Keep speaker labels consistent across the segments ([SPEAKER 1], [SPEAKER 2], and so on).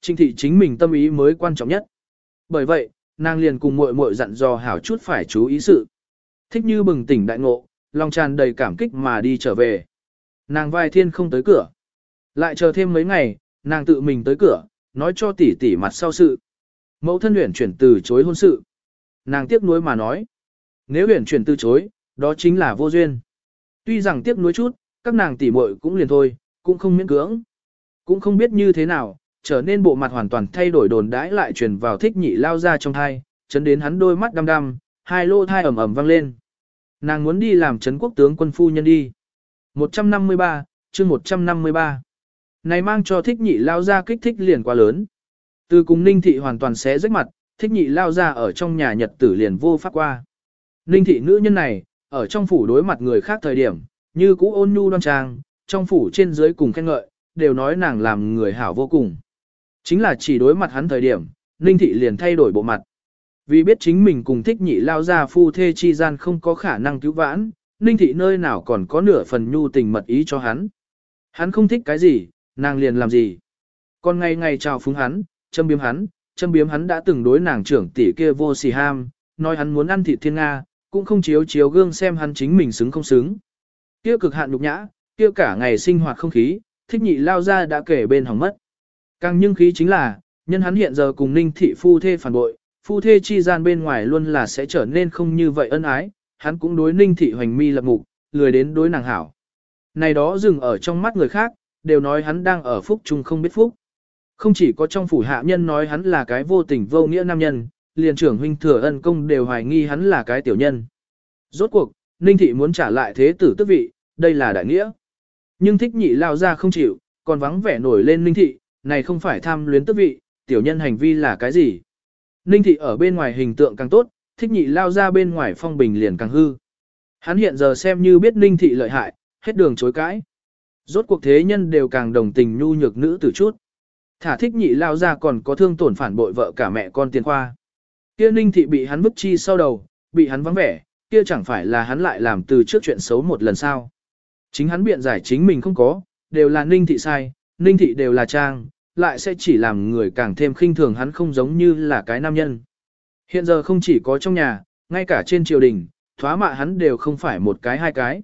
[SPEAKER 1] Trình thị chính mình tâm ý mới quan trọng nhất. Bởi vậy, nàng liền cùng muội muội dặn dò hảo chút phải chú ý sự. Thích như bừng tỉnh đại ngộ, lòng tràn đầy cảm kích mà đi trở về. Nàng vai thiên không tới cửa. Lại chờ thêm mấy ngày, nàng tự mình tới cửa, nói cho tỷ tỷ mặt sau sự. Mẫu thân huyển chuyển từ chối hôn sự. Nàng tiếc nuối mà nói. Nếu huyển chuyển từ chối, đó chính là vô duyên. Tuy rằng tiếc nuối chút, các nàng tỷ muội cũng liền thôi, cũng không miễn cưỡng. Cũng không biết như thế nào, trở nên bộ mặt hoàn toàn thay đổi đồn đãi lại truyền vào thích nhị lao ra trong thai, chấn đến hắn đôi mắt đăm đăm, hai lô thai ẩm ẩm vang lên. Nàng muốn đi làm chấn quốc tướng quân phu nhân đi. 153, chương 153. Này mang cho thích nhị lao ra kích thích liền quá lớn. Từ cùng ninh thị hoàn toàn xé rách mặt, thích nhị lao ra ở trong nhà nhật tử liền vô pháp qua. Ninh thị nữ nhân này, ở trong phủ đối mặt người khác thời điểm, như cũ ôn nhu đoan trang, trong phủ trên dưới cùng khen ngợi, đều nói nàng làm người hảo vô cùng. Chính là chỉ đối mặt hắn thời điểm, Ninh thị liền thay đổi bộ mặt. Vì biết chính mình cùng thích nhị lao ra phu thê chi gian không có khả năng cứu vãn, Ninh thị nơi nào còn có nửa phần nhu tình mật ý cho hắn. Hắn không thích cái gì, nàng liền làm gì. Còn ngày ngày chào phúng hắn, châm biếm hắn, châm biếm hắn đã từng đối nàng trưởng tỷ kia vô sỉ ham, nói hắn muốn ăn thịt thiên Nga, cũng không chiếu chiếu gương xem hắn chính mình xứng không xứng. Kia cực hạn nhục nhã, kia cả ngày sinh hoạt không khí, thích nhị lao ra đã kể bên hỏng mất. Càng nhưng khí chính là, nhân hắn hiện giờ cùng ninh thị phu thê phản bội, phu thê chi gian bên ngoài luôn là sẽ trở nên không như vậy ân ái, hắn cũng đối ninh thị hoành mi lập mục, lười đến đối nàng hảo. Này đó dừng ở trong mắt người khác, đều nói hắn đang ở phúc chung không biết phúc. Không chỉ có trong phủ hạ nhân nói hắn là cái vô tình vô nghĩa nam nhân, liền trưởng huynh thừa ân công đều hoài nghi hắn là cái tiểu nhân. Rốt cuộc, Ninh Thị muốn trả lại thế tử tước vị, đây là đại nghĩa. Nhưng thích nhị lao ra không chịu, còn vắng vẻ nổi lên Ninh Thị, này không phải tham luyến tước vị, tiểu nhân hành vi là cái gì. Ninh Thị ở bên ngoài hình tượng càng tốt, thích nhị lao ra bên ngoài phong bình liền càng hư. Hắn hiện giờ xem như biết Ninh Thị lợi hại, hết đường chối cãi. Rốt cuộc thế nhân đều càng đồng tình nhu nhược nữ từ chút. Thả thích nhị lao ra còn có thương tổn phản bội vợ cả mẹ con tiền khoa. Kia ninh thị bị hắn bức chi sau đầu, bị hắn vắng vẻ, kia chẳng phải là hắn lại làm từ trước chuyện xấu một lần sao. Chính hắn biện giải chính mình không có, đều là ninh thị sai, ninh thị đều là trang, lại sẽ chỉ làm người càng thêm khinh thường hắn không giống như là cái nam nhân. Hiện giờ không chỉ có trong nhà, ngay cả trên triều đình, thoá mạ hắn đều không phải một cái hai cái.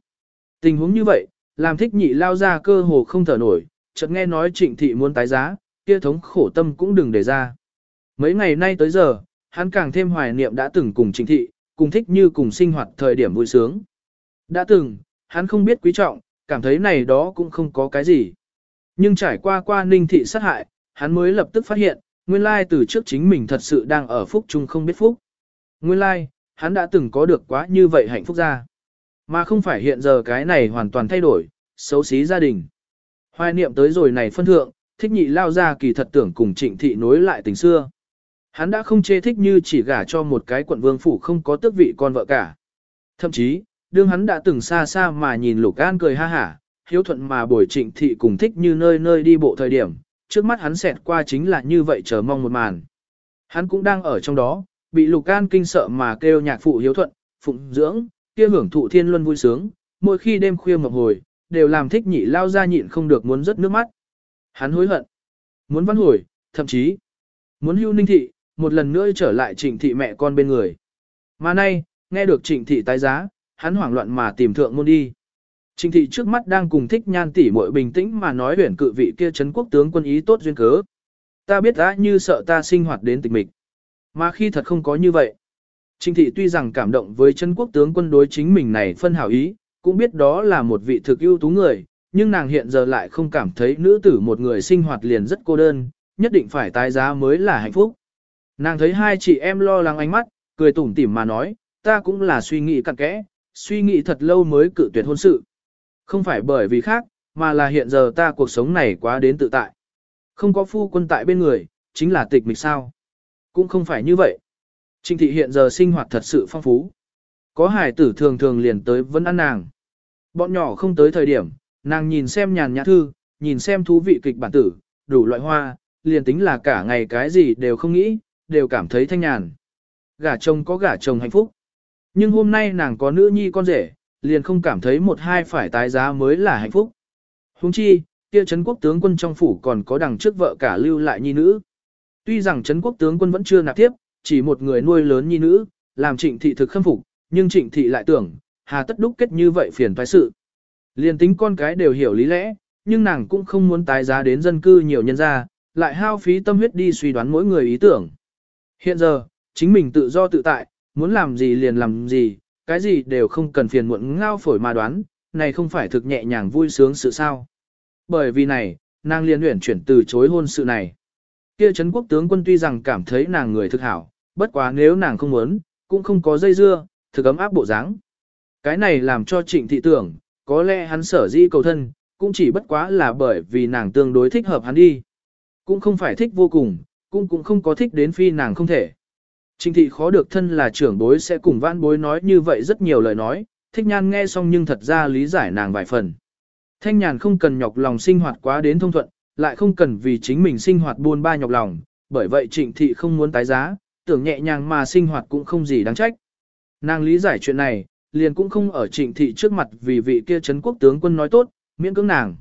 [SPEAKER 1] Tình huống như vậy, làm thích nhị lao ra cơ hồ không thở nổi, chợt nghe nói trịnh thị muốn tái giá, kia thống khổ tâm cũng đừng để ra. Mấy ngày nay tới giờ, hắn càng thêm hoài niệm đã từng cùng trịnh thị, cùng thích như cùng sinh hoạt thời điểm vui sướng. Đã từng, hắn không biết quý trọng, cảm thấy này đó cũng không có cái gì. Nhưng trải qua qua ninh thị sát hại, hắn mới lập tức phát hiện, nguyên lai từ trước chính mình thật sự đang ở phúc chung không biết phúc. Nguyên lai, hắn đã từng có được quá như vậy hạnh phúc ra. Mà không phải hiện giờ cái này hoàn toàn thay đổi, xấu xí gia đình. Hoài niệm tới rồi này phân thượng, thích nhị lao ra kỳ thật tưởng cùng trịnh thị nối lại tình xưa. Hắn đã không chê thích như chỉ gả cho một cái quận vương phủ không có tước vị con vợ cả. Thậm chí, đương hắn đã từng xa xa mà nhìn lục an cười ha hả, hiếu thuận mà bồi trịnh thị cùng thích như nơi nơi đi bộ thời điểm, trước mắt hắn xẹt qua chính là như vậy chờ mong một màn. Hắn cũng đang ở trong đó, bị lục an kinh sợ mà kêu nhạc phụ hiếu thuận, phụng dưỡng, kia hưởng thụ thiên luân vui sướng, mỗi khi đêm khuya mập hồi, đều làm thích nhị lao ra nhịn không được muốn rớt nước mắt. Hắn hối hận, muốn văn hồi, thậm chí muốn hưu ninh thị, một lần nữa trở lại trịnh thị mẹ con bên người. Mà nay, nghe được trịnh thị tái giá, hắn hoảng loạn mà tìm thượng môn đi. Trình thị trước mắt đang cùng thích nhan tỷ muội bình tĩnh mà nói huyền cự vị kia trấn quốc tướng quân ý tốt duyên cớ. Ta biết đã như sợ ta sinh hoạt đến tịch mịch. Mà khi thật không có như vậy. Trình thị tuy rằng cảm động với chân quốc tướng quân đối chính mình này phân hảo ý, cũng biết đó là một vị thực ưu tú người, nhưng nàng hiện giờ lại không cảm thấy nữ tử một người sinh hoạt liền rất cô đơn, nhất định phải tái giá mới là hạnh phúc. Nàng thấy hai chị em lo lắng ánh mắt, cười tủm tỉm mà nói, ta cũng là suy nghĩ cặn kẽ, suy nghĩ thật lâu mới cự tuyệt hôn sự. Không phải bởi vì khác, mà là hiện giờ ta cuộc sống này quá đến tự tại. Không có phu quân tại bên người, chính là tịch mịch sao. Cũng không phải như vậy. Trịnh thị hiện giờ sinh hoạt thật sự phong phú. Có hải tử thường thường liền tới vẫn ăn nàng. Bọn nhỏ không tới thời điểm, nàng nhìn xem nhàn nhã thư, nhìn xem thú vị kịch bản tử, đủ loại hoa, liền tính là cả ngày cái gì đều không nghĩ, đều cảm thấy thanh nhàn. Gả chồng có gả chồng hạnh phúc. Nhưng hôm nay nàng có nữ nhi con rể, liền không cảm thấy một hai phải tái giá mới là hạnh phúc. Huống chi, kia Trấn quốc tướng quân trong phủ còn có đằng trước vợ cả lưu lại nhi nữ. Tuy rằng Trấn quốc tướng quân vẫn chưa nạp tiếp, chỉ một người nuôi lớn nhi nữ, làm trịnh thị thực khâm phục, nhưng trịnh thị lại tưởng, hà tất đúc kết như vậy phiền toái sự. liền tính con cái đều hiểu lý lẽ, nhưng nàng cũng không muốn tái giá đến dân cư nhiều nhân gia, lại hao phí tâm huyết đi suy đoán mỗi người ý tưởng. Hiện giờ, chính mình tự do tự tại, muốn làm gì liền làm gì, cái gì đều không cần phiền muộn ngao phổi mà đoán, này không phải thực nhẹ nhàng vui sướng sự sao. Bởi vì này, nàng liền huyển chuyển từ chối hôn sự này. Kia Trấn quốc tướng quân tuy rằng cảm thấy nàng người thực hảo, bất quá nếu nàng không muốn, cũng không có dây dưa, thực ấm áp bộ dáng. Cái này làm cho trịnh thị tưởng, có lẽ hắn sở di cầu thân, cũng chỉ bất quá là bởi vì nàng tương đối thích hợp hắn đi. Cũng không phải thích vô cùng, cũng cũng không có thích đến phi nàng không thể. Trịnh thị khó được thân là trưởng bối sẽ cùng vãn bối nói như vậy rất nhiều lời nói, thích nhan nghe xong nhưng thật ra lý giải nàng vài phần. Thanh nhàn không cần nhọc lòng sinh hoạt quá đến thông thuận, lại không cần vì chính mình sinh hoạt buôn ba nhọc lòng, bởi vậy trịnh thị không muốn tái giá, tưởng nhẹ nhàng mà sinh hoạt cũng không gì đáng trách. Nàng lý giải chuyện này, liền cũng không ở trịnh thị trước mặt vì vị kia Trấn quốc tướng quân nói tốt, miễn cưỡng nàng.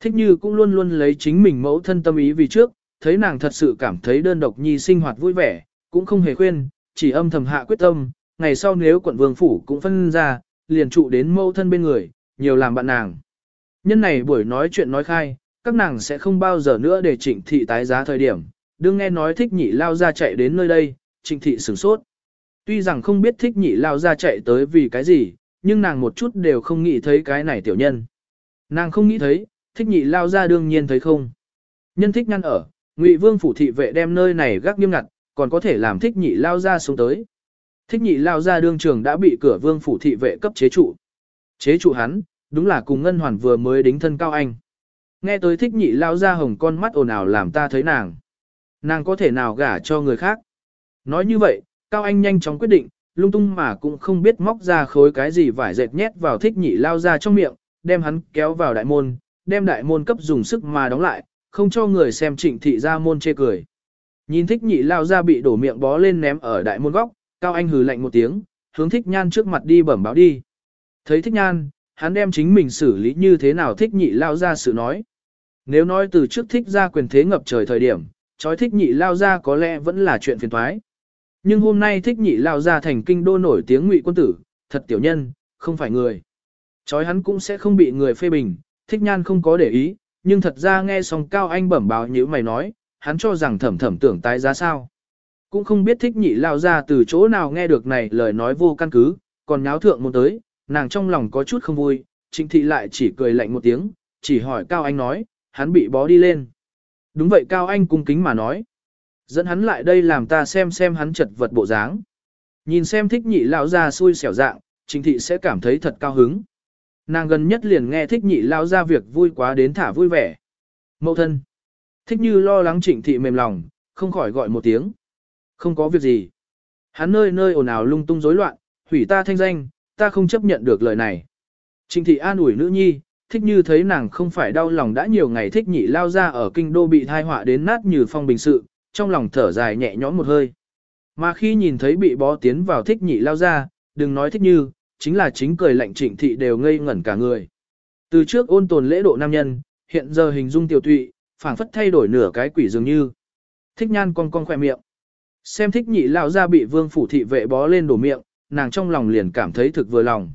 [SPEAKER 1] Thích như cũng luôn luôn lấy chính mình mẫu thân tâm ý vì trước, thấy nàng thật sự cảm thấy đơn độc nhi sinh hoạt vui vẻ, cũng không hề khuyên, chỉ âm thầm hạ quyết tâm, ngày sau nếu quận vương phủ cũng phân ra, liền trụ đến mẫu thân bên người, nhiều làm bạn nàng. Nhân này buổi nói chuyện nói khai, các nàng sẽ không bao giờ nữa để trịnh thị tái giá thời điểm, đương nghe nói thích nhị lao ra chạy đến nơi đây, trịnh thị sửng sốt. Tuy rằng không biết thích nhị lao ra chạy tới vì cái gì, nhưng nàng một chút đều không nghĩ thấy cái này tiểu nhân. Nàng không nghĩ thấy, thích nhị lao ra đương nhiên thấy không. Nhân thích ngăn ở, ngụy vương phủ thị vệ đem nơi này gác nghiêm ngặt, còn có thể làm thích nhị lao ra xuống tới. Thích nhị lao ra đương trường đã bị cửa vương phủ thị vệ cấp chế trụ. Chế trụ hắn, đúng là cùng ngân hoàn vừa mới đính thân cao anh. Nghe tới thích nhị lao ra hồng con mắt ồn ào làm ta thấy nàng. Nàng có thể nào gả cho người khác. Nói như vậy, cao anh nhanh chóng quyết định, lung tung mà cũng không biết móc ra khối cái gì vải dệt nhét vào thích nhị lao ra trong miệng, đem hắn kéo vào đại môn, đem đại môn cấp dùng sức mà đóng lại, không cho người xem trịnh thị ra môn chê cười. Nhìn thích nhị lao ra bị đổ miệng bó lên ném ở đại môn góc, cao anh hừ lạnh một tiếng, hướng thích nhan trước mặt đi bẩm báo đi. Thấy thích nhan, hắn đem chính mình xử lý như thế nào thích nhị lao ra sự nói. Nếu nói từ trước thích ra quyền thế ngập trời thời điểm, chói thích nhị lao ra có lẽ vẫn là chuyện phiền thoái. Nhưng hôm nay thích nhị lao ra thành kinh đô nổi tiếng ngụy quân tử, thật tiểu nhân, không phải người. Chói hắn cũng sẽ không bị người phê bình, thích nhan không có để ý, nhưng thật ra nghe xong Cao Anh bẩm báo như mày nói, hắn cho rằng thẩm thẩm tưởng tái giá sao. Cũng không biết thích nhị lao ra từ chỗ nào nghe được này lời nói vô căn cứ, còn nháo thượng muốn tới, nàng trong lòng có chút không vui, trịnh thị lại chỉ cười lạnh một tiếng, chỉ hỏi Cao Anh nói, hắn bị bó đi lên. Đúng vậy Cao Anh cung kính mà nói. Dẫn hắn lại đây làm ta xem xem hắn chật vật bộ dáng. Nhìn xem thích nhị lao ra xui xẻo dạng, trịnh thị sẽ cảm thấy thật cao hứng. Nàng gần nhất liền nghe thích nhị lao ra việc vui quá đến thả vui vẻ. Mậu thân. Thích như lo lắng trịnh thị mềm lòng, không khỏi gọi một tiếng. Không có việc gì. Hắn nơi nơi ồn ào lung tung rối loạn, hủy ta thanh danh, ta không chấp nhận được lời này. Trịnh thị an ủi nữ nhi, thích như thấy nàng không phải đau lòng đã nhiều ngày thích nhị lao ra ở kinh đô bị thai họa đến nát như phong bình sự, trong lòng thở dài nhẹ nhõm một hơi. Mà khi nhìn thấy bị bó tiến vào thích nhị lao ra, đừng nói thích như, chính là chính cười lạnh trịnh thị đều ngây ngẩn cả người. Từ trước ôn tồn lễ độ nam nhân, hiện giờ hình dung tiểu thụy, phảng phất thay đổi nửa cái quỷ dường như. Thích nhan con con khỏe miệng. Xem thích nhị lão ra bị vương phủ thị vệ bó lên đổ miệng, nàng trong lòng liền cảm thấy thực vừa lòng.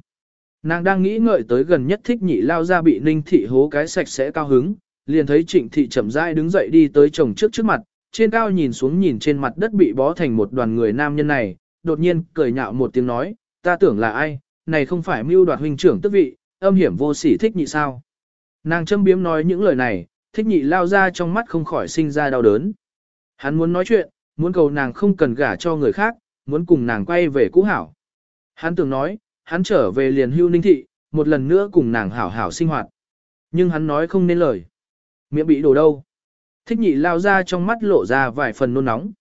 [SPEAKER 1] Nàng đang nghĩ ngợi tới gần nhất thích nhị lao ra bị ninh thị hố cái sạch sẽ cao hứng, liền thấy trịnh thị chậm rãi đứng dậy đi tới chồng trước trước mặt, trên cao nhìn xuống nhìn trên mặt đất bị bó thành một đoàn người nam nhân này, đột nhiên cười nhạo một tiếng nói, ta tưởng là ai, này không phải mưu đoạt huynh trưởng tức vị, âm hiểm vô sỉ thích nhị sao. Nàng châm biếm nói những lời này, thích nhị lao ra trong mắt không khỏi sinh ra đau đớn. Hắn muốn nói chuyện, muốn cầu nàng không cần gả cho người khác, muốn cùng nàng quay về cũ hảo. Hắn tưởng nói, hắn trở về liền hưu ninh thị, một lần nữa cùng nàng hảo hảo sinh hoạt. Nhưng hắn nói không nên lời. Miệng bị đổ đâu. Thích nhị lao ra trong mắt lộ ra vài phần nôn nóng.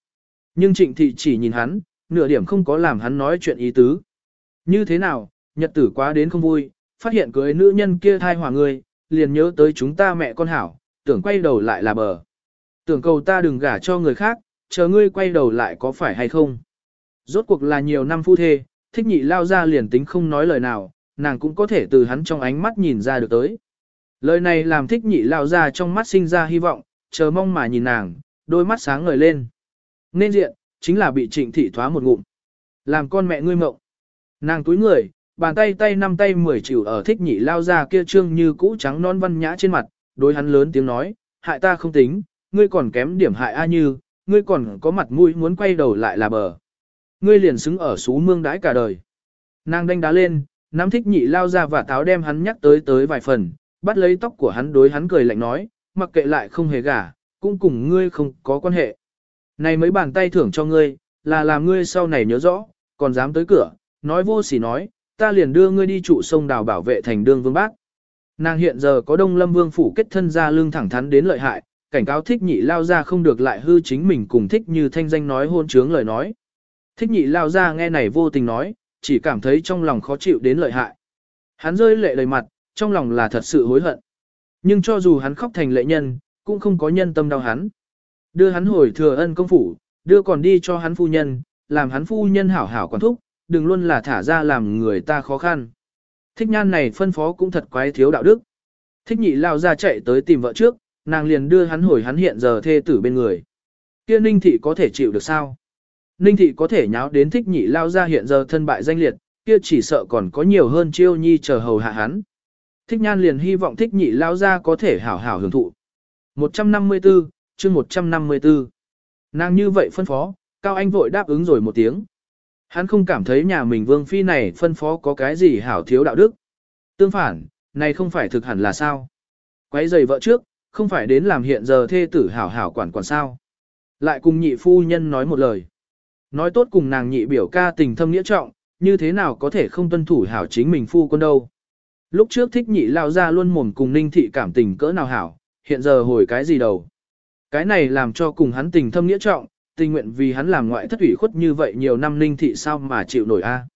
[SPEAKER 1] Nhưng trịnh thị chỉ nhìn hắn, nửa điểm không có làm hắn nói chuyện ý tứ. Như thế nào, nhật tử quá đến không vui, phát hiện cưới nữ nhân kia thai hỏa người, liền nhớ tới chúng ta mẹ con hảo, tưởng quay đầu lại là bờ. Tưởng cầu ta đừng gả cho người khác, chờ ngươi quay đầu lại có phải hay không. Rốt cuộc là nhiều năm phu thê, thích nhị lao ra liền tính không nói lời nào, nàng cũng có thể từ hắn trong ánh mắt nhìn ra được tới. Lời này làm thích nhị lao ra trong mắt sinh ra hy vọng, chờ mong mà nhìn nàng, đôi mắt sáng ngời lên. Nên diện, chính là bị trịnh thị thoá một ngụm. Làm con mẹ ngươi mộng. Nàng túi người, bàn tay tay năm tay mười chịu ở thích nhị lao ra kia trương như cũ trắng non văn nhã trên mặt, đối hắn lớn tiếng nói, hại ta không tính, ngươi còn kém điểm hại A như, ngươi còn có mặt mũi muốn quay đầu lại là bờ. Ngươi liền xứng ở xú mương đãi cả đời. Nàng đánh đá lên, nắm thích nhị lao ra và táo đem hắn nhắc tới tới vài phần, bắt lấy tóc của hắn đối hắn cười lạnh nói, mặc kệ lại không hề gả, cũng cùng ngươi không có quan hệ. Này mấy bàn tay thưởng cho ngươi, là làm ngươi sau này nhớ rõ, còn dám tới cửa, nói vô sỉ nói, ta liền đưa ngươi đi trụ sông đào bảo vệ thành đương vương bác. Nàng hiện giờ có đông lâm vương phủ kết thân ra lương thẳng thắn đến lợi hại, cảnh cáo thích nhị lao ra không được lại hư chính mình cùng thích như thanh danh nói hôn trướng lời nói. Thích nhị lao ra nghe này vô tình nói, chỉ cảm thấy trong lòng khó chịu đến lợi hại. Hắn rơi lệ đầy mặt, trong lòng là thật sự hối hận. Nhưng cho dù hắn khóc thành lệ nhân, cũng không có nhân tâm đau hắn. Đưa hắn hồi thừa ân công phủ, đưa còn đi cho hắn phu nhân, làm hắn phu nhân hảo hảo quản thúc, đừng luôn là thả ra làm người ta khó khăn. Thích nhan này phân phó cũng thật quái thiếu đạo đức. Thích nhị lao ra chạy tới tìm vợ trước, nàng liền đưa hắn hồi hắn hiện giờ thê tử bên người. Kia ninh thị có thể chịu được sao? Ninh thị có thể nháo đến thích nhị lao ra hiện giờ thân bại danh liệt, kia chỉ sợ còn có nhiều hơn chiêu nhi chờ hầu hạ hắn. Thích nhan liền hy vọng thích nhị lao ra có thể hảo hảo hưởng thụ. 154, chương 154. Nàng như vậy phân phó, Cao Anh vội đáp ứng rồi một tiếng. Hắn không cảm thấy nhà mình vương phi này phân phó có cái gì hảo thiếu đạo đức. Tương phản, này không phải thực hẳn là sao. Quấy giày vợ trước, không phải đến làm hiện giờ thê tử hảo hảo quản quản sao. Lại cùng nhị phu nhân nói một lời. Nói tốt cùng nàng nhị biểu ca tình thâm nghĩa trọng, như thế nào có thể không tuân thủ hảo chính mình phu quân đâu. Lúc trước thích nhị lao ra luôn mồm cùng ninh thị cảm tình cỡ nào hảo, hiện giờ hồi cái gì đâu. Cái này làm cho cùng hắn tình thâm nghĩa trọng, tình nguyện vì hắn làm ngoại thất ủy khuất như vậy nhiều năm ninh thị sao mà chịu nổi a.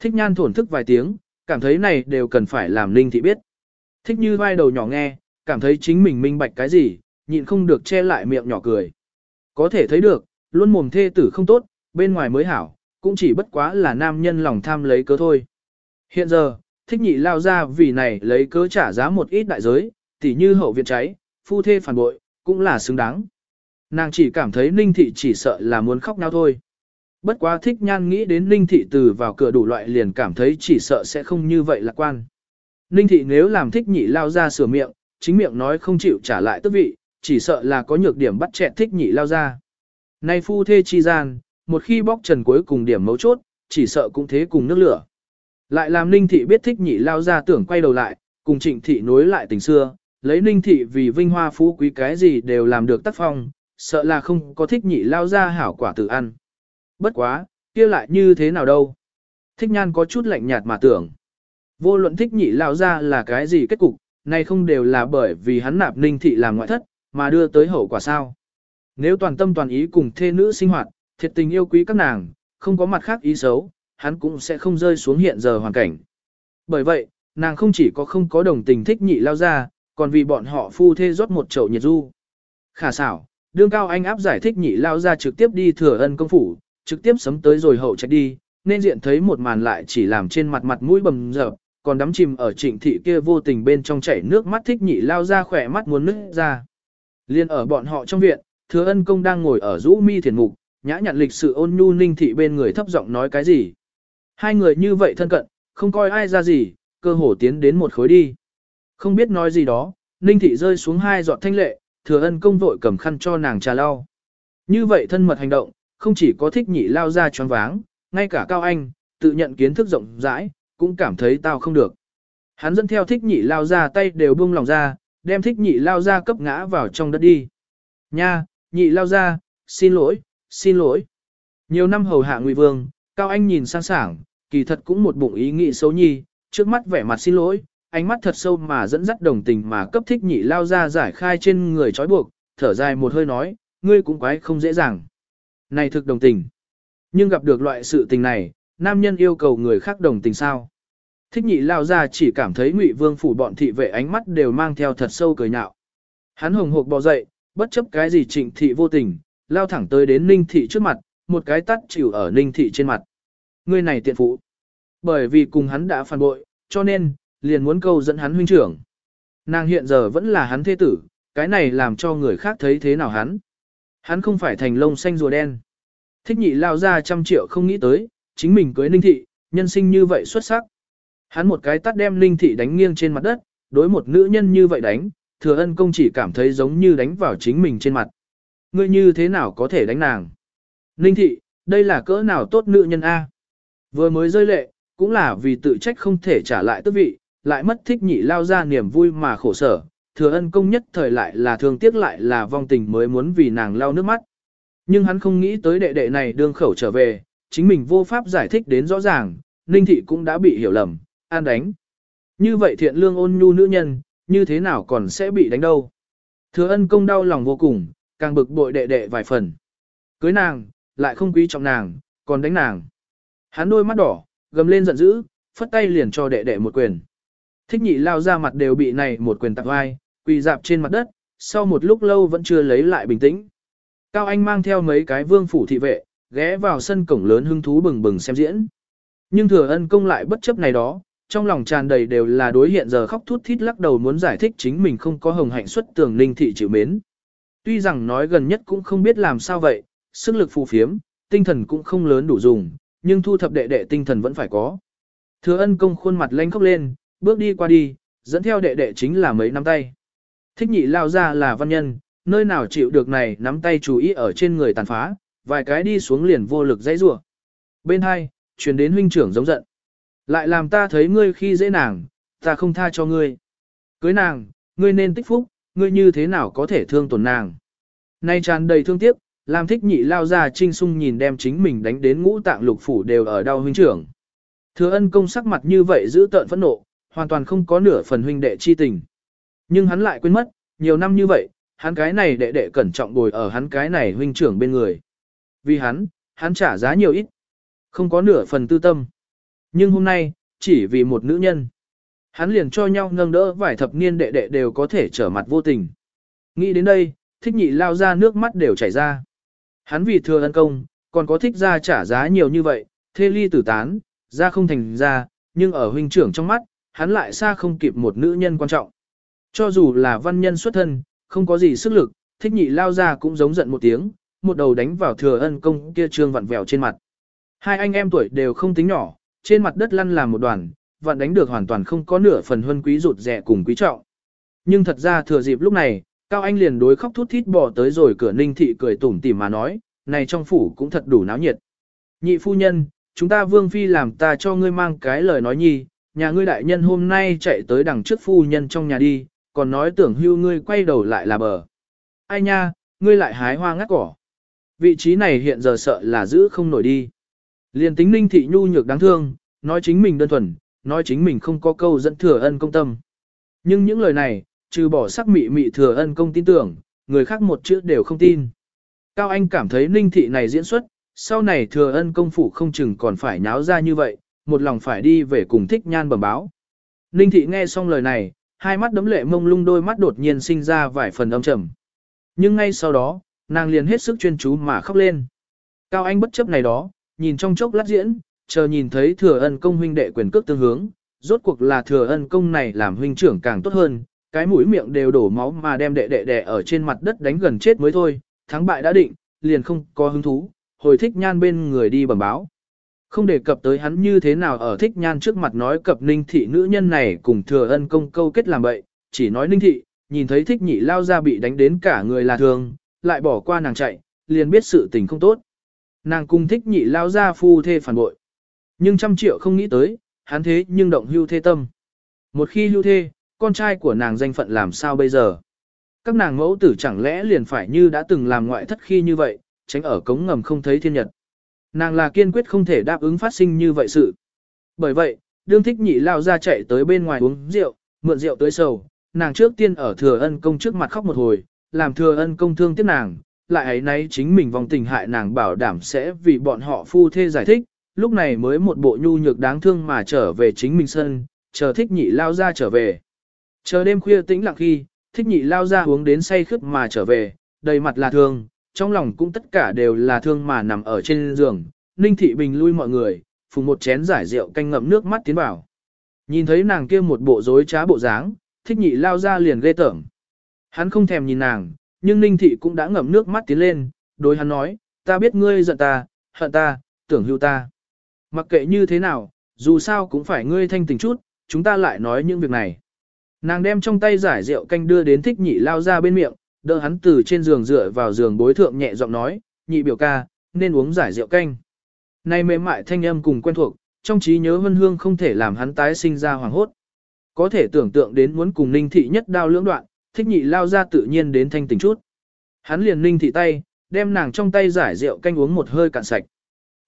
[SPEAKER 1] Thích nhan thổn thức vài tiếng, cảm thấy này đều cần phải làm ninh thị biết. Thích như vai đầu nhỏ nghe, cảm thấy chính mình minh bạch cái gì, nhịn không được che lại miệng nhỏ cười. Có thể thấy được, luôn mồm thê tử không tốt, bên ngoài mới hảo, cũng chỉ bất quá là nam nhân lòng tham lấy cớ thôi. Hiện giờ, thích nhị lao ra vì này lấy cớ trả giá một ít đại giới, tỉ như hậu viện cháy, phu thê phản bội, cũng là xứng đáng. Nàng chỉ cảm thấy ninh thị chỉ sợ là muốn khóc nhau thôi. Bất quá thích nhan nghĩ đến ninh thị từ vào cửa đủ loại liền cảm thấy chỉ sợ sẽ không như vậy lạc quan. Ninh thị nếu làm thích nhị lao ra sửa miệng, chính miệng nói không chịu trả lại tức vị, chỉ sợ là có nhược điểm bắt chẹt thích nhị lao ra. Nay phu thê chi gian, một khi bóc trần cuối cùng điểm mấu chốt, chỉ sợ cũng thế cùng nước lửa. Lại làm ninh thị biết thích nhị lao ra tưởng quay đầu lại, cùng trịnh thị nối lại tình xưa, lấy ninh thị vì vinh hoa phú quý cái gì đều làm được tác phong, sợ là không có thích nhị lao ra hảo quả tự ăn. Bất quá, kia lại như thế nào đâu. Thích nhan có chút lạnh nhạt mà tưởng. Vô luận thích nhị lao ra là cái gì kết cục, này không đều là bởi vì hắn nạp ninh thị làm ngoại thất, mà đưa tới hậu quả sao. Nếu toàn tâm toàn ý cùng thê nữ sinh hoạt, thiệt tình yêu quý các nàng, không có mặt khác ý xấu, hắn cũng sẽ không rơi xuống hiện giờ hoàn cảnh. Bởi vậy, nàng không chỉ có không có đồng tình thích nhị lao ra, còn vì bọn họ phu thê rót một chậu nhiệt du. Khả xảo, đương cao anh áp giải thích nhị lao ra trực tiếp đi thừa ân công phủ, trực tiếp sấm tới rồi hậu trách đi, nên diện thấy một màn lại chỉ làm trên mặt mặt mũi bầm dập, còn đắm chìm ở trịnh thị kia vô tình bên trong chảy nước mắt thích nhị lao ra khỏe mắt muốn nứt ra. Liên ở bọn họ trong viện, thừa ân công đang ngồi ở rũ mi thiền mục, nhã nhặn lịch sự ôn nhu ninh thị bên người thấp giọng nói cái gì. Hai người như vậy thân cận, không coi ai ra gì, cơ hồ tiến đến một khối đi. Không biết nói gì đó, ninh thị rơi xuống hai giọt thanh lệ, thừa ân công vội cầm khăn cho nàng trà lau. Như vậy thân mật hành động, không chỉ có thích nhị lao ra choáng váng, ngay cả Cao Anh, tự nhận kiến thức rộng rãi, cũng cảm thấy tao không được. Hắn dẫn theo thích nhị lao ra tay đều buông lòng ra, đem thích nhị lao ra cấp ngã vào trong đất đi. Nha, nhị lao ra, xin lỗi, xin lỗi. Nhiều năm hầu hạ ngụy vương, Cao Anh nhìn sang sảng, kỳ thật cũng một bụng ý nghĩ xấu nhi, trước mắt vẻ mặt xin lỗi, ánh mắt thật sâu mà dẫn dắt đồng tình mà cấp thích nhị lao ra giải khai trên người trói buộc, thở dài một hơi nói, ngươi cũng quái không dễ dàng. Này thực đồng tình. Nhưng gặp được loại sự tình này, nam nhân yêu cầu người khác đồng tình sao? Thích nhị lao ra chỉ cảm thấy ngụy vương phủ bọn thị vệ ánh mắt đều mang theo thật sâu cười nhạo. Hắn hồng hộc bò dậy, bất chấp cái gì trịnh thị vô tình, lao thẳng tới đến ninh thị trước mặt, một cái tắt chịu ở ninh thị trên mặt. Người này tiện phụ. Bởi vì cùng hắn đã phản bội, cho nên, liền muốn câu dẫn hắn huynh trưởng. Nàng hiện giờ vẫn là hắn thế tử, cái này làm cho người khác thấy thế nào hắn. Hắn không phải thành lông xanh rùa đen. Thích nhị lao ra trăm triệu không nghĩ tới, chính mình cưới ninh thị, nhân sinh như vậy xuất sắc. Hắn một cái tắt đem ninh thị đánh nghiêng trên mặt đất, đối một nữ nhân như vậy đánh, thừa ân công chỉ cảm thấy giống như đánh vào chính mình trên mặt. Ngươi như thế nào có thể đánh nàng? Ninh thị, đây là cỡ nào tốt nữ nhân A? Vừa mới rơi lệ, cũng là vì tự trách không thể trả lại tước vị, lại mất thích nhị lao ra niềm vui mà khổ sở, thừa ân công nhất thời lại là thương tiếc lại là vong tình mới muốn vì nàng lao nước mắt. Nhưng hắn không nghĩ tới đệ đệ này đương khẩu trở về, chính mình vô pháp giải thích đến rõ ràng, Ninh Thị cũng đã bị hiểu lầm, an đánh. Như vậy thiện lương ôn nhu nữ nhân, như thế nào còn sẽ bị đánh đâu. Thừa ân công đau lòng vô cùng, càng bực bội đệ đệ vài phần. Cưới nàng, lại không quý trọng nàng, còn đánh nàng. Hắn đôi mắt đỏ, gầm lên giận dữ, phất tay liền cho đệ đệ một quyền. Thích nhị lao ra mặt đều bị này một quyền tạp vai, quỳ dạp trên mặt đất, sau một lúc lâu vẫn chưa lấy lại bình tĩnh. Cao Anh mang theo mấy cái vương phủ thị vệ, ghé vào sân cổng lớn hưng thú bừng bừng xem diễn. Nhưng thừa ân công lại bất chấp này đó, trong lòng tràn đầy đều là đối hiện giờ khóc thút thít lắc đầu muốn giải thích chính mình không có hồng hạnh xuất tường ninh thị chịu mến. Tuy rằng nói gần nhất cũng không biết làm sao vậy, sức lực phù phiếm, tinh thần cũng không lớn đủ dùng, nhưng thu thập đệ đệ tinh thần vẫn phải có. Thừa ân công khuôn mặt lanh khóc lên, bước đi qua đi, dẫn theo đệ đệ chính là mấy nắm tay. Thích nhị lao ra là văn nhân, nơi nào chịu được này nắm tay chú ý ở trên người tàn phá, vài cái đi xuống liền vô lực dãy rủa. Bên hai, truyền đến huynh trưởng giống giận. Lại làm ta thấy ngươi khi dễ nàng, ta không tha cho ngươi. Cưới nàng, ngươi nên tích phúc, ngươi như thế nào có thể thương tổn nàng. Nay tràn đầy thương tiếc, làm thích nhị lao ra trinh sung nhìn đem chính mình đánh đến ngũ tạng lục phủ đều ở đau huynh trưởng. Thừa ân công sắc mặt như vậy giữ tợn phẫn nộ, hoàn toàn không có nửa phần huynh đệ chi tình. Nhưng hắn lại quên mất, nhiều năm như vậy, hắn cái này đệ đệ cẩn trọng bồi ở hắn cái này huynh trưởng bên người. Vì hắn, hắn trả giá nhiều ít. Không có nửa phần tư tâm. Nhưng hôm nay, chỉ vì một nữ nhân. Hắn liền cho nhau nâng đỡ vài thập niên đệ đệ đều có thể trở mặt vô tình. Nghĩ đến đây, thích nhị lao ra nước mắt đều chảy ra. Hắn vì thừa ân công, còn có thích ra trả giá nhiều như vậy, thê ly tử tán, ra không thành ra, nhưng ở huynh trưởng trong mắt, hắn lại xa không kịp một nữ nhân quan trọng. Cho dù là văn nhân xuất thân, không có gì sức lực, thích nhị lao ra cũng giống giận một tiếng, một đầu đánh vào thừa ân công kia trương vặn vẹo trên mặt. Hai anh em tuổi đều không tính nhỏ, trên mặt đất lăn làm một đoàn, vặn đánh được hoàn toàn không có nửa phần huân quý rụt rẻ cùng quý trọng. Nhưng thật ra thừa dịp lúc này, Cao Anh liền đối khóc thút thít bỏ tới rồi cửa ninh thị cười tủm tỉm mà nói, này trong phủ cũng thật đủ náo nhiệt. Nhị phu nhân, chúng ta vương phi làm ta cho ngươi mang cái lời nói nhi, nhà ngươi đại nhân hôm nay chạy tới đằng trước phu nhân trong nhà đi, còn nói tưởng hưu ngươi quay đầu lại là bờ. Ai nha, ngươi lại hái hoa ngắt cỏ. Vị trí này hiện giờ sợ là giữ không nổi đi. Liên tính ninh thị nhu nhược đáng thương, nói chính mình đơn thuần, nói chính mình không có câu dẫn thừa ân công tâm. Nhưng những lời này, trừ bỏ sắc mị mị thừa ân công tin tưởng, người khác một chữ đều không tin. Cao Anh cảm thấy ninh thị này diễn xuất, sau này thừa ân công phủ không chừng còn phải nháo ra như vậy, một lòng phải đi về cùng thích nhan bẩm báo. Ninh thị nghe xong lời này, hai mắt đấm lệ mông lung đôi mắt đột nhiên sinh ra vài phần âm trầm. Nhưng ngay sau đó, nàng liền hết sức chuyên chú mà khóc lên. Cao Anh bất chấp này đó, nhìn trong chốc lát diễn, chờ nhìn thấy thừa ân công huynh đệ quyền cước tương hướng, rốt cuộc là thừa ân công này làm huynh trưởng càng tốt hơn, cái mũi miệng đều đổ máu mà đem đệ đệ đệ ở trên mặt đất đánh gần chết mới thôi, thắng bại đã định, liền không có hứng thú, hồi thích nhan bên người đi bẩm báo. Không đề cập tới hắn như thế nào ở thích nhan trước mặt nói cập ninh thị nữ nhân này cùng thừa ân công câu kết làm bậy, chỉ nói ninh thị, nhìn thấy thích nhị lao ra bị đánh đến cả người là thường, lại bỏ qua nàng chạy, liền biết sự tình không tốt. Nàng cùng thích nhị lao ra phu thê phản bội. Nhưng trăm triệu không nghĩ tới, hắn thế nhưng động hưu thê tâm. Một khi hưu thê, con trai của nàng danh phận làm sao bây giờ? Các nàng mẫu tử chẳng lẽ liền phải như đã từng làm ngoại thất khi như vậy, tránh ở cống ngầm không thấy thiên nhật. Nàng là kiên quyết không thể đáp ứng phát sinh như vậy sự. Bởi vậy, đương thích nhị lao ra chạy tới bên ngoài uống rượu, mượn rượu tới sầu, nàng trước tiên ở thừa ân công trước mặt khóc một hồi, làm thừa ân công thương tiếc nàng, lại ấy nấy chính mình vòng tình hại nàng bảo đảm sẽ vì bọn họ phu thê giải thích, lúc này mới một bộ nhu nhược đáng thương mà trở về chính mình sân, chờ thích nhị lao ra trở về. Chờ đêm khuya tĩnh lặng khi, thích nhị lao ra uống đến say khướt mà trở về, đầy mặt là thương, trong lòng cũng tất cả đều là thương mà nằm ở trên giường. Ninh thị bình lui mọi người, phùng một chén giải rượu canh ngậm nước mắt tiến vào. Nhìn thấy nàng kia một bộ rối trá bộ dáng, thích nhị lao ra liền ghê tởm. Hắn không thèm nhìn nàng, nhưng Ninh Thị cũng đã ngậm nước mắt tiến lên, đối hắn nói, ta biết ngươi giận ta, hận ta, tưởng hưu ta. Mặc kệ như thế nào, dù sao cũng phải ngươi thanh tình chút, chúng ta lại nói những việc này. Nàng đem trong tay giải rượu canh đưa đến thích nhị lao ra bên miệng, đỡ hắn từ trên giường dựa vào giường bối thượng nhẹ giọng nói, nhị biểu ca, nên uống giải rượu canh. Nay mềm mại thanh âm cùng quen thuộc, trong trí nhớ vân hương không thể làm hắn tái sinh ra hoàng hốt. Có thể tưởng tượng đến muốn cùng ninh thị nhất đao lưỡng đoạn, thích nhị lao ra tự nhiên đến thanh tình chút. Hắn liền ninh thị tay, đem nàng trong tay giải rượu canh uống một hơi cạn sạch.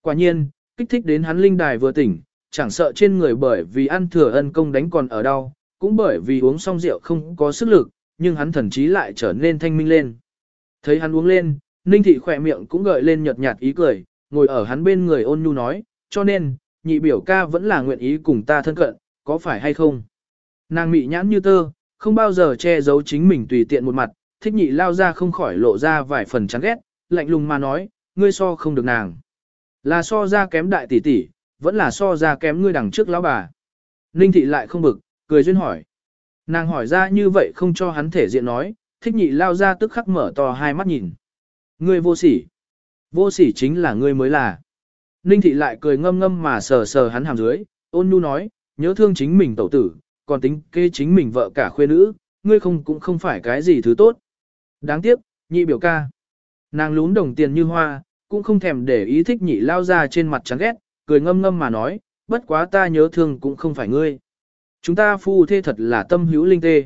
[SPEAKER 1] Quả nhiên, kích thích đến hắn linh đài vừa tỉnh, chẳng sợ trên người bởi vì ăn thừa ân công đánh còn ở đau, cũng bởi vì uống xong rượu không có sức lực, nhưng hắn thần trí lại trở nên thanh minh lên. Thấy hắn uống lên, Ninh thị khỏe miệng cũng gợi lên nhợt nhạt ý cười, ngồi ở hắn bên người ôn nhu nói, cho nên, nhị biểu ca vẫn là nguyện ý cùng ta thân cận, có phải hay không? Nàng mị nhãn như tơ, không bao giờ che giấu chính mình tùy tiện một mặt, thích nhị lao ra không khỏi lộ ra vài phần chán ghét, lạnh lùng mà nói, ngươi so không được nàng. Là so ra kém đại tỷ tỷ, vẫn là so ra kém ngươi đằng trước lão bà. Ninh thị lại không bực, cười duyên hỏi. Nàng hỏi ra như vậy không cho hắn thể diện nói, thích nhị lao ra tức khắc mở to hai mắt nhìn. Ngươi vô sỉ. Vô sỉ chính là ngươi mới là. Ninh thị lại cười ngâm ngâm mà sờ sờ hắn hàm dưới, ôn nhu nói, nhớ thương chính mình tẩu tử, còn tính kê chính mình vợ cả khuê nữ, ngươi không cũng không phải cái gì thứ tốt. Đáng tiếc, nhị biểu ca. Nàng lún đồng tiền như hoa, cũng không thèm để ý thích nhị lao ra trên mặt trắng ghét, cười ngâm ngâm mà nói, bất quá ta nhớ thương cũng không phải ngươi. Chúng ta phu thê thật là tâm hữu linh tê.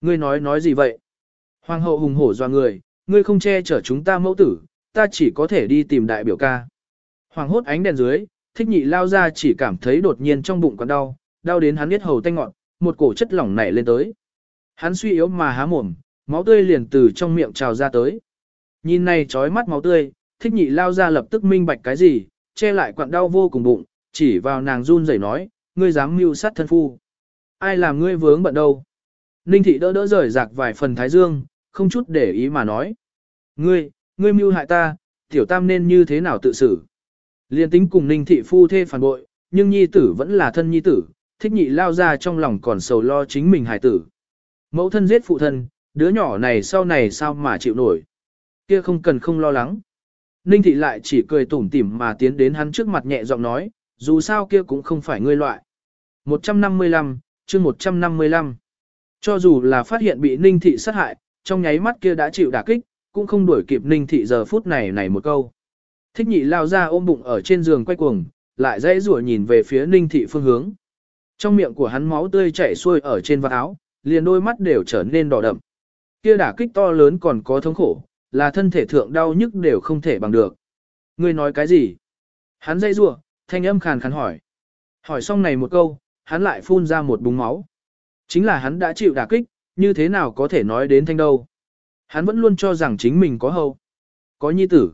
[SPEAKER 1] Ngươi nói nói gì vậy? Hoàng hậu hùng hổ doa người, ngươi không che chở chúng ta mẫu tử, ta chỉ có thể đi tìm đại biểu ca. Hoàng hốt ánh đèn dưới, thích nhị lao ra chỉ cảm thấy đột nhiên trong bụng còn đau, đau đến hắn biết hầu tanh ngọn, một cổ chất lỏng nảy lên tới. Hắn suy yếu mà há mồm, máu tươi liền từ trong miệng trào ra tới. Nhìn này trói mắt máu tươi, thích nhị lao ra lập tức minh bạch cái gì, che lại quặn đau vô cùng bụng, chỉ vào nàng run rẩy nói, ngươi dám mưu sát thân phu. Ai làm ngươi vướng bận đâu? Ninh thị đỡ đỡ rời rạc vài phần thái dương, không chút để ý mà nói. Ngươi, ngươi mưu hại ta, tiểu tam nên như thế nào tự xử? Liên tính cùng ninh thị phu thê phản bội, nhưng nhi tử vẫn là thân nhi tử, thích nhị lao ra trong lòng còn sầu lo chính mình hài tử. Mẫu thân giết phụ thân, đứa nhỏ này sau này sao mà chịu nổi. Kia không cần không lo lắng. Ninh thị lại chỉ cười tủm tỉm mà tiến đến hắn trước mặt nhẹ giọng nói, dù sao kia cũng không phải ngươi loại. 155, chương 155. Cho dù là phát hiện bị Ninh thị sát hại, trong nháy mắt kia đã chịu đả kích, cũng không đuổi kịp Ninh thị giờ phút này này một câu. Thích nhị lao ra ôm bụng ở trên giường quay cuồng, lại dãy rủa nhìn về phía Ninh thị phương hướng. Trong miệng của hắn máu tươi chảy xuôi ở trên vạt áo, liền đôi mắt đều trở nên đỏ đậm. Kia đả kích to lớn còn có thống khổ, là thân thể thượng đau nhức đều không thể bằng được. Ngươi nói cái gì? Hắn dãy rủa, thanh âm khàn khàn hỏi. Hỏi xong này một câu, hắn lại phun ra một búng máu. Chính là hắn đã chịu đả kích, như thế nào có thể nói đến thanh đâu. Hắn vẫn luôn cho rằng chính mình có hậu. Có nhi tử.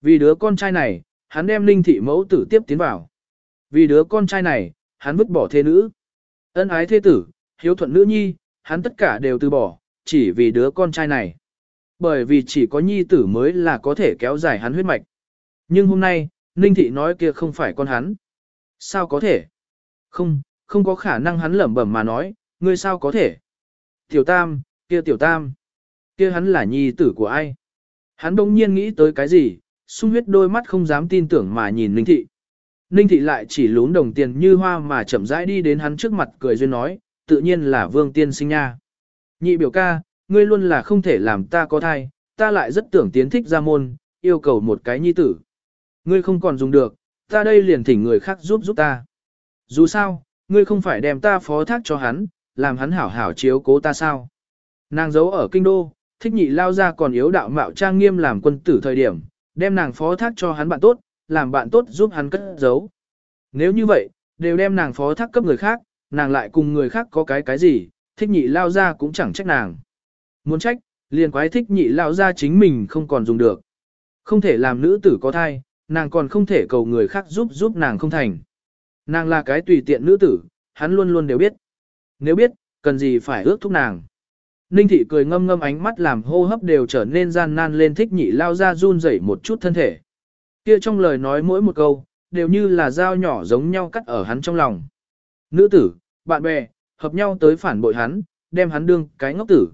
[SPEAKER 1] Vì đứa con trai này, hắn đem linh thị mẫu tử tiếp tiến vào. Vì đứa con trai này, hắn vứt bỏ thế nữ. Ân ái thế tử, hiếu thuận nữ nhi, hắn tất cả đều từ bỏ, chỉ vì đứa con trai này. Bởi vì chỉ có nhi tử mới là có thể kéo dài hắn huyết mạch. Nhưng hôm nay, Ninh Thị nói kia không phải con hắn. Sao có thể? Không, không có khả năng hắn lẩm bẩm mà nói, ngươi sao có thể? Tiểu Tam, kia Tiểu Tam, kia hắn là nhi tử của ai? Hắn đông nhiên nghĩ tới cái gì, sung huyết đôi mắt không dám tin tưởng mà nhìn Ninh Thị. Ninh Thị lại chỉ lún đồng tiền như hoa mà chậm rãi đi đến hắn trước mặt cười duyên nói, tự nhiên là vương tiên sinh nha. Nhị biểu ca, ngươi luôn là không thể làm ta có thai, ta lại rất tưởng tiến thích ra môn, yêu cầu một cái nhi tử. Ngươi không còn dùng được, ta đây liền thỉnh người khác giúp giúp ta. Dù sao, ngươi không phải đem ta phó thác cho hắn, làm hắn hảo hảo chiếu cố ta sao. Nàng giấu ở kinh đô, thích nhị lao ra còn yếu đạo mạo trang nghiêm làm quân tử thời điểm, đem nàng phó thác cho hắn bạn tốt, làm bạn tốt giúp hắn cất giấu. Nếu như vậy, đều đem nàng phó thác cấp người khác, nàng lại cùng người khác có cái cái gì, thích nhị lao ra cũng chẳng trách nàng. Muốn trách, liền quái thích nhị lao ra chính mình không còn dùng được. Không thể làm nữ tử có thai, nàng còn không thể cầu người khác giúp giúp nàng không thành. Nàng là cái tùy tiện nữ tử, hắn luôn luôn đều biết. Nếu biết, cần gì phải ước thúc nàng. Ninh thị cười ngâm ngâm ánh mắt làm hô hấp đều trở nên gian nan lên thích nhị lao ra run rẩy một chút thân thể. Kia trong lời nói mỗi một câu, đều như là dao nhỏ giống nhau cắt ở hắn trong lòng. Nữ tử, bạn bè, hợp nhau tới phản bội hắn, đem hắn đương cái ngốc tử.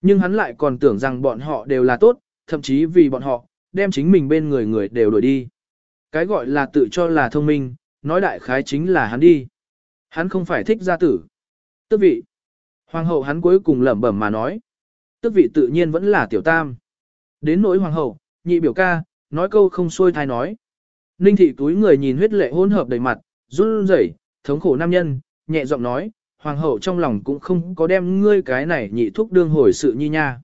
[SPEAKER 1] Nhưng hắn lại còn tưởng rằng bọn họ đều là tốt, thậm chí vì bọn họ, đem chính mình bên người người đều đuổi đi. Cái gọi là tự cho là thông minh, nói đại khái chính là hắn đi. Hắn không phải thích gia tử. Tức vị. Hoàng hậu hắn cuối cùng lẩm bẩm mà nói. Tức vị tự nhiên vẫn là tiểu tam. Đến nỗi hoàng hậu, nhị biểu ca, nói câu không xuôi thai nói. Ninh thị túi người nhìn huyết lệ hôn hợp đầy mặt, run rẩy, thống khổ nam nhân, nhẹ giọng nói, hoàng hậu trong lòng cũng không có đem ngươi cái này nhị thúc đương hồi sự nhi nha.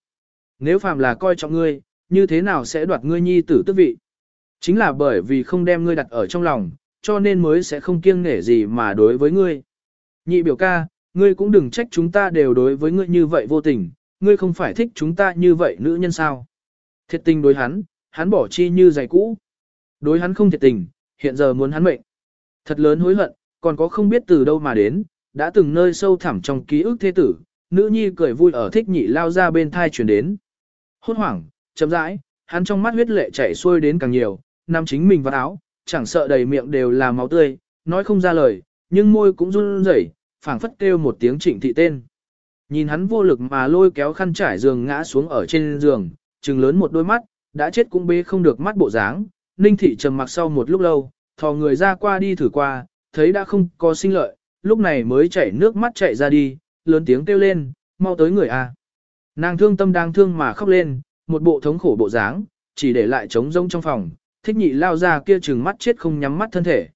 [SPEAKER 1] Nếu phàm là coi trọng ngươi, như thế nào sẽ đoạt ngươi nhi tử tước vị? Chính là bởi vì không đem ngươi đặt ở trong lòng, cho nên mới sẽ không kiêng nể gì mà đối với ngươi. Nhị biểu ca, ngươi cũng đừng trách chúng ta đều đối với ngươi như vậy vô tình, ngươi không phải thích chúng ta như vậy nữ nhân sao. Thiệt tình đối hắn, hắn bỏ chi như giày cũ. Đối hắn không thiệt tình, hiện giờ muốn hắn mệnh. Thật lớn hối hận, còn có không biết từ đâu mà đến, đã từng nơi sâu thẳm trong ký ức thế tử, nữ nhi cười vui ở thích nhị lao ra bên thai chuyển đến. Hốt hoảng, chậm rãi, hắn trong mắt huyết lệ chảy xuôi đến càng nhiều, nằm chính mình vào áo, chẳng sợ đầy miệng đều là máu tươi, nói không ra lời, nhưng môi cũng run rẩy, phảng phất kêu một tiếng trịnh thị tên. Nhìn hắn vô lực mà lôi kéo khăn trải giường ngã xuống ở trên giường, trừng lớn một đôi mắt, đã chết cũng bế không được mắt bộ dáng. Ninh thị trầm mặc sau một lúc lâu, thò người ra qua đi thử qua, thấy đã không có sinh lợi, lúc này mới chảy nước mắt chạy ra đi, lớn tiếng kêu lên, mau tới người a. Nàng thương tâm đang thương mà khóc lên, một bộ thống khổ bộ dáng, chỉ để lại trống rông trong phòng, thích nhị lao ra kia chừng mắt chết không nhắm mắt thân thể.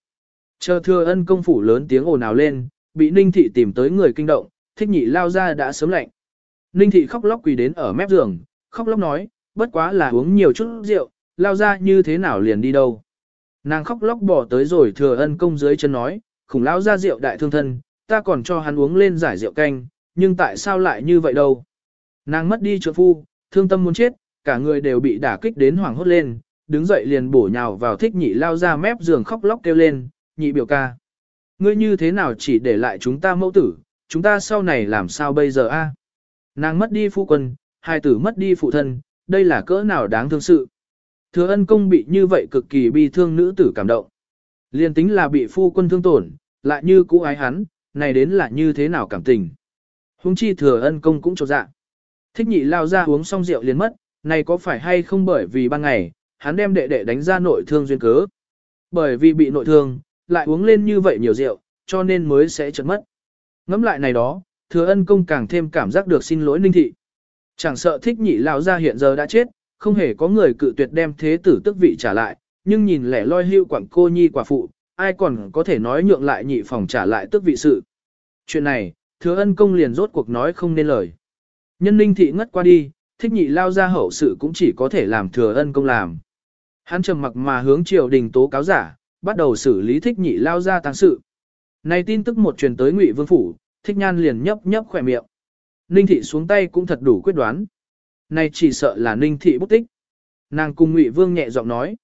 [SPEAKER 1] Chờ thừa ân công phủ lớn tiếng ồn ào lên, bị ninh thị tìm tới người kinh động, thích nhị lao ra đã sớm lạnh. Ninh thị khóc lóc quỳ đến ở mép giường, khóc lóc nói, bất quá là uống nhiều chút rượu, lao ra như thế nào liền đi đâu. Nàng khóc lóc bỏ tới rồi thừa ân công dưới chân nói, khủng lao ra rượu đại thương thân, ta còn cho hắn uống lên giải rượu canh, nhưng tại sao lại như vậy đâu. Nàng mất đi trượng phu, thương tâm muốn chết, cả người đều bị đả kích đến hoảng hốt lên, đứng dậy liền bổ nhào vào thích nhị lao ra mép giường khóc lóc kêu lên, nhị biểu ca. Ngươi như thế nào chỉ để lại chúng ta mẫu tử, chúng ta sau này làm sao bây giờ a? Nàng mất đi phu quân, hai tử mất đi phụ thân, đây là cỡ nào đáng thương sự. Thừa ân công bị như vậy cực kỳ bi thương nữ tử cảm động. Liên tính là bị phu quân thương tổn, lại như cũ ái hắn, này đến là như thế nào cảm tình. Hùng chi thừa ân công cũng trột dạ. Thích nhị lao ra uống xong rượu liền mất, này có phải hay không bởi vì ban ngày, hắn đem đệ đệ đánh ra nội thương duyên cớ. Bởi vì bị nội thương, lại uống lên như vậy nhiều rượu, cho nên mới sẽ chật mất. Ngắm lại này đó, thừa ân công càng thêm cảm giác được xin lỗi ninh thị. Chẳng sợ thích nhị lão ra hiện giờ đã chết, không hề có người cự tuyệt đem thế tử tức vị trả lại, nhưng nhìn lẻ loi hưu quảng cô nhi quả phụ, ai còn có thể nói nhượng lại nhị phòng trả lại tức vị sự. Chuyện này, thừa ân công liền rốt cuộc nói không nên lời. Nhân ninh thị ngất qua đi, thích nhị lao ra hậu sự cũng chỉ có thể làm thừa ân công làm. Hắn trầm mặc mà hướng triều đình tố cáo giả, bắt đầu xử lý thích nhị lao ra tăng sự. Này tin tức một truyền tới Ngụy Vương phủ, Thích Nhan liền nhấp nhấp khỏe miệng. Ninh thị xuống tay cũng thật đủ quyết đoán. Này chỉ sợ là Ninh thị bất tích. Nàng cùng Ngụy Vương nhẹ giọng nói,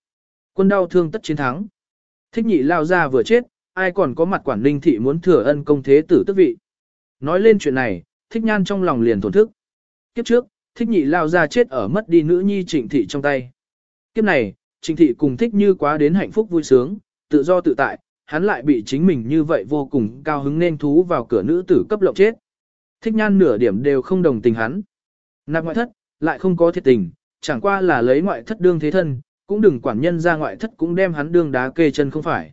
[SPEAKER 1] quân đau thương tất chiến thắng. Thích nhị lao ra vừa chết, ai còn có mặt quản Ninh thị muốn thừa ân công thế tử tức vị. Nói lên chuyện này, Thích Nhan trong lòng liền thổn thức. Kiếp trước, Thích nhị lao ra chết ở mất đi nữ nhi Trịnh thị trong tay. Kiếp này, Trịnh thị cùng Thích như quá đến hạnh phúc vui sướng, tự do tự tại, hắn lại bị chính mình như vậy vô cùng cao hứng nên thú vào cửa nữ tử cấp lộng chết. Thích nhan nửa điểm đều không đồng tình hắn. Nạp ngoại thất, lại không có thiệt tình, chẳng qua là lấy ngoại thất đương thế thân, cũng đừng quản nhân ra ngoại thất cũng đem hắn đương đá kê chân không phải.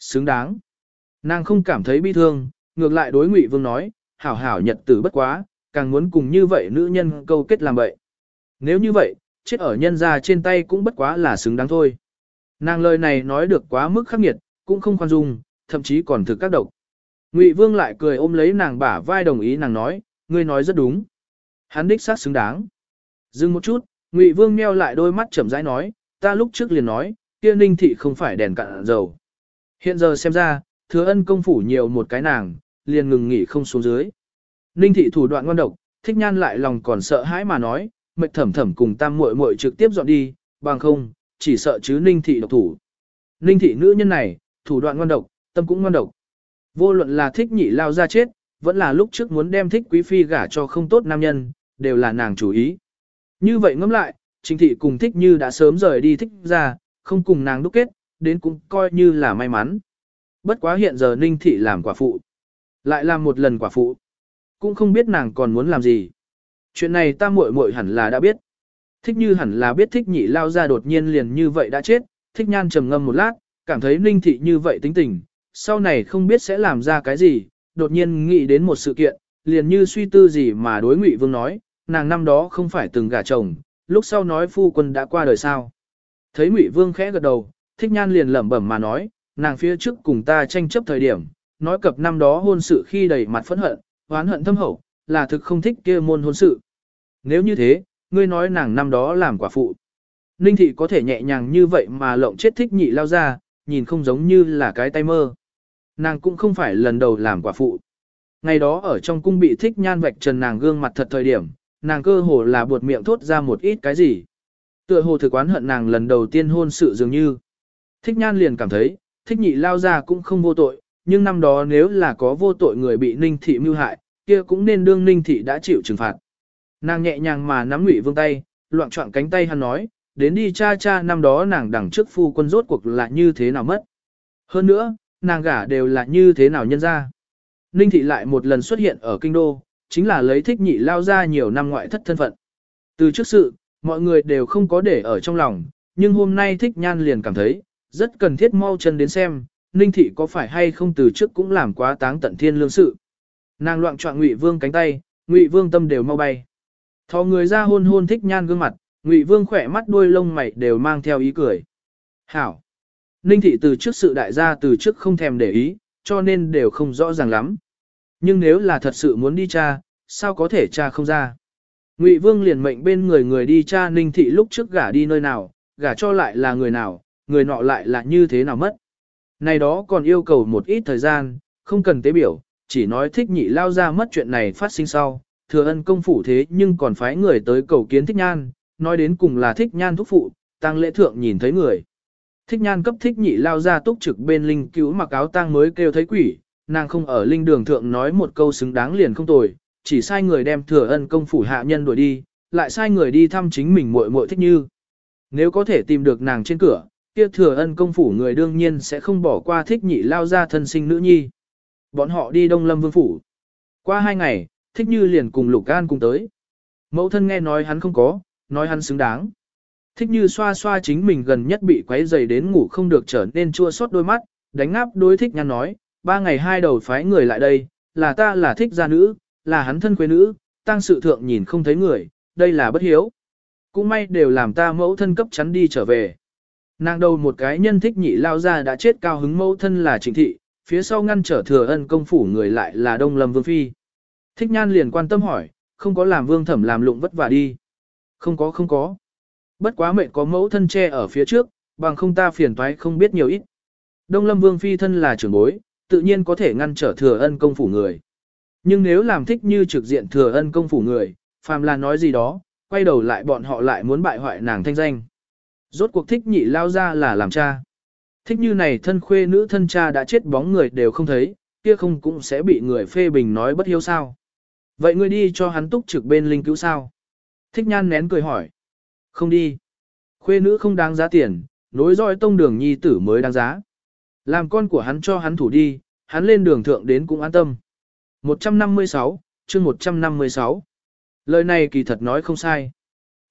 [SPEAKER 1] Xứng đáng. Nàng không cảm thấy bi thương, ngược lại đối ngụy vương nói, hảo hảo nhật tử bất quá, càng muốn cùng như vậy nữ nhân câu kết làm vậy. Nếu như vậy, chết ở nhân ra trên tay cũng bất quá là xứng đáng thôi. Nàng lời này nói được quá mức khắc nghiệt, cũng không khoan dung, thậm chí còn thực các độc. Ngụy Vương lại cười ôm lấy nàng bả vai đồng ý nàng nói, ngươi nói rất đúng. Hắn đích xác xứng đáng. Dừng một chút, Ngụy Vương meo lại đôi mắt chậm rãi nói, ta lúc trước liền nói, kia ninh thị không phải đèn cạn dầu. Hiện giờ xem ra, thừa ân công phủ nhiều một cái nàng, liền ngừng nghỉ không xuống dưới. Ninh thị thủ đoạn ngoan độc, thích nhan lại lòng còn sợ hãi mà nói, mệt thẩm thẩm cùng tam muội muội trực tiếp dọn đi, bằng không, chỉ sợ chứ ninh thị độc thủ. Ninh thị nữ nhân này, thủ đoạn ngoan độc, tâm cũng ngoan độc. Vô luận là thích nhị lao ra chết, vẫn là lúc trước muốn đem thích quý phi gả cho không tốt nam nhân, đều là nàng chủ ý. Như vậy ngẫm lại, trình thị cùng thích như đã sớm rời đi thích ra, không cùng nàng đúc kết, đến cũng coi như là may mắn. Bất quá hiện giờ ninh thị làm quả phụ. Lại làm một lần quả phụ cũng không biết nàng còn muốn làm gì. Chuyện này ta muội muội hẳn là đã biết. Thích như hẳn là biết thích nhị lao ra đột nhiên liền như vậy đã chết, thích nhan trầm ngâm một lát, cảm thấy ninh thị như vậy tính tình, sau này không biết sẽ làm ra cái gì, đột nhiên nghĩ đến một sự kiện, liền như suy tư gì mà đối ngụy vương nói, nàng năm đó không phải từng gả chồng, lúc sau nói phu quân đã qua đời sao. Thấy ngụy vương khẽ gật đầu, thích nhan liền lẩm bẩm mà nói, nàng phía trước cùng ta tranh chấp thời điểm, nói cập năm đó hôn sự khi đầy mặt phẫn hận, oán hận thâm hậu, là thực không thích kia môn hôn sự. Nếu như thế, ngươi nói nàng năm đó làm quả phụ. Ninh thị có thể nhẹ nhàng như vậy mà lộng chết thích nhị lao ra, nhìn không giống như là cái tay mơ. Nàng cũng không phải lần đầu làm quả phụ. Ngày đó ở trong cung bị thích nhan vạch trần nàng gương mặt thật thời điểm, nàng cơ hồ là buột miệng thốt ra một ít cái gì. Tựa hồ thực oán hận nàng lần đầu tiên hôn sự dường như. Thích nhan liền cảm thấy, thích nhị lao ra cũng không vô tội, nhưng năm đó nếu là có vô tội người bị ninh thị mưu hại, kia cũng nên đương ninh thị đã chịu trừng phạt. Nàng nhẹ nhàng mà nắm ngụy vương tay, loạn trọng cánh tay hắn nói, đến đi cha cha năm đó nàng đằng trước phu quân rốt cuộc là như thế nào mất. Hơn nữa, nàng gả đều là như thế nào nhân ra. Ninh thị lại một lần xuất hiện ở kinh đô, chính là lấy thích nhị lao ra nhiều năm ngoại thất thân phận. Từ trước sự, mọi người đều không có để ở trong lòng, nhưng hôm nay thích nhan liền cảm thấy, rất cần thiết mau chân đến xem, Ninh thị có phải hay không từ trước cũng làm quá táng tận thiên lương sự. Nàng loạn trọng Ngụy Vương cánh tay, Ngụy Vương tâm đều mau bay. Thò người ra hôn hôn thích nhan gương mặt, Ngụy Vương khỏe mắt đuôi lông mày đều mang theo ý cười. Hảo! Ninh thị từ trước sự đại gia từ trước không thèm để ý, cho nên đều không rõ ràng lắm. Nhưng nếu là thật sự muốn đi cha, sao có thể cha không ra? Ngụy Vương liền mệnh bên người người đi cha Ninh thị lúc trước gả đi nơi nào, gả cho lại là người nào, người nọ lại là như thế nào mất. Này đó còn yêu cầu một ít thời gian, không cần tế biểu, chỉ nói thích nhị lao ra mất chuyện này phát sinh sau, thừa ân công phủ thế nhưng còn phái người tới cầu kiến thích nhan, nói đến cùng là thích nhan thúc phụ, tăng lễ thượng nhìn thấy người. Thích nhan cấp thích nhị lao ra túc trực bên linh cứu mặc áo tang mới kêu thấy quỷ, nàng không ở linh đường thượng nói một câu xứng đáng liền không tồi, chỉ sai người đem thừa ân công phủ hạ nhân đuổi đi, lại sai người đi thăm chính mình muội muội thích như. Nếu có thể tìm được nàng trên cửa, kia thừa ân công phủ người đương nhiên sẽ không bỏ qua thích nhị lao ra thân sinh nữ nhi. Bọn họ đi Đông Lâm Vương Phủ. Qua hai ngày, thích như liền cùng Lục An cùng tới. Mẫu thân nghe nói hắn không có, nói hắn xứng đáng. Thích như xoa xoa chính mình gần nhất bị quấy dày đến ngủ không được trở nên chua xót đôi mắt, đánh ngáp đối thích nhăn nói, ba ngày hai đầu phái người lại đây, là ta là thích gia nữ, là hắn thân quê nữ, tăng sự thượng nhìn không thấy người, đây là bất hiếu. Cũng may đều làm ta mẫu thân cấp chắn đi trở về. Nàng đầu một cái nhân thích nhị lao ra đã chết cao hứng mẫu thân là trịnh thị, phía sau ngăn trở thừa ân công phủ người lại là đông lâm vương phi. Thích nhan liền quan tâm hỏi, không có làm vương thẩm làm lụng vất vả đi. Không có không có. Bất quá mệnh có mẫu thân che ở phía trước, bằng không ta phiền toái không biết nhiều ít. Đông lâm vương phi thân là trưởng bối, tự nhiên có thể ngăn trở thừa ân công phủ người. Nhưng nếu làm thích như trực diện thừa ân công phủ người, phàm là nói gì đó, quay đầu lại bọn họ lại muốn bại hoại nàng thanh danh. Rốt cuộc thích nhị lao ra là làm cha. Thích như này thân khuê nữ thân cha đã chết bóng người đều không thấy, kia không cũng sẽ bị người phê bình nói bất hiếu sao. Vậy ngươi đi cho hắn túc trực bên linh cứu sao? Thích nhan nén cười hỏi. Không đi. Khuê nữ không đáng giá tiền, nối dõi tông đường nhi tử mới đáng giá. Làm con của hắn cho hắn thủ đi, hắn lên đường thượng đến cũng an tâm. 156, chương 156. Lời này kỳ thật nói không sai.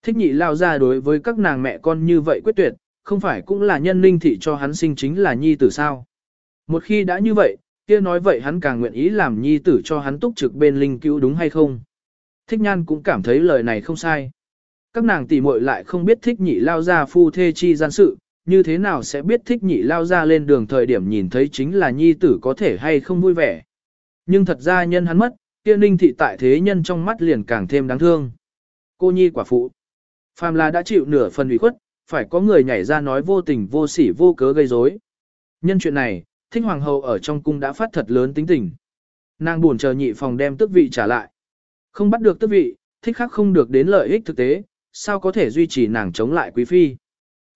[SPEAKER 1] Thích nhị lao ra đối với các nàng mẹ con như vậy quyết tuyệt, không phải cũng là nhân linh thị cho hắn sinh chính là nhi tử sao. Một khi đã như vậy, kia nói vậy hắn càng nguyện ý làm nhi tử cho hắn túc trực bên linh cứu đúng hay không. Thích nhan cũng cảm thấy lời này không sai. Các nàng tỷ muội lại không biết thích nhị lao ra phu thê chi gian sự, như thế nào sẽ biết thích nhị lao ra lên đường thời điểm nhìn thấy chính là nhi tử có thể hay không vui vẻ. Nhưng thật ra nhân hắn mất, kia ninh thị tại thế nhân trong mắt liền càng thêm đáng thương. Cô nhi quả phụ. Phàm là đã chịu nửa phần ủy khuất, phải có người nhảy ra nói vô tình vô sỉ vô cớ gây rối. Nhân chuyện này, thích hoàng hậu ở trong cung đã phát thật lớn tính tình. Nàng buồn chờ nhị phòng đem tước vị trả lại. Không bắt được tước vị, thích khác không được đến lợi ích thực tế, sao có thể duy trì nàng chống lại quý phi.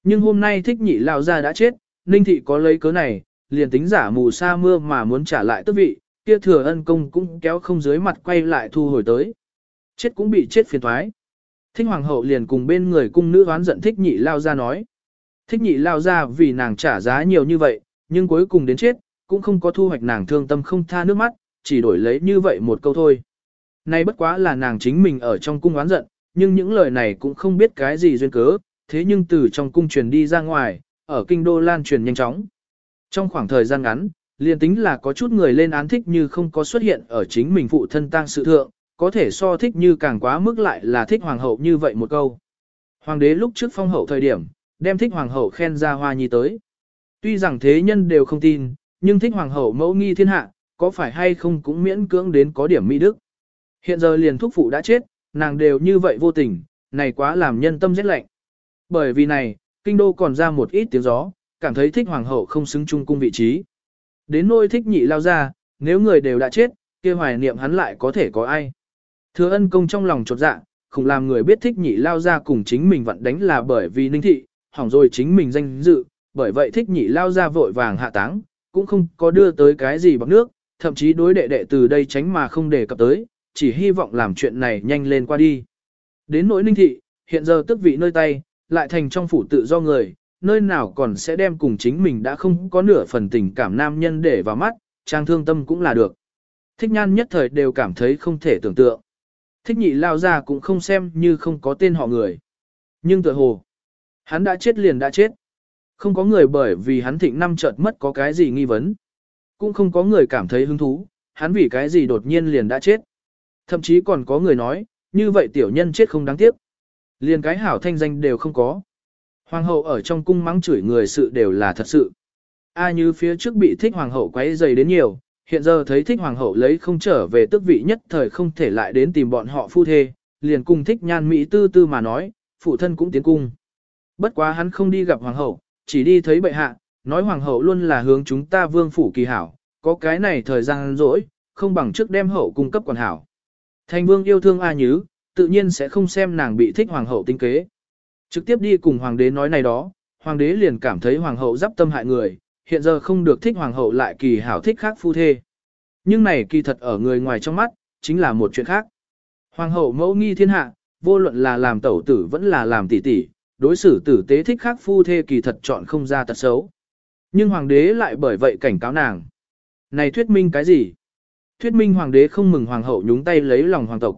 [SPEAKER 1] Nhưng hôm nay thích nhị lao ra đã chết, ninh thị có lấy cớ này, liền tính giả mù sa mưa mà muốn trả lại tước vị, kia thừa ân công cũng kéo không dưới mặt quay lại thu hồi tới. Chết cũng bị chết phiền thoái. Thích hoàng hậu liền cùng bên người cung nữ oán giận thích nhị lao ra nói. Thích nhị lao ra vì nàng trả giá nhiều như vậy, nhưng cuối cùng đến chết, cũng không có thu hoạch nàng thương tâm không tha nước mắt, chỉ đổi lấy như vậy một câu thôi. Nay bất quá là nàng chính mình ở trong cung oán giận, nhưng những lời này cũng không biết cái gì duyên cớ, thế nhưng từ trong cung truyền đi ra ngoài, ở kinh đô lan truyền nhanh chóng. Trong khoảng thời gian ngắn, liền tính là có chút người lên án thích như không có xuất hiện ở chính mình phụ thân tang sự thượng, có thể so thích như càng quá mức lại là thích hoàng hậu như vậy một câu. Hoàng đế lúc trước phong hậu thời điểm, đem thích hoàng hậu khen ra hoa nhi tới. Tuy rằng thế nhân đều không tin, nhưng thích hoàng hậu mẫu nghi thiên hạ, có phải hay không cũng miễn cưỡng đến có điểm mỹ đức. Hiện giờ liền thúc phụ đã chết, nàng đều như vậy vô tình, này quá làm nhân tâm rét lạnh. Bởi vì này, kinh đô còn ra một ít tiếng gió, cảm thấy thích hoàng hậu không xứng chung cung vị trí. Đến nôi thích nhị lao ra, nếu người đều đã chết, kia hoài niệm hắn lại có thể có ai. Thừa ân công trong lòng chột dạ, không làm người biết thích nhị lao ra cùng chính mình vận đánh là bởi vì ninh thị, hỏng rồi chính mình danh dự, bởi vậy thích nhị lao ra vội vàng hạ táng, cũng không có đưa tới cái gì bằng nước, thậm chí đối đệ đệ từ đây tránh mà không đề cập tới, chỉ hy vọng làm chuyện này nhanh lên qua đi. Đến nỗi ninh thị, hiện giờ tức vị nơi tay, lại thành trong phủ tự do người, nơi nào còn sẽ đem cùng chính mình đã không có nửa phần tình cảm nam nhân để vào mắt, trang thương tâm cũng là được. Thích nhan nhất thời đều cảm thấy không thể tưởng tượng. Thích nhị lao ra cũng không xem như không có tên họ người. Nhưng tự hồ, hắn đã chết liền đã chết. Không có người bởi vì hắn thịnh năm chợt mất có cái gì nghi vấn. Cũng không có người cảm thấy hứng thú, hắn vì cái gì đột nhiên liền đã chết. Thậm chí còn có người nói, như vậy tiểu nhân chết không đáng tiếc. Liền cái hảo thanh danh đều không có. Hoàng hậu ở trong cung mắng chửi người sự đều là thật sự. A như phía trước bị thích hoàng hậu quấy dày đến nhiều, hiện giờ thấy thích hoàng hậu lấy không trở về tước vị nhất thời không thể lại đến tìm bọn họ phu thê, liền cùng thích nhan mỹ tư tư mà nói, phụ thân cũng tiến cung. Bất quá hắn không đi gặp hoàng hậu, chỉ đi thấy bệ hạ, nói hoàng hậu luôn là hướng chúng ta vương phủ kỳ hảo, có cái này thời gian rỗi, không bằng trước đem hậu cung cấp quản hảo. Thành vương yêu thương A Nhứ, tự nhiên sẽ không xem nàng bị thích hoàng hậu tinh kế. Trực tiếp đi cùng hoàng đế nói này đó, hoàng đế liền cảm thấy hoàng hậu giáp tâm hại người, hiện giờ không được thích hoàng hậu lại kỳ hảo thích khác phu thê. Nhưng này kỳ thật ở người ngoài trong mắt, chính là một chuyện khác. Hoàng hậu mẫu nghi thiên hạ, vô luận là làm tẩu tử vẫn là làm tỷ tỷ, đối xử tử tế thích khác phu thê kỳ thật chọn không ra tật xấu. Nhưng hoàng đế lại bởi vậy cảnh cáo nàng. Này thuyết minh cái gì? Thuyết minh hoàng đế không mừng hoàng hậu nhúng tay lấy lòng hoàng tộc.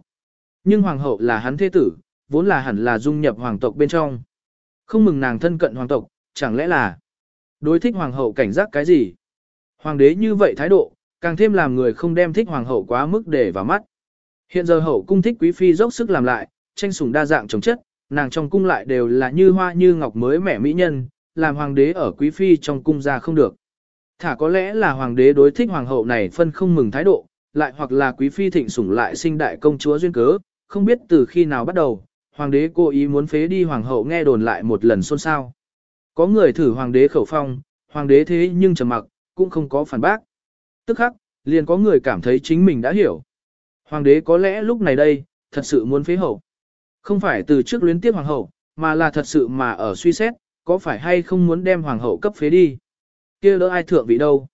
[SPEAKER 1] Nhưng hoàng hậu là hắn thế tử, vốn là hẳn là dung nhập hoàng tộc bên trong. Không mừng nàng thân cận hoàng tộc, chẳng lẽ là đối thích hoàng hậu cảnh giác cái gì? Hoàng đế như vậy thái độ, càng thêm làm người không đem thích hoàng hậu quá mức để vào mắt. Hiện giờ hậu cung thích quý phi dốc sức làm lại, tranh sủng đa dạng chống chất, nàng trong cung lại đều là như hoa như ngọc mới mẻ mỹ nhân, làm hoàng đế ở quý phi trong cung ra không được. Thả có lẽ là hoàng đế đối thích hoàng hậu này phân không mừng thái độ, lại hoặc là quý phi thịnh sủng lại sinh đại công chúa duyên cớ, không biết từ khi nào bắt đầu, hoàng đế cố ý muốn phế đi hoàng hậu nghe đồn lại một lần xôn xao. Có người thử hoàng đế khẩu phong, hoàng đế thế nhưng trầm mặc, cũng không có phản bác. Tức khắc, liền có người cảm thấy chính mình đã hiểu. Hoàng đế có lẽ lúc này đây, thật sự muốn phế hậu. Không phải từ trước luyến tiếp hoàng hậu, mà là thật sự mà ở suy xét, có phải hay không muốn đem hoàng hậu cấp phế đi. kia đỡ ai thượng vị đâu.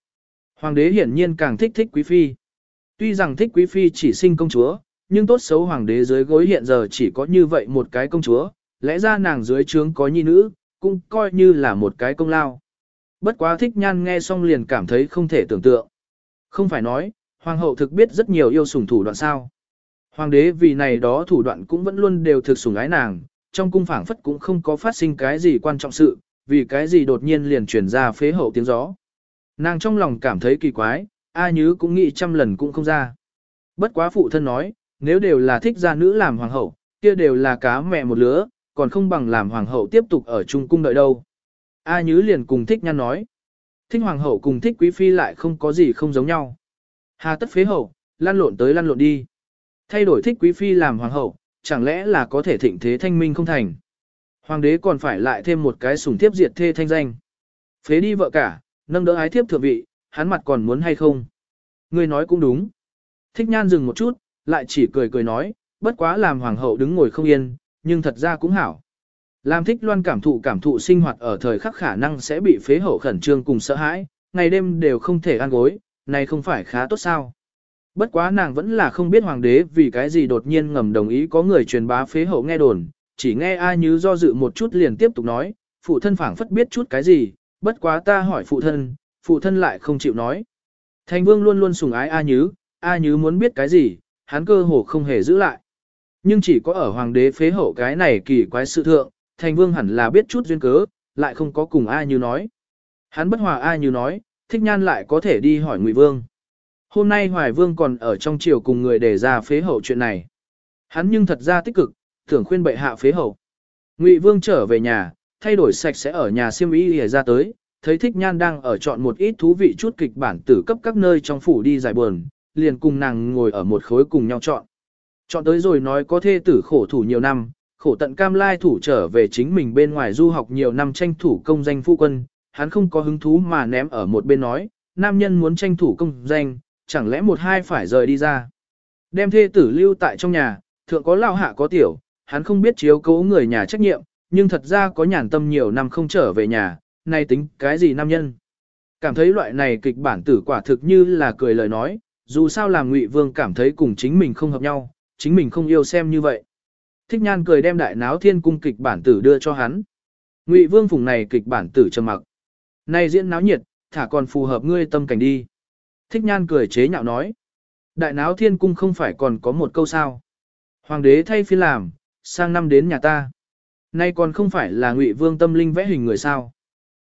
[SPEAKER 1] Hoàng đế hiển nhiên càng thích thích quý phi. Tuy rằng thích quý phi chỉ sinh công chúa, nhưng tốt xấu hoàng đế dưới gối hiện giờ chỉ có như vậy một cái công chúa, lẽ ra nàng dưới trướng có nhi nữ, cũng coi như là một cái công lao. Bất quá thích nhan nghe xong liền cảm thấy không thể tưởng tượng. Không phải nói, hoàng hậu thực biết rất nhiều yêu sủng thủ đoạn sao. Hoàng đế vì này đó thủ đoạn cũng vẫn luôn đều thực sủng ái nàng, trong cung phảng phất cũng không có phát sinh cái gì quan trọng sự, vì cái gì đột nhiên liền truyền ra phế hậu tiếng gió. Nàng trong lòng cảm thấy kỳ quái, A Nhứ cũng nghĩ trăm lần cũng không ra. Bất quá phụ thân nói, nếu đều là thích gia nữ làm hoàng hậu, kia đều là cá mẹ một lứa, còn không bằng làm hoàng hậu tiếp tục ở trung cung đợi đâu. A Nhứ liền cùng thích nhăn nói. Thích hoàng hậu cùng thích quý phi lại không có gì không giống nhau. Hà tất phế hậu, lăn lộn tới lăn lộn đi. Thay đổi thích quý phi làm hoàng hậu, chẳng lẽ là có thể thịnh thế thanh minh không thành. Hoàng đế còn phải lại thêm một cái sủng thiếp diệt thê thanh danh. Phế đi vợ cả, nâng đỡ ái thiếp thượng vị, hắn mặt còn muốn hay không? Ngươi nói cũng đúng. Thích nhan dừng một chút, lại chỉ cười cười nói, bất quá làm hoàng hậu đứng ngồi không yên, nhưng thật ra cũng hảo. Làm thích loan cảm thụ cảm thụ sinh hoạt ở thời khắc khả năng sẽ bị phế hậu khẩn trương cùng sợ hãi, ngày đêm đều không thể ăn gối, này không phải khá tốt sao. Bất quá nàng vẫn là không biết hoàng đế vì cái gì đột nhiên ngầm đồng ý có người truyền bá phế hậu nghe đồn, chỉ nghe ai như do dự một chút liền tiếp tục nói, phụ thân phảng phất biết chút cái gì, bất quá ta hỏi phụ thân, phụ thân lại không chịu nói. Thành vương luôn luôn sùng ái A Nhứ, A Nhứ muốn biết cái gì, hắn cơ hồ không hề giữ lại. Nhưng chỉ có ở hoàng đế phế hậu cái này kỳ quái sự thượng, thành vương hẳn là biết chút duyên cớ, lại không có cùng ai như nói. Hắn bất hòa ai như nói, thích nhan lại có thể đi hỏi ngụy vương. Hôm nay hoài vương còn ở trong triều cùng người để ra phế hậu chuyện này. Hắn nhưng thật ra tích cực, tưởng khuyên bệ hạ phế hậu. Ngụy vương trở về nhà, thay đổi sạch sẽ ở nhà siêm ý để ra tới, thấy thích nhan đang ở chọn một ít thú vị chút kịch bản tử cấp các nơi trong phủ đi giải buồn, liền cùng nàng ngồi ở một khối cùng nhau chọn. Chọn tới rồi nói có thê tử khổ thủ nhiều năm, khổ tận cam lai thủ trở về chính mình bên ngoài du học nhiều năm tranh thủ công danh phu quân, hắn không có hứng thú mà ném ở một bên nói, nam nhân muốn tranh thủ công danh, chẳng lẽ một hai phải rời đi ra. Đem thê tử lưu tại trong nhà, thượng có lao hạ có tiểu, hắn không biết chiếu cố người nhà trách nhiệm, nhưng thật ra có nhàn tâm nhiều năm không trở về nhà, nay tính cái gì nam nhân. Cảm thấy loại này kịch bản tử quả thực như là cười lời nói, dù sao làm ngụy vương cảm thấy cùng chính mình không hợp nhau, chính mình không yêu xem như vậy. Thích nhan cười đem đại náo thiên cung kịch bản tử đưa cho hắn. Ngụy vương phùng này kịch bản tử trầm mặc. Này diễn náo nhiệt, thả còn phù hợp ngươi tâm cảnh đi. Thích nhan cười chế nhạo nói. Đại náo thiên cung không phải còn có một câu sao. Hoàng đế thay phiên làm, sang năm đến nhà ta. Nay còn không phải là Ngụy Vương tâm linh vẽ hình người sao.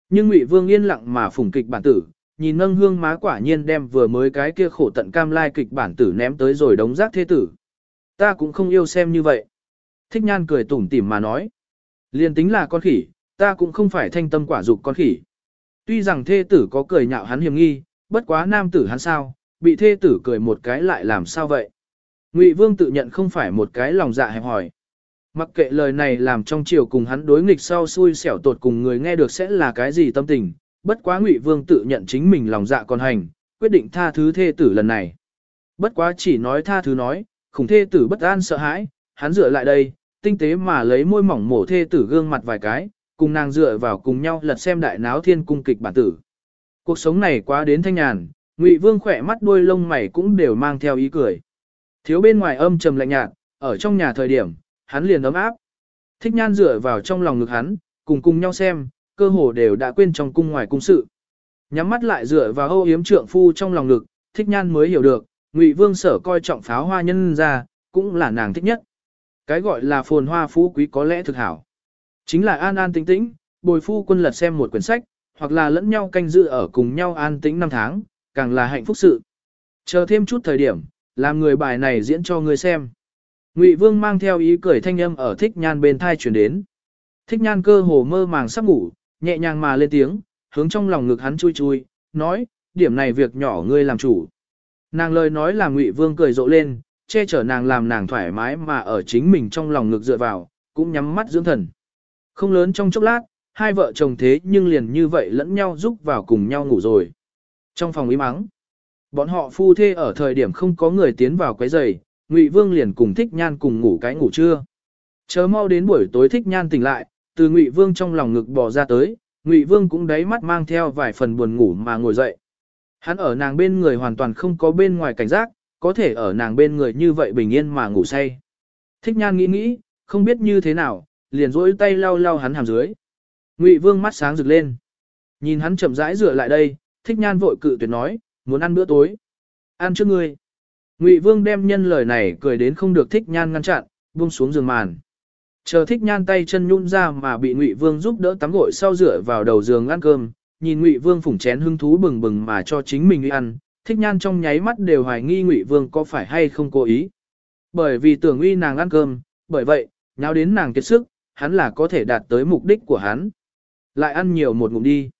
[SPEAKER 1] Nhưng Ngụy Vương yên lặng mà phùng kịch bản tử, nhìn nâng hương má quả nhiên đem vừa mới cái kia khổ tận cam lai kịch bản tử ném tới rồi đống rác thế tử. Ta cũng không yêu xem như vậy. Thích nhan cười tủm tỉm mà nói. Liên tính là con khỉ, ta cũng không phải thanh tâm quả dục con khỉ. Tuy rằng thê tử có cười nhạo hắn hiểm nghi, bất quá nam tử hắn sao, bị thê tử cười một cái lại làm sao vậy? Ngụy Vương tự nhận không phải một cái lòng dạ hẹp hỏi. Mặc kệ lời này làm trong chiều cùng hắn đối nghịch sau xui xẻo tột cùng người nghe được sẽ là cái gì tâm tình, bất quá Ngụy Vương tự nhận chính mình lòng dạ còn hành, quyết định tha thứ thê tử lần này. Bất quá chỉ nói tha thứ nói, khủng thê tử bất an sợ hãi, hắn dựa lại đây, tinh tế mà lấy môi mỏng mổ thê tử gương mặt vài cái, cùng nàng dựa vào cùng nhau lật xem đại náo thiên cung kịch bản tử. Cuộc sống này quá đến thanh nhàn, Ngụy Vương khỏe mắt đuôi lông mày cũng đều mang theo ý cười. Thiếu bên ngoài âm trầm lạnh nhạt, ở trong nhà thời điểm, hắn liền ấm áp. Thích nhan dựa vào trong lòng ngực hắn, cùng cùng nhau xem, cơ hồ đều đã quên trong cung ngoài cung sự. Nhắm mắt lại dựa vào âu yếm trượng phu trong lòng ngực, thích nhan mới hiểu được, Ngụy Vương sở coi trọng pháo hoa nhân ra, cũng là nàng thích nhất. Cái gọi là phồn hoa phú quý có lẽ thực hảo. Chính là an an tĩnh tĩnh, bồi phu quân lật xem một quyển sách, hoặc là lẫn nhau canh dự ở cùng nhau an tĩnh năm tháng, càng là hạnh phúc sự. Chờ thêm chút thời điểm, làm người bài này diễn cho người xem. Ngụy Vương mang theo ý cười thanh âm ở Thích Nhan bên thai truyền đến. Thích Nhan cơ hồ mơ màng sắp ngủ, nhẹ nhàng mà lên tiếng, hướng trong lòng ngực hắn chui chui, nói, điểm này việc nhỏ ngươi làm chủ. Nàng lời nói là Ngụy Vương cười rộ lên, che chở nàng làm nàng thoải mái mà ở chính mình trong lòng ngực dựa vào, cũng nhắm mắt dưỡng thần. Không lớn trong chốc lát, hai vợ chồng thế nhưng liền như vậy lẫn nhau giúp vào cùng nhau ngủ rồi. Trong phòng im mắng, bọn họ phu thê ở thời điểm không có người tiến vào quấy giày, Ngụy Vương liền cùng Thích Nhan cùng ngủ cái ngủ trưa. Chờ mau đến buổi tối Thích Nhan tỉnh lại, từ Ngụy Vương trong lòng ngực bò ra tới, Ngụy Vương cũng đáy mắt mang theo vài phần buồn ngủ mà ngồi dậy. Hắn ở nàng bên người hoàn toàn không có bên ngoài cảnh giác, có thể ở nàng bên người như vậy bình yên mà ngủ say. Thích Nhan nghĩ nghĩ, không biết như thế nào, liền rỗi tay lau lau hắn hàm dưới. Ngụy Vương mắt sáng rực lên. Nhìn hắn chậm rãi rửa lại đây, Thích Nhan vội cự tuyệt nói, muốn ăn bữa tối. Ăn trước ngươi. Ngụy Vương đem nhân lời này cười đến không được Thích Nhan ngăn chặn, buông xuống giường màn. Chờ Thích Nhan tay chân nhún ra mà bị Ngụy Vương giúp đỡ tắm gội sau rửa vào đầu giường ăn cơm, nhìn Ngụy Vương phủng chén hứng thú bừng bừng mà cho chính mình ăn, Thích Nhan trong nháy mắt đều hoài nghi Ngụy Vương có phải hay không cố ý. Bởi vì tưởng uy nàng ăn cơm, bởi vậy, nháo đến nàng kiệt sức, hắn là có thể đạt tới mục đích của hắn. Lại ăn nhiều một ngụm đi.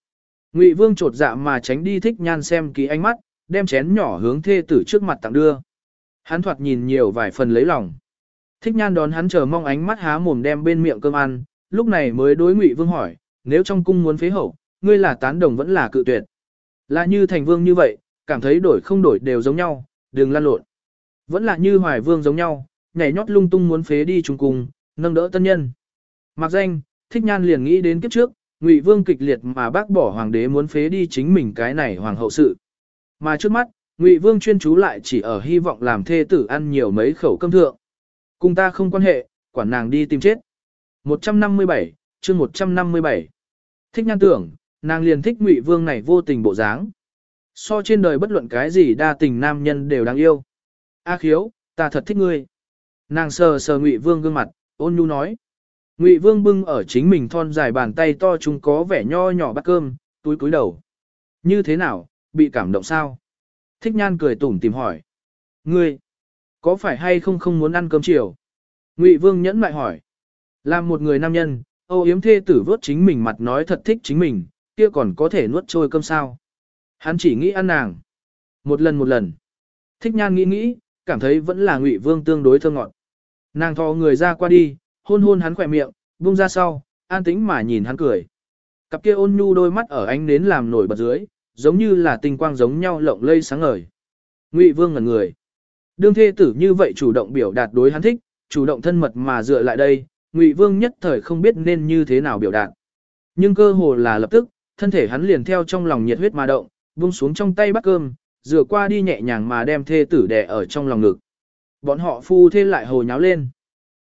[SPEAKER 1] Ngụy Vương trột dạ mà tránh đi Thích Nhan xem kỹ ánh mắt, đem chén nhỏ hướng thê tử trước mặt tặng đưa. Hắn thoạt nhìn nhiều vài phần lấy lòng. Thích nhan đón hắn chờ mong ánh mắt há mồm đem bên miệng cơm ăn, lúc này mới đối Ngụy Vương hỏi, nếu trong cung muốn phế hậu, ngươi là tán đồng vẫn là cự tuyệt. Là như thành vương như vậy, cảm thấy đổi không đổi đều giống nhau, đừng lan lộn. Vẫn là như hoài vương giống nhau, nhảy nhót lung tung muốn phế đi chung cung, nâng đỡ tân nhân. Mặc danh, thích nhan liền nghĩ đến kiếp trước, Ngụy Vương kịch liệt mà bác bỏ hoàng đế muốn phế đi chính mình cái này hoàng hậu sự. Mà trước mắt, Ngụy Vương chuyên chú lại chỉ ở hy vọng làm thê tử ăn nhiều mấy khẩu cơm thượng. Cùng ta không quan hệ, quản nàng đi tìm chết. 157, chương 157. Thích nhan tưởng, nàng liền thích Ngụy Vương này vô tình bộ dáng. So trên đời bất luận cái gì đa tình nam nhân đều đáng yêu. A khiếu, ta thật thích ngươi. Nàng sờ sờ Ngụy Vương gương mặt, ôn nhu nói. Ngụy Vương bưng ở chính mình thon dài bàn tay to chúng có vẻ nho nhỏ bát cơm, túi cúi đầu. Như thế nào, bị cảm động sao? Thích nhan cười tủm tìm hỏi. Ngươi, có phải hay không không muốn ăn cơm chiều? Ngụy Vương nhẫn mại hỏi. Làm một người nam nhân, Âu yếm thê tử vớt chính mình mặt nói thật thích chính mình, kia còn có thể nuốt trôi cơm sao. Hắn chỉ nghĩ ăn nàng. Một lần một lần. Thích nhan nghĩ nghĩ, cảm thấy vẫn là Ngụy Vương tương đối thơm ngọt. Nàng thò người ra qua đi, hôn hôn hắn khỏe miệng, buông ra sau, an tĩnh mà nhìn hắn cười. Cặp kia ôn nhu đôi mắt ở ánh nến làm nổi bật dưới, giống như là tinh quang giống nhau lộng lây sáng ngời. Ngụy Vương ngẩn người. Đương thê tử như vậy chủ động biểu đạt đối hắn thích, chủ động thân mật mà dựa lại đây, Ngụy Vương nhất thời không biết nên như thế nào biểu đạt. Nhưng cơ hồ là lập tức, thân thể hắn liền theo trong lòng nhiệt huyết mà động, buông xuống trong tay bắt cơm, dựa qua đi nhẹ nhàng mà đem thê tử đè ở trong lòng ngực. Bọn họ phu thê lại hồ nháo lên.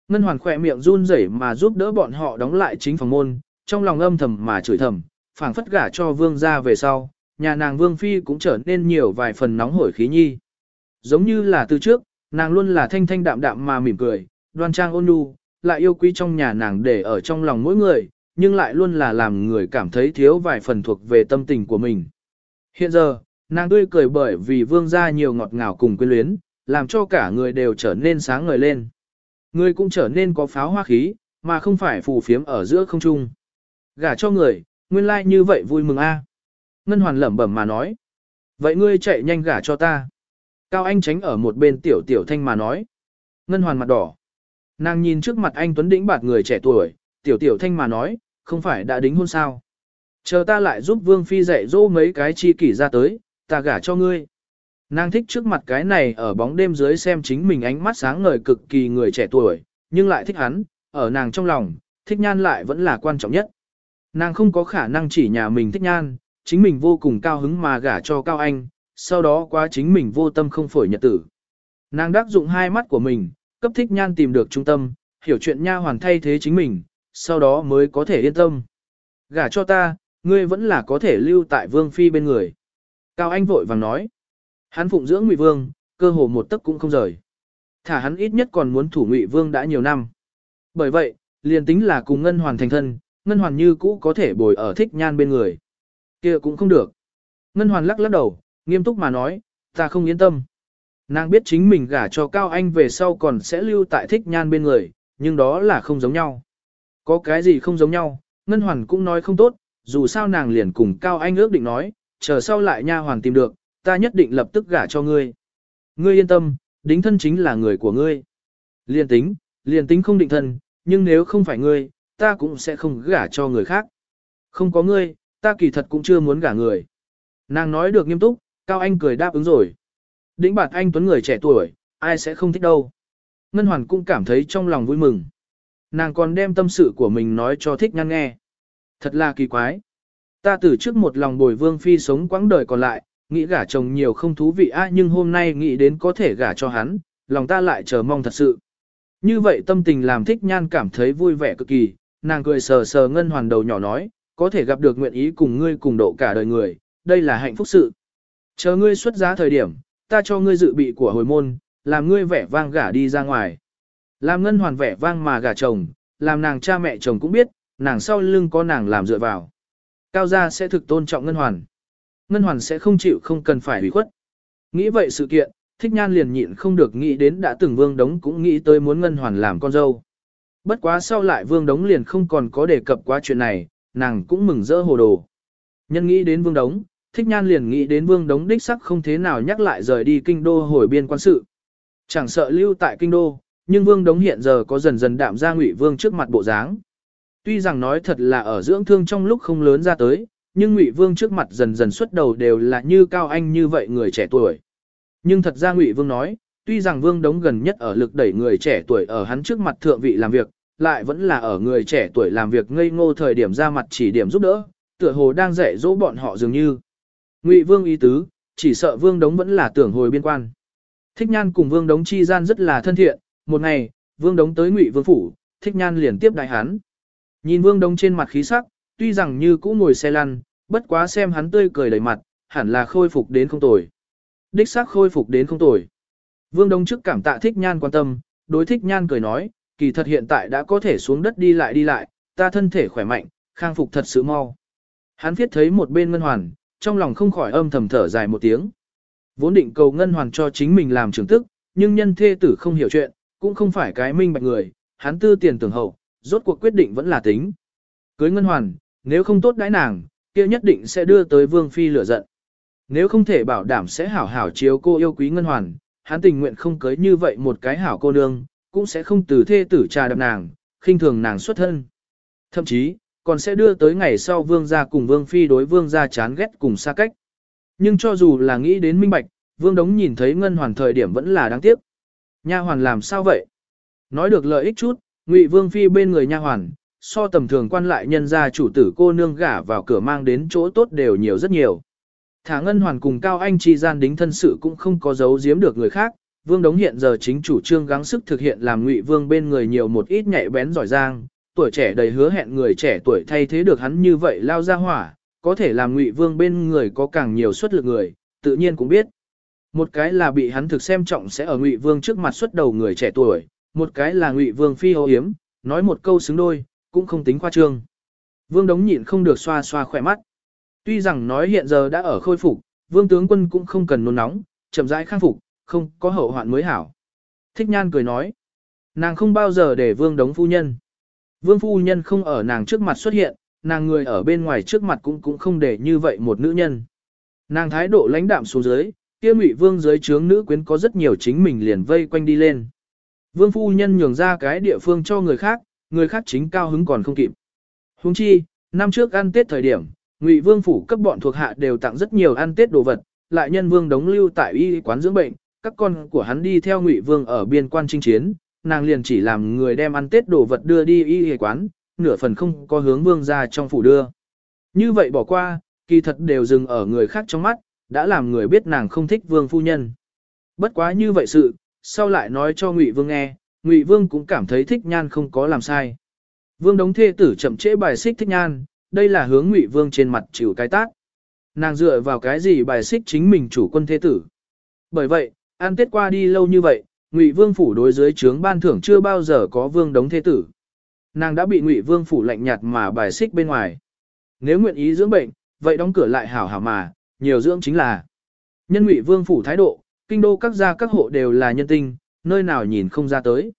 [SPEAKER 1] Ngân Hoàn khỏe miệng run rẩy mà giúp đỡ bọn họ đóng lại chính phòng môn, trong lòng âm thầm mà chửi thầm, phảng phất gả cho vương gia về sau, nhà nàng vương phi cũng trở nên nhiều vài phần nóng hổi khí nhi. Giống như là từ trước, nàng luôn là thanh thanh đạm đạm mà mỉm cười, đoan trang ôn nhu, lại yêu quý trong nhà nàng để ở trong lòng mỗi người, nhưng lại luôn là làm người cảm thấy thiếu vài phần thuộc về tâm tình của mình. Hiện giờ, nàng tươi cười bởi vì vương gia nhiều ngọt ngào cùng quyến luyến, làm cho cả người đều trở nên sáng ngời lên. Người cũng trở nên có pháo hoa khí, mà không phải phù phiếm ở giữa không trung. Gả cho người, nguyên lai like như vậy vui mừng a. Ngân Hoàn lẩm bẩm mà nói. Vậy ngươi chạy nhanh gả cho ta. Cao Anh tránh ở một bên tiểu tiểu thanh mà nói. Ngân Hoàn mặt đỏ. Nàng nhìn trước mặt anh Tuấn Đĩnh bạt người trẻ tuổi, tiểu tiểu thanh mà nói, không phải đã đính hôn sao. Chờ ta lại giúp Vương Phi dạy dỗ mấy cái chi kỷ ra tới, ta gả cho ngươi. Nàng thích trước mặt cái này ở bóng đêm dưới xem chính mình ánh mắt sáng ngời cực kỳ người trẻ tuổi, nhưng lại thích hắn, ở nàng trong lòng, thích nhan lại vẫn là quan trọng nhất. Nàng không có khả năng chỉ nhà mình thích nhan, chính mình vô cùng cao hứng mà gả cho Cao Anh, sau đó quá chính mình vô tâm không phổi nhật tử. Nàng đắc dụng hai mắt của mình, cấp thích nhan tìm được trung tâm, hiểu chuyện nha hoàn thay thế chính mình, sau đó mới có thể yên tâm. Gả cho ta, ngươi vẫn là có thể lưu tại vương phi bên người. Cao Anh vội vàng nói. Hắn phụng dưỡng Ngụy Vương, cơ hồ một tấc cũng không rời. Thả hắn ít nhất còn muốn thủ Ngụy Vương đã nhiều năm. Bởi vậy, liền tính là cùng Ngân Hoàn thành thân, Ngân Hoàn như cũ có thể bồi ở thích nhan bên người. kia cũng không được. Ngân Hoàn lắc lắc đầu, nghiêm túc mà nói, ta không yên tâm. Nàng biết chính mình gả cho Cao Anh về sau còn sẽ lưu tại thích nhan bên người, nhưng đó là không giống nhau. Có cái gì không giống nhau, Ngân Hoàn cũng nói không tốt, dù sao nàng liền cùng Cao Anh ước định nói, chờ sau lại nha hoàn tìm được, ta nhất định lập tức gả cho ngươi. Ngươi yên tâm, đính thân chính là người của ngươi. Liên tính, liên tính không định thân, nhưng nếu không phải ngươi, ta cũng sẽ không gả cho người khác. Không có ngươi, ta kỳ thật cũng chưa muốn gả người. Nàng nói được nghiêm túc, Cao Anh cười đáp ứng rồi. Đĩnh bạt anh tuấn người trẻ tuổi, ai sẽ không thích đâu. Ngân Hoàn cũng cảm thấy trong lòng vui mừng. Nàng còn đem tâm sự của mình nói cho thích nhăn nghe. Thật là kỳ quái. Ta từ trước một lòng bồi vương phi sống quãng đời còn lại, nghĩ gả chồng nhiều không thú vị a nhưng hôm nay nghĩ đến có thể gả cho hắn, lòng ta lại chờ mong thật sự. Như vậy tâm tình làm thích nhan cảm thấy vui vẻ cực kỳ, nàng cười sờ sờ ngân hoàn đầu nhỏ nói, có thể gặp được nguyện ý cùng ngươi cùng độ cả đời người, đây là hạnh phúc sự. Chờ ngươi xuất giá thời điểm, ta cho ngươi dự bị của hồi môn, làm ngươi vẻ vang gả đi ra ngoài. Làm ngân hoàn vẻ vang mà gả chồng, làm nàng cha mẹ chồng cũng biết, nàng sau lưng có nàng làm dựa vào. Cao gia sẽ thực tôn trọng ngân hoàn. Ngân hoàn sẽ không chịu không cần phải hủy khuất. Nghĩ vậy sự kiện, thích nhan liền nhịn không được nghĩ đến đã từng vương đống cũng nghĩ tới muốn ngân hoàn làm con dâu. Bất quá sau lại vương đống liền không còn có đề cập qua chuyện này, nàng cũng mừng rỡ hồ đồ. Nhân nghĩ đến vương đống, thích nhan liền nghĩ đến vương đống đích sắc không thế nào nhắc lại rời đi kinh đô hồi biên quan sự. Chẳng sợ lưu tại kinh đô, nhưng vương đống hiện giờ có dần dần đạm ra ngụy vương trước mặt bộ dáng. Tuy rằng nói thật là ở dưỡng thương trong lúc không lớn ra tới, nhưng Ngụy Vương trước mặt dần dần xuất đầu đều là như Cao Anh như vậy người trẻ tuổi. Nhưng thật ra Ngụy Vương nói, tuy rằng Vương đống gần nhất ở lực đẩy người trẻ tuổi ở hắn trước mặt thượng vị làm việc, lại vẫn là ở người trẻ tuổi làm việc ngây ngô thời điểm ra mặt chỉ điểm giúp đỡ, tựa hồ đang dạy dỗ bọn họ dường như. Ngụy Vương ý tứ, chỉ sợ Vương đống vẫn là tưởng hồi biên quan. Thích Nhan cùng Vương đống chi gian rất là thân thiện, một ngày, Vương đống tới Ngụy Vương phủ, Thích Nhan liền tiếp đại hắn. Nhìn Vương đống trên mặt khí sắc, tuy rằng như cũ ngồi xe lăn, bất quá xem hắn tươi cười đầy mặt, hẳn là khôi phục đến không tồi. Đích xác khôi phục đến không tồi. Vương Đông trước cảm tạ thích nhan quan tâm, đối thích nhan cười nói, kỳ thật hiện tại đã có thể xuống đất đi lại đi lại, ta thân thể khỏe mạnh, khang phục thật sự mau. Hắn viết thấy một bên ngân hoàn, trong lòng không khỏi âm thầm thở dài một tiếng. Vốn định cầu ngân hoàn cho chính mình làm trưởng tức, nhưng nhân thê tử không hiểu chuyện, cũng không phải cái minh bạch người, hắn tư tiền tưởng hậu, rốt cuộc quyết định vẫn là tính. Cưới ngân hoàn, nếu không tốt đãi nàng, kia nhất định sẽ đưa tới vương phi lửa giận. Nếu không thể bảo đảm sẽ hảo hảo chiếu cô yêu quý ngân hoàn, hắn tình nguyện không cưới như vậy một cái hảo cô nương, cũng sẽ không từ thê tử trà đập nàng, khinh thường nàng xuất thân. Thậm chí, còn sẽ đưa tới ngày sau vương gia cùng vương phi đối vương gia chán ghét cùng xa cách. Nhưng cho dù là nghĩ đến minh bạch, vương đống nhìn thấy ngân hoàn thời điểm vẫn là đáng tiếc. Nha hoàn làm sao vậy? Nói được lợi ích chút, ngụy vương phi bên người nha hoàn, so tầm thường quan lại nhân gia chủ tử cô nương gả vào cửa mang đến chỗ tốt đều nhiều rất nhiều. Thả ngân hoàn cùng cao anh chi gian đính thân sự cũng không có giấu giếm được người khác, vương đống hiện giờ chính chủ trương gắng sức thực hiện làm ngụy vương bên người nhiều một ít nhạy bén giỏi giang, tuổi trẻ đầy hứa hẹn người trẻ tuổi thay thế được hắn như vậy lao ra hỏa, có thể làm ngụy vương bên người có càng nhiều xuất lực người, tự nhiên cũng biết. Một cái là bị hắn thực xem trọng sẽ ở ngụy vương trước mặt xuất đầu người trẻ tuổi, một cái là ngụy vương phi ô hiếm, nói một câu xứng đôi, cũng không tính khoa trương. Vương đống nhịn không được xoa xoa khỏe mắt. Tuy rằng nói hiện giờ đã ở khôi phục, vương tướng quân cũng không cần nôn nóng, chậm rãi khang phục, không có hậu hoạn mới hảo. Thích nhan cười nói, nàng không bao giờ để vương đống phu nhân. Vương phu nhân không ở nàng trước mặt xuất hiện, nàng người ở bên ngoài trước mặt cũng cũng không để như vậy một nữ nhân. Nàng thái độ lãnh đạm xuống dưới, kia ngụy vương dưới trướng nữ quyến có rất nhiều chính mình liền vây quanh đi lên. Vương phu nhân nhường ra cái địa phương cho người khác, người khác chính cao hứng còn không kịp. Huống chi, năm trước ăn Tết thời điểm, Ngụy Vương phủ cấp bọn thuộc hạ đều tặng rất nhiều ăn Tết đồ vật, lại nhân Vương đóng lưu tại y quán dưỡng bệnh, các con của hắn đi theo Ngụy Vương ở biên quan chinh chiến, nàng liền chỉ làm người đem ăn Tết đồ vật đưa đi y quán, nửa phần không có hướng Vương ra trong phủ đưa. Như vậy bỏ qua, kỳ thật đều dừng ở người khác trong mắt, đã làm người biết nàng không thích Vương phu nhân. Bất quá như vậy sự, sau lại nói cho Ngụy Vương nghe, Ngụy Vương cũng cảm thấy thích nhan không có làm sai. Vương đống thê tử chậm trễ bài xích thích nhan, đây là hướng Ngụy Vương trên mặt chịu cái tác. Nàng dựa vào cái gì bài xích chính mình chủ quân thế tử. Bởi vậy, an tết qua đi lâu như vậy, Ngụy Vương phủ đối dưới trướng ban thưởng chưa bao giờ có Vương đống thế tử. Nàng đã bị Ngụy Vương phủ lạnh nhạt mà bài xích bên ngoài. Nếu nguyện ý dưỡng bệnh, vậy đóng cửa lại hảo hảo mà, nhiều dưỡng chính là. Nhân Ngụy Vương phủ thái độ, kinh đô các gia các hộ đều là nhân tinh, nơi nào nhìn không ra tới.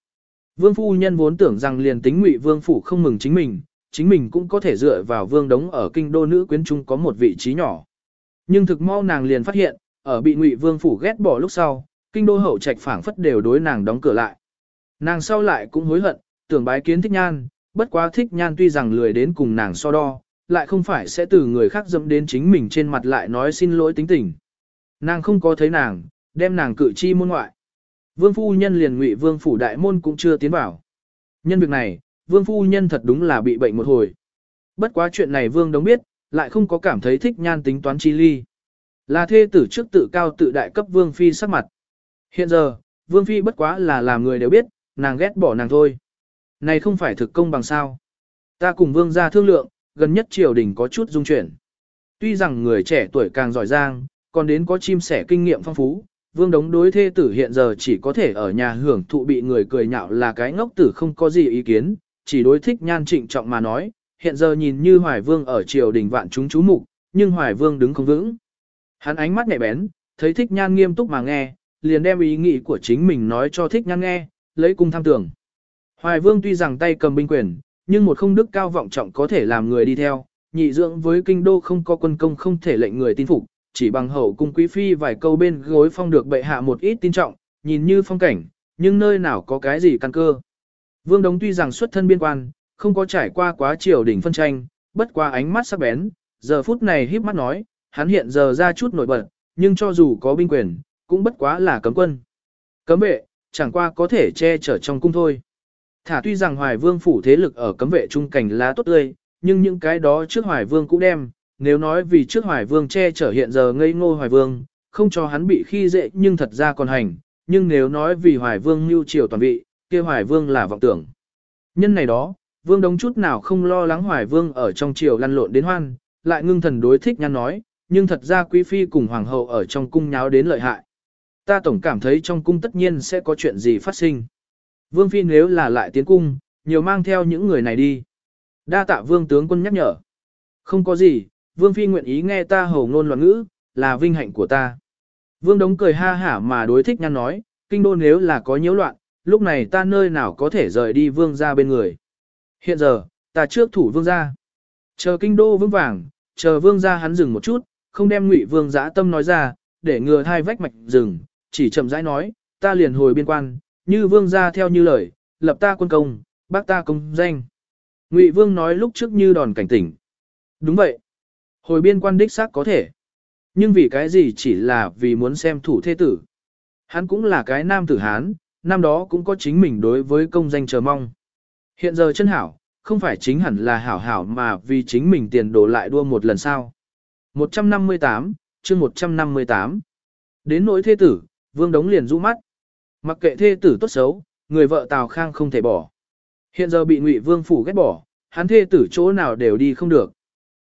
[SPEAKER 1] Vương phu nhân vốn tưởng rằng liền tính Ngụy Vương phủ không mừng chính mình, chính mình cũng có thể dựa vào vương đống ở kinh đô nữ quyến trung có một vị trí nhỏ. Nhưng thực mau nàng liền phát hiện, ở bị ngụy vương phủ ghét bỏ lúc sau, kinh đô hậu trạch phảng phất đều đối nàng đóng cửa lại. Nàng sau lại cũng hối hận, tưởng bái kiến thích nhan, bất quá thích nhan tuy rằng lười đến cùng nàng so đo, lại không phải sẽ từ người khác dẫm đến chính mình trên mặt lại nói xin lỗi tính tình. Nàng không có thấy nàng, đem nàng cự chi môn ngoại. Vương phu nhân liền ngụy vương phủ đại môn cũng chưa tiến vào. Nhân việc này, vương phu nhân thật đúng là bị bệnh một hồi. Bất quá chuyện này vương đống biết, lại không có cảm thấy thích nhan tính toán chi ly. Là thê tử trước tự cao tự đại cấp vương phi sắc mặt. Hiện giờ, vương phi bất quá là làm người đều biết, nàng ghét bỏ nàng thôi. Này không phải thực công bằng sao. Ta cùng vương gia thương lượng, gần nhất triều đình có chút dung chuyển. Tuy rằng người trẻ tuổi càng giỏi giang, còn đến có chim sẻ kinh nghiệm phong phú, vương đống đối thê tử hiện giờ chỉ có thể ở nhà hưởng thụ bị người cười nhạo là cái ngốc tử không có gì ý kiến, chỉ đối thích nhan trịnh trọng mà nói, hiện giờ nhìn như Hoài Vương ở triều đình vạn chúng chú mục, nhưng Hoài Vương đứng không vững. Hắn ánh mắt nhẹ bén, thấy thích nhan nghiêm túc mà nghe, liền đem ý nghĩ của chính mình nói cho thích nhan nghe, lấy cung tham tưởng. Hoài Vương tuy rằng tay cầm binh quyền, nhưng một không đức cao vọng trọng có thể làm người đi theo, nhị dưỡng với kinh đô không có quân công không thể lệnh người tin phục, chỉ bằng hậu cung quý phi vài câu bên gối phong được bệ hạ một ít tin trọng, nhìn như phong cảnh, nhưng nơi nào có cái gì căn cơ. Vương Đống tuy rằng xuất thân biên quan, không có trải qua quá triều đỉnh phân tranh, bất qua ánh mắt sắc bén, giờ phút này híp mắt nói, hắn hiện giờ ra chút nổi bật, nhưng cho dù có binh quyền, cũng bất quá là cấm quân. Cấm vệ, chẳng qua có thể che chở trong cung thôi. Thả tuy rằng Hoài Vương phủ thế lực ở cấm vệ trung cảnh lá tốt tươi, nhưng những cái đó trước Hoài Vương cũng đem, nếu nói vì trước Hoài Vương che chở hiện giờ ngây ngô Hoài Vương, không cho hắn bị khi dễ nhưng thật ra còn hành, nhưng nếu nói vì Hoài Vương mưu triều toàn vị, kia Hoài Vương là vọng tưởng. Nhân này đó, Vương đống chút nào không lo lắng Hoài Vương ở trong triều lăn lộn đến hoan, lại ngưng thần đối thích nhăn nói, nhưng thật ra quý phi cùng hoàng hậu ở trong cung nháo đến lợi hại. ta tổng cảm thấy trong cung tất nhiên sẽ có chuyện gì phát sinh. Vương Phi nếu là lại tiến cung, nhiều mang theo những người này đi. Đa tạ Vương tướng quân nhắc nhở. Không có gì, Vương Phi nguyện ý nghe ta hầu ngôn loạn ngữ, là vinh hạnh của ta. Vương Đống cười ha hả mà đối thích nhăn nói, kinh đô nếu là có nhiễu loạn, lúc này ta nơi nào có thể rời đi Vương ra bên người. Hiện giờ, ta trước thủ Vương ra. Chờ kinh đô vững vàng, chờ Vương ra hắn dừng một chút, không đem ngụy Vương giã tâm nói ra, để ngừa hai vách mạch dừng, chỉ chậm rãi nói, ta liền hồi biên quan, như Vương ra theo như lời, lập ta quân công, bác ta công danh. Ngụy Vương nói lúc trước như đòn cảnh tỉnh. Đúng vậy. Hồi biên quan đích xác có thể. Nhưng vì cái gì chỉ là vì muốn xem thủ thế tử. Hắn cũng là cái nam tử Hán, năm đó cũng có chính mình đối với công danh chờ mong. Hiện giờ chân hảo, không phải chính hẳn là hảo hảo mà vì chính mình tiền đổ lại đua một lần sau. 158, chương 158. Đến nỗi thế tử, vương đống liền rũ mắt. Mặc kệ thê tử tốt xấu, người vợ Tào Khang không thể bỏ. Hiện giờ bị Ngụy Vương phủ ghét bỏ, hắn thê tử chỗ nào đều đi không được.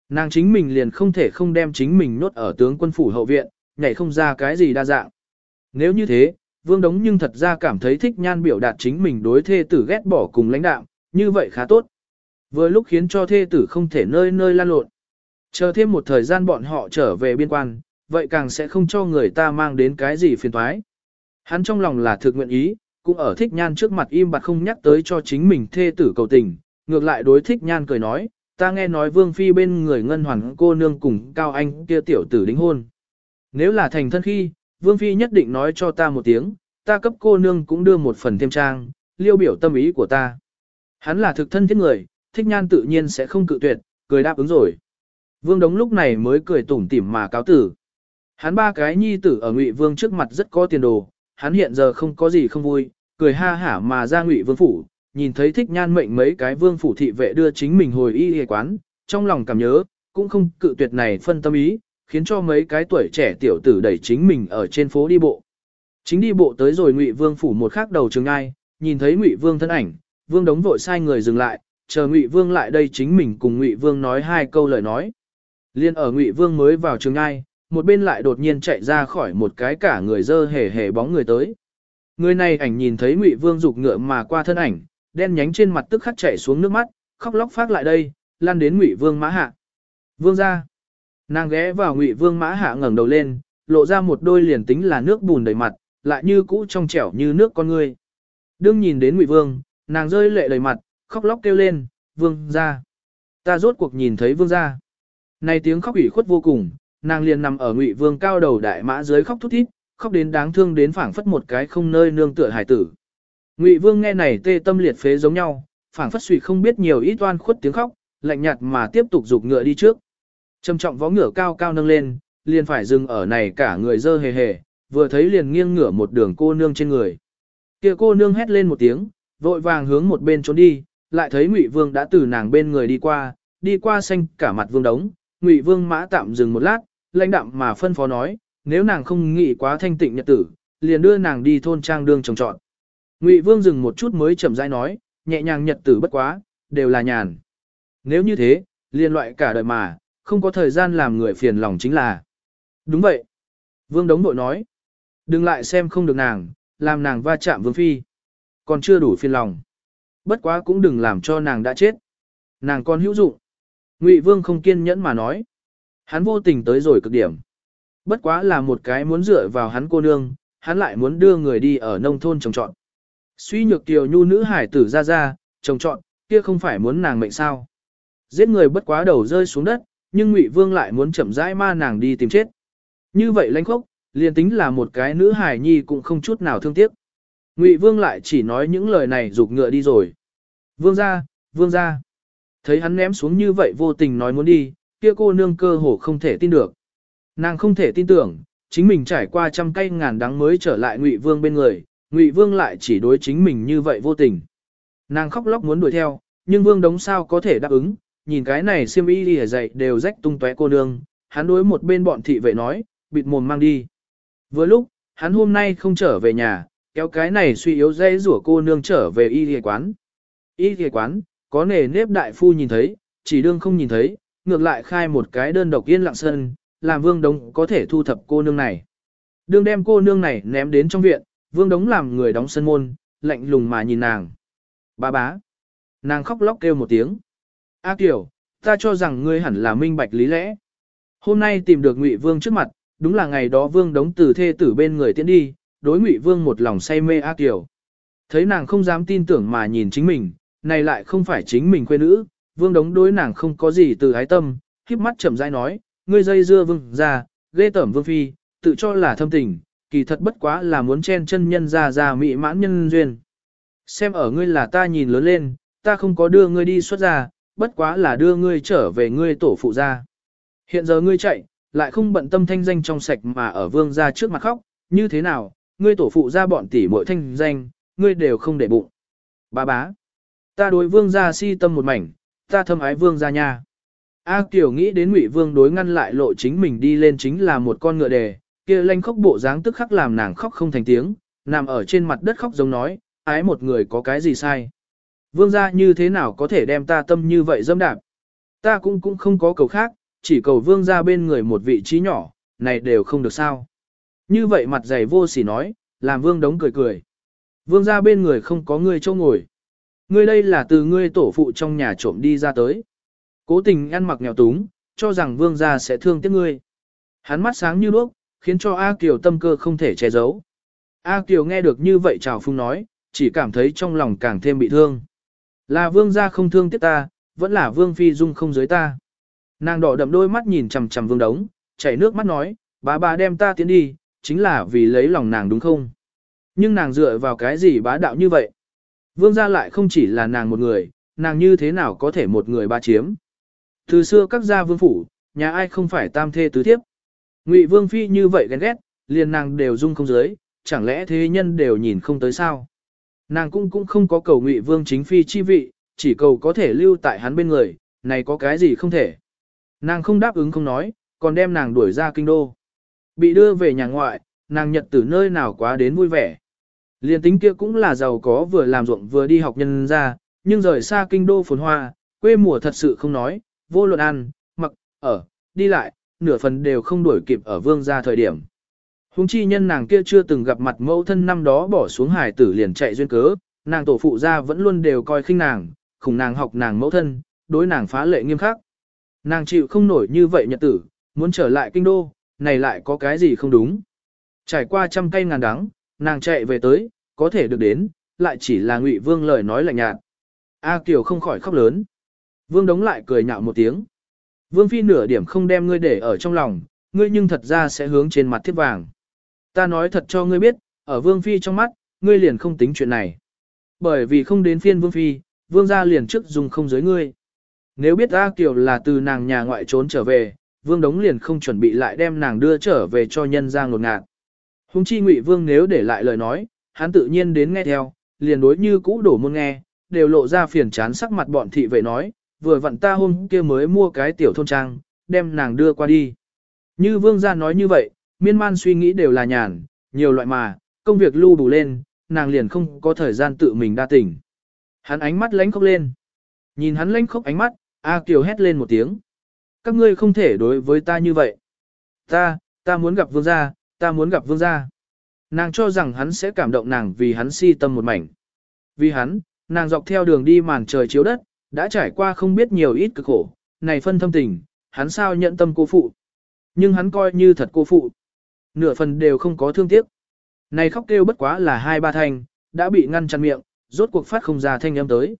[SPEAKER 1] Nàng chính mình liền không thể không đem chính mình nốt ở tướng quân phủ hậu viện, nhảy không ra cái gì đa dạng. Nếu như thế, Vương Đống nhưng thật ra cảm thấy thích nhan biểu đạt chính mình đối thê tử ghét bỏ cùng lãnh đạo, như vậy khá tốt. Vừa lúc khiến cho thê tử không thể nơi nơi lan lộn. Chờ thêm một thời gian bọn họ trở về biên quan, vậy càng sẽ không cho người ta mang đến cái gì phiền toái. Hắn trong lòng là thực nguyện ý, cũng ở thích nhan trước mặt im bặt không nhắc tới cho chính mình thê tử cầu tình, ngược lại đối thích nhan cười nói, ta nghe nói vương phi bên người ngân hoàn cô nương cùng cao anh kia tiểu tử đính hôn. Nếu là thành thân khi, vương phi nhất định nói cho ta một tiếng, ta cấp cô nương cũng đưa một phần thêm trang, liêu biểu tâm ý của ta. Hắn là thực thân thiết người, thích nhan tự nhiên sẽ không cự tuyệt, cười đáp ứng rồi. Vương Đống lúc này mới cười tủm tỉm mà cáo tử. Hắn ba cái nhi tử ở Ngụy Vương trước mặt rất có tiền đồ, hắn hiện giờ không có gì không vui, cười ha hả mà ra Ngụy Vương phủ, nhìn thấy thích nhan mệnh mấy cái vương phủ thị vệ đưa chính mình hồi y y quán, trong lòng cảm nhớ, cũng không cự tuyệt này phân tâm ý, khiến cho mấy cái tuổi trẻ tiểu tử đẩy chính mình ở trên phố đi bộ. Chính đi bộ tới rồi Ngụy Vương phủ một khắc đầu trường ai, nhìn thấy Ngụy Vương thân ảnh, Vương đống vội sai người dừng lại, chờ Ngụy Vương lại đây chính mình cùng Ngụy Vương nói hai câu lời nói. Liên ở Ngụy Vương mới vào trường ai, một bên lại đột nhiên chạy ra khỏi một cái cả người dơ hề hề bóng người tới. Người này ảnh nhìn thấy Ngụy Vương dục ngựa mà qua thân ảnh, đen nhánh trên mặt tức khắc chảy xuống nước mắt, khóc lóc phát lại đây, lan đến Ngụy Vương Mã Hạ. Vương gia Nàng ghé vào Ngụy Vương Mã Hạ ngẩng đầu lên, lộ ra một đôi liền tính là nước bùn đầy mặt, lại như cũ trong trẻo như nước con ngươi. Đương nhìn đến Ngụy Vương, nàng rơi lệ đầy mặt, khóc lóc kêu lên, "Vương gia." Ta rốt cuộc nhìn thấy Vương gia. Này tiếng khóc ủy khuất vô cùng, nàng liền nằm ở Ngụy Vương cao đầu đại mã dưới khóc thút thít, khóc đến đáng thương đến phảng phất một cái không nơi nương tựa hải tử. Ngụy Vương nghe này tê tâm liệt phế giống nhau, phảng phất suy không biết nhiều ít toan khuất tiếng khóc, lạnh nhạt mà tiếp tục giục ngựa đi trước. Trầm trọng vó ngựa cao cao nâng lên, liền phải dừng ở này cả người dơ hề hề, vừa thấy liền nghiêng ngửa một đường cô nương trên người. Kia cô nương hét lên một tiếng, vội vàng hướng một bên trốn đi, lại thấy Ngụy Vương đã từ nàng bên người đi qua, đi qua xanh cả mặt vương đống, Ngụy Vương mã tạm dừng một lát, lãnh đạm mà phân phó nói, nếu nàng không nghĩ quá thanh tịnh nhật tử, liền đưa nàng đi thôn trang đương trồng trọn. Ngụy Vương dừng một chút mới chậm rãi nói, nhẹ nhàng nhật tử bất quá, đều là nhàn. Nếu như thế, liền loại cả đời mà, không có thời gian làm người phiền lòng chính là. Đúng vậy. Vương Đống Nội nói, đừng lại xem không được nàng, làm nàng va chạm Vương Phi. Còn chưa đủ phiền lòng. Bất quá cũng đừng làm cho nàng đã chết. Nàng còn hữu dụng. Ngụy Vương không kiên nhẫn mà nói. Hắn vô tình tới rồi cực điểm. Bất quá là một cái muốn dựa vào hắn cô nương, hắn lại muốn đưa người đi ở nông thôn trồng trọn. Suy nhược tiểu nhu nữ hải tử ra ra, trồng trọn, kia không phải muốn nàng mệnh sao. Giết người bất quá đầu rơi xuống đất, nhưng Ngụy Vương lại muốn chậm rãi ma nàng đi tìm chết. Như vậy lãnh khốc, liền tính là một cái nữ hải nhi cũng không chút nào thương tiếc. Ngụy Vương lại chỉ nói những lời này rụt ngựa đi rồi. Vương ra, vương ra. Thấy hắn ném xuống như vậy vô tình nói muốn đi, kia cô nương cơ hồ không thể tin được. Nàng không thể tin tưởng, chính mình trải qua trăm cây ngàn đắng mới trở lại Ngụy Vương bên người, Ngụy Vương lại chỉ đối chính mình như vậy vô tình. Nàng khóc lóc muốn đuổi theo, nhưng Vương đống sao có thể đáp ứng, nhìn cái này xiêm y đi dậy đều rách tung tóe cô nương, hắn đối một bên bọn thị vệ nói, bịt mồm mang đi. Vừa lúc, hắn hôm nay không trở về nhà, kéo cái này suy yếu dây rủa cô nương trở về y y quán. Y y quán, có nề nếp đại phu nhìn thấy, chỉ đương không nhìn thấy, ngược lại khai một cái đơn độc yên lặng sân, làm vương đống có thể thu thập cô nương này. Đương đem cô nương này ném đến trong viện, vương đống làm người đóng sân môn, lạnh lùng mà nhìn nàng. Ba bá. Nàng khóc lóc kêu một tiếng. A Kiều, ta cho rằng ngươi hẳn là minh bạch lý lẽ. Hôm nay tìm được Ngụy Vương trước mặt, đúng là ngày đó Vương đống từ thê tử bên người tiến đi, đối Ngụy Vương một lòng say mê A Kiều. Thấy nàng không dám tin tưởng mà nhìn chính mình, này lại không phải chính mình quê nữ, Vương đống đối nàng không có gì từ ái tâm, khiếp mắt chậm rãi nói, ngươi dây dưa vương ra, ghê tẩm vương phi, tự cho là thâm tình, kỳ thật bất quá là muốn chen chân nhân ra ra mị mãn nhân duyên. Xem ở ngươi là ta nhìn lớn lên, ta không có đưa ngươi đi xuất ra, bất quá là đưa ngươi trở về ngươi tổ phụ ra. Hiện giờ ngươi chạy, lại không bận tâm thanh danh trong sạch mà ở vương ra trước mặt khóc, như thế nào, ngươi tổ phụ ra bọn tỷ muội thanh danh, ngươi đều không để bụng. Bà bá, ta đối vương ra si tâm một mảnh, ta thâm ái vương ra nha. A Kiều nghĩ đến Ngụy Vương đối ngăn lại lộ chính mình đi lên chính là một con ngựa đề, kia lanh khóc bộ dáng tức khắc làm nàng khóc không thành tiếng, nằm ở trên mặt đất khóc giống nói, ái một người có cái gì sai. Vương gia như thế nào có thể đem ta tâm như vậy dâm đạp. Ta cũng cũng không có cầu khác, chỉ cầu vương gia bên người một vị trí nhỏ, này đều không được sao. Như vậy mặt dày vô sỉ nói, làm vương đống cười cười. Vương gia bên người không có người châu ngồi. Ngươi đây là từ ngươi tổ phụ trong nhà trộm đi ra tới. Cố tình ăn mặc nghèo túng, cho rằng vương gia sẽ thương tiếc ngươi. Hắn mắt sáng như đuốc, khiến cho A Kiều tâm cơ không thể che giấu. A Kiều nghe được như vậy chào phung nói, chỉ cảm thấy trong lòng càng thêm bị thương. Là vương gia không thương tiếc ta, vẫn là vương phi dung không giới ta. Nàng đỏ đậm đôi mắt nhìn chằm chằm vương đống, chảy nước mắt nói, bá bá đem ta tiến đi, chính là vì lấy lòng nàng đúng không? Nhưng nàng dựa vào cái gì bá đạo như vậy? Vương gia lại không chỉ là nàng một người, nàng như thế nào có thể một người ba chiếm? Từ xưa các gia vương phủ, nhà ai không phải tam thê tứ thiếp. Ngụy vương phi như vậy ghen ghét, liền nàng đều dung không giới, chẳng lẽ thế nhân đều nhìn không tới sao? Nàng cũng cũng không có cầu Ngụy vương chính phi chi vị, chỉ cầu có thể lưu tại hắn bên người, này có cái gì không thể. Nàng không đáp ứng không nói, còn đem nàng đuổi ra kinh đô. Bị đưa về nhà ngoại, nàng nhật từ nơi nào quá đến vui vẻ. Liên tính kia cũng là giàu có vừa làm ruộng vừa đi học nhân ra, nhưng rời xa kinh đô phồn hoa, quê mùa thật sự không nói, vô luận ăn, mặc, ở, đi lại, nửa phần đều không đuổi kịp ở vương gia thời điểm. Hùng chi nhân nàng kia chưa từng gặp mặt mẫu thân năm đó bỏ xuống hải tử liền chạy duyên cớ, nàng tổ phụ gia vẫn luôn đều coi khinh nàng, khủng nàng học nàng mẫu thân, đối nàng phá lệ nghiêm khắc. Nàng chịu không nổi như vậy nhật tử, muốn trở lại kinh đô, này lại có cái gì không đúng. Trải qua trăm cây ngàn đắng, nàng chạy về tới, có thể được đến, lại chỉ là ngụy vương lời nói lạnh nhạt. A Kiều không khỏi khóc lớn. Vương đống lại cười nhạo một tiếng. Vương phi nửa điểm không đem ngươi để ở trong lòng, ngươi nhưng thật ra sẽ hướng trên mặt thiếp vàng. Ta nói thật cho ngươi biết, ở vương phi trong mắt, ngươi liền không tính chuyện này. Bởi vì không đến phiên vương phi, vương gia liền trước dùng không giới ngươi. Nếu biết A Kiều là từ nàng nhà ngoại trốn trở về, vương đống liền không chuẩn bị lại đem nàng đưa trở về cho nhân gia ngột ngạt. Hùng chi ngụy vương nếu để lại lời nói, hắn tự nhiên đến nghe theo, liền đối như cũ đổ môn nghe, đều lộ ra phiền chán sắc mặt bọn thị vệ nói, vừa vặn ta hôm kia mới mua cái tiểu thôn trang, đem nàng đưa qua đi. Như vương gia nói như vậy, miên man suy nghĩ đều là nhàn, nhiều loại mà, công việc lưu đủ lên, nàng liền không có thời gian tự mình đa tỉnh. Hắn ánh mắt lánh khóc lên. Nhìn hắn lánh khóc ánh mắt, A Kiều hét lên một tiếng. Các ngươi không thể đối với ta như vậy. Ta, ta muốn gặp vương gia, ta muốn gặp vương gia. Nàng cho rằng hắn sẽ cảm động nàng vì hắn si tâm một mảnh. Vì hắn, nàng dọc theo đường đi màn trời chiếu đất, đã trải qua không biết nhiều ít cực khổ, này phân thâm tình, hắn sao nhận tâm cô phụ. Nhưng hắn coi như thật cô phụ. Nửa phần đều không có thương tiếc. Này khóc kêu bất quá là hai ba thanh, đã bị ngăn chặn miệng, rốt cuộc phát không ra thanh âm tới.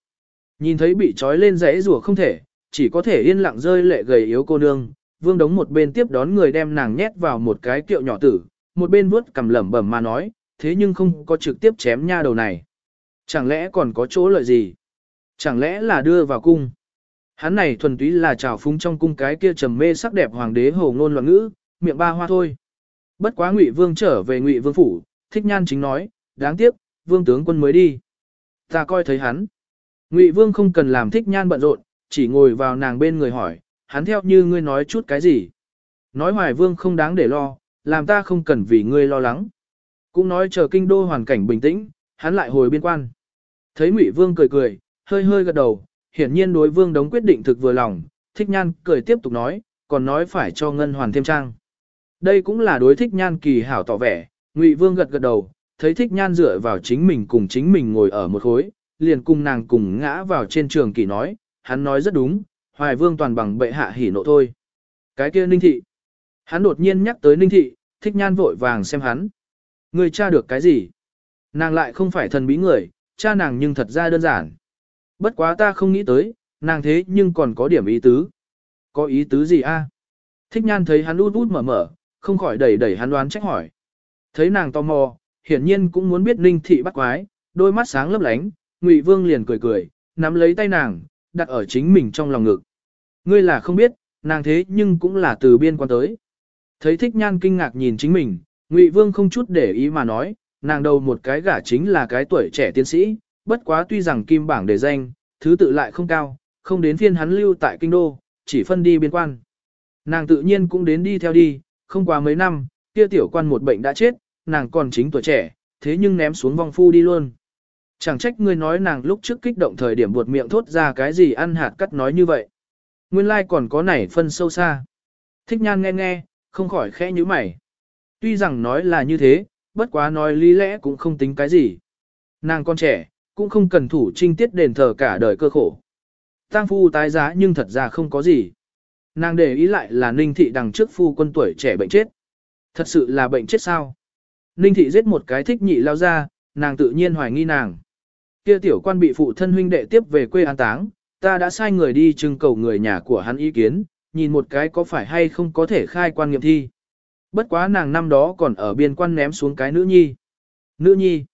[SPEAKER 1] Nhìn thấy bị trói lên rẽ rủa không thể, chỉ có thể yên lặng rơi lệ gầy yếu cô nương, vương đống một bên tiếp đón người đem nàng nhét vào một cái kiệu nhỏ tử, một bên vuốt cầm lẩm bẩm mà nói, thế nhưng không có trực tiếp chém nha đầu này. Chẳng lẽ còn có chỗ lợi gì? Chẳng lẽ là đưa vào cung? Hắn này thuần túy là trào phúng trong cung cái kia trầm mê sắc đẹp hoàng đế hồ ngôn loạn ngữ, miệng ba hoa thôi. Bất quá Ngụy Vương trở về Ngụy Vương phủ, Thích Nhan chính nói, đáng tiếc, Vương tướng quân mới đi. Ta coi thấy hắn. Ngụy Vương không cần làm Thích Nhan bận rộn, chỉ ngồi vào nàng bên người hỏi, hắn theo như ngươi nói chút cái gì. Nói Hoài Vương không đáng để lo, làm ta không cần vì ngươi lo lắng. Cũng nói chờ kinh đô hoàn cảnh bình tĩnh, hắn lại hồi biên quan. Thấy Ngụy Vương cười cười, hơi hơi gật đầu, hiển nhiên đối Vương đống quyết định thực vừa lòng, Thích Nhan cười tiếp tục nói, còn nói phải cho ngân hoàn thêm trang. Đây cũng là đối thích nhan kỳ hảo tỏ vẻ, Ngụy Vương gật gật đầu, thấy thích nhan dựa vào chính mình cùng chính mình ngồi ở một khối, liền cùng nàng cùng ngã vào trên trường kỳ nói, hắn nói rất đúng, Hoài Vương toàn bằng bệ hạ hỉ nộ thôi. Cái kia Ninh Thị. Hắn đột nhiên nhắc tới Ninh Thị, thích nhan vội vàng xem hắn. Người cha được cái gì? Nàng lại không phải thần bí người, cha nàng nhưng thật ra đơn giản. Bất quá ta không nghĩ tới, nàng thế nhưng còn có điểm ý tứ. Có ý tứ gì a? Thích nhan thấy hắn út út mở mở, không khỏi đẩy đẩy hắn đoán trách hỏi. Thấy nàng tò mò, hiển nhiên cũng muốn biết Ninh Thị bắt quái, đôi mắt sáng lấp lánh, Ngụy Vương liền cười cười, nắm lấy tay nàng, đặt ở chính mình trong lòng ngực. Ngươi là không biết, nàng thế nhưng cũng là từ biên quan tới. Thấy thích nhan kinh ngạc nhìn chính mình, Ngụy Vương không chút để ý mà nói, nàng đầu một cái gả chính là cái tuổi trẻ tiến sĩ, bất quá tuy rằng kim bảng đề danh, thứ tự lại không cao, không đến phiên hắn lưu tại kinh đô, chỉ phân đi biên quan. Nàng tự nhiên cũng đến đi theo đi, không qua mấy năm, kia tiểu quan một bệnh đã chết, nàng còn chính tuổi trẻ, thế nhưng ném xuống vong phu đi luôn. Chẳng trách ngươi nói nàng lúc trước kích động thời điểm buột miệng thốt ra cái gì ăn hạt cắt nói như vậy. Nguyên lai like còn có nảy phân sâu xa. Thích nhan nghe nghe, không khỏi khẽ như mày. Tuy rằng nói là như thế, bất quá nói lý lẽ cũng không tính cái gì. Nàng con trẻ, cũng không cần thủ trinh tiết đền thờ cả đời cơ khổ. Tang phu tái giá nhưng thật ra không có gì. Nàng để ý lại là ninh thị đằng trước phu quân tuổi trẻ bệnh chết. Thật sự là bệnh chết sao? Ninh thị giết một cái thích nhị lao ra, nàng tự nhiên hoài nghi nàng. Kia tiểu quan bị phụ thân huynh đệ tiếp về quê an táng, ta đã sai người đi trưng cầu người nhà của hắn ý kiến, nhìn một cái có phải hay không có thể khai quan nghiệm thi. Bất quá nàng năm đó còn ở biên quan ném xuống cái nữ nhi. Nữ nhi?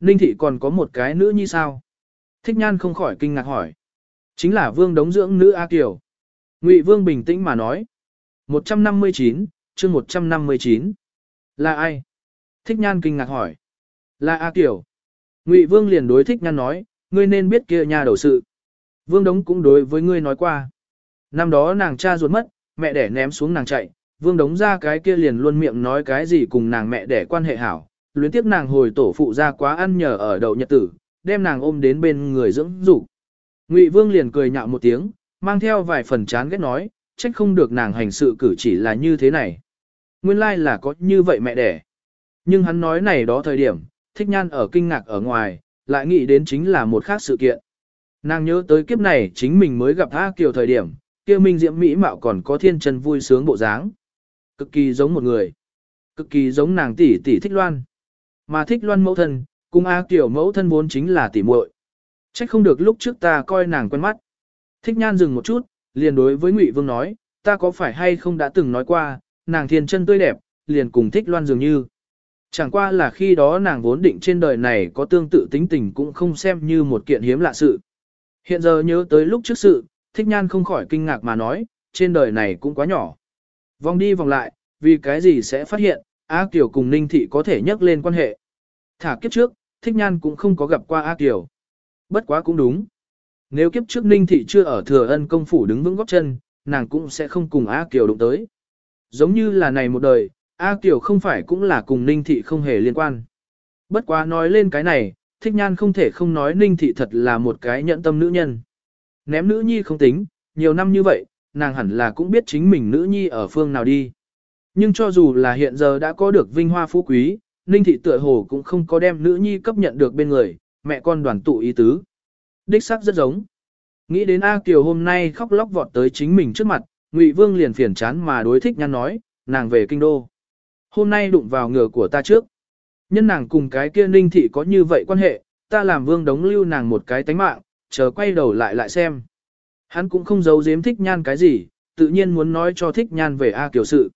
[SPEAKER 1] Ninh thị còn có một cái nữ nhi sao? Thích nhan không khỏi kinh ngạc hỏi. Chính là vương đống dưỡng nữ A Kiều. Ngụy vương bình tĩnh mà nói. 159, chương 159. Là ai? Thích nhan kinh ngạc hỏi. Là A Kiều. Ngụy vương liền đối thích nhan nói, ngươi nên biết kia nhà đầu sự. Vương đống cũng đối với ngươi nói qua. Năm đó nàng cha ruột mất, mẹ đẻ ném xuống nàng chạy, vương đống ra cái kia liền luôn miệng nói cái gì cùng nàng mẹ đẻ quan hệ hảo, luyến tiếp nàng hồi tổ phụ ra quá ăn nhờ ở đậu nhật tử, đem nàng ôm đến bên người dưỡng dục. Ngụy vương liền cười nhạo một tiếng, mang theo vài phần chán ghét nói, trách không được nàng hành sự cử chỉ là như thế này. Nguyên lai là có như vậy mẹ đẻ. Nhưng hắn nói này đó thời điểm, thích nhan ở kinh ngạc ở ngoài, lại nghĩ đến chính là một khác sự kiện. Nàng nhớ tới kiếp này chính mình mới gặp A Kiều thời điểm, kia minh diễm mỹ mạo còn có thiên chân vui sướng bộ dáng. Cực kỳ giống một người. Cực kỳ giống nàng tỷ tỷ thích loan. Mà thích loan mẫu thân, cùng A Kiều mẫu thân vốn chính là tỷ muội. Trách không được lúc trước ta coi nàng quen mắt. Thích nhan dừng một chút, liền đối với Ngụy Vương nói, ta có phải hay không đã từng nói qua, nàng thiên chân tươi đẹp, liền cùng thích loan dường như. Chẳng qua là khi đó nàng vốn định trên đời này có tương tự tính tình cũng không xem như một kiện hiếm lạ sự. Hiện giờ nhớ tới lúc trước sự, thích nhan không khỏi kinh ngạc mà nói, trên đời này cũng quá nhỏ. Vòng đi vòng lại, vì cái gì sẽ phát hiện, A Kiều cùng Ninh Thị có thể nhắc lên quan hệ. Thả kiếp trước, thích nhan cũng không có gặp qua A Kiều. Bất quá cũng đúng. Nếu kiếp trước Ninh Thị chưa ở thừa ân công phủ đứng vững góc chân, nàng cũng sẽ không cùng A Kiều đụng tới. Giống như là này một đời, A Kiều không phải cũng là cùng Ninh Thị không hề liên quan. Bất quá nói lên cái này, thích nhan không thể không nói Ninh Thị thật là một cái nhẫn tâm nữ nhân. Ném nữ nhi không tính, nhiều năm như vậy, nàng hẳn là cũng biết chính mình nữ nhi ở phương nào đi. Nhưng cho dù là hiện giờ đã có được vinh hoa phú quý, Ninh Thị tựa hồ cũng không có đem nữ nhi cấp nhận được bên người, mẹ con đoàn tụ ý tứ. Đích sắc rất giống. Nghĩ đến A Kiều hôm nay khóc lóc vọt tới chính mình trước mặt, Ngụy Vương liền phiền chán mà đối thích nhăn nói, nàng về kinh đô. Hôm nay đụng vào ngựa của ta trước. Nhân nàng cùng cái kia ninh thị có như vậy quan hệ, ta làm vương đống lưu nàng một cái tánh mạng, chờ quay đầu lại lại xem. Hắn cũng không giấu giếm thích nhan cái gì, tự nhiên muốn nói cho thích nhan về A Kiều sự.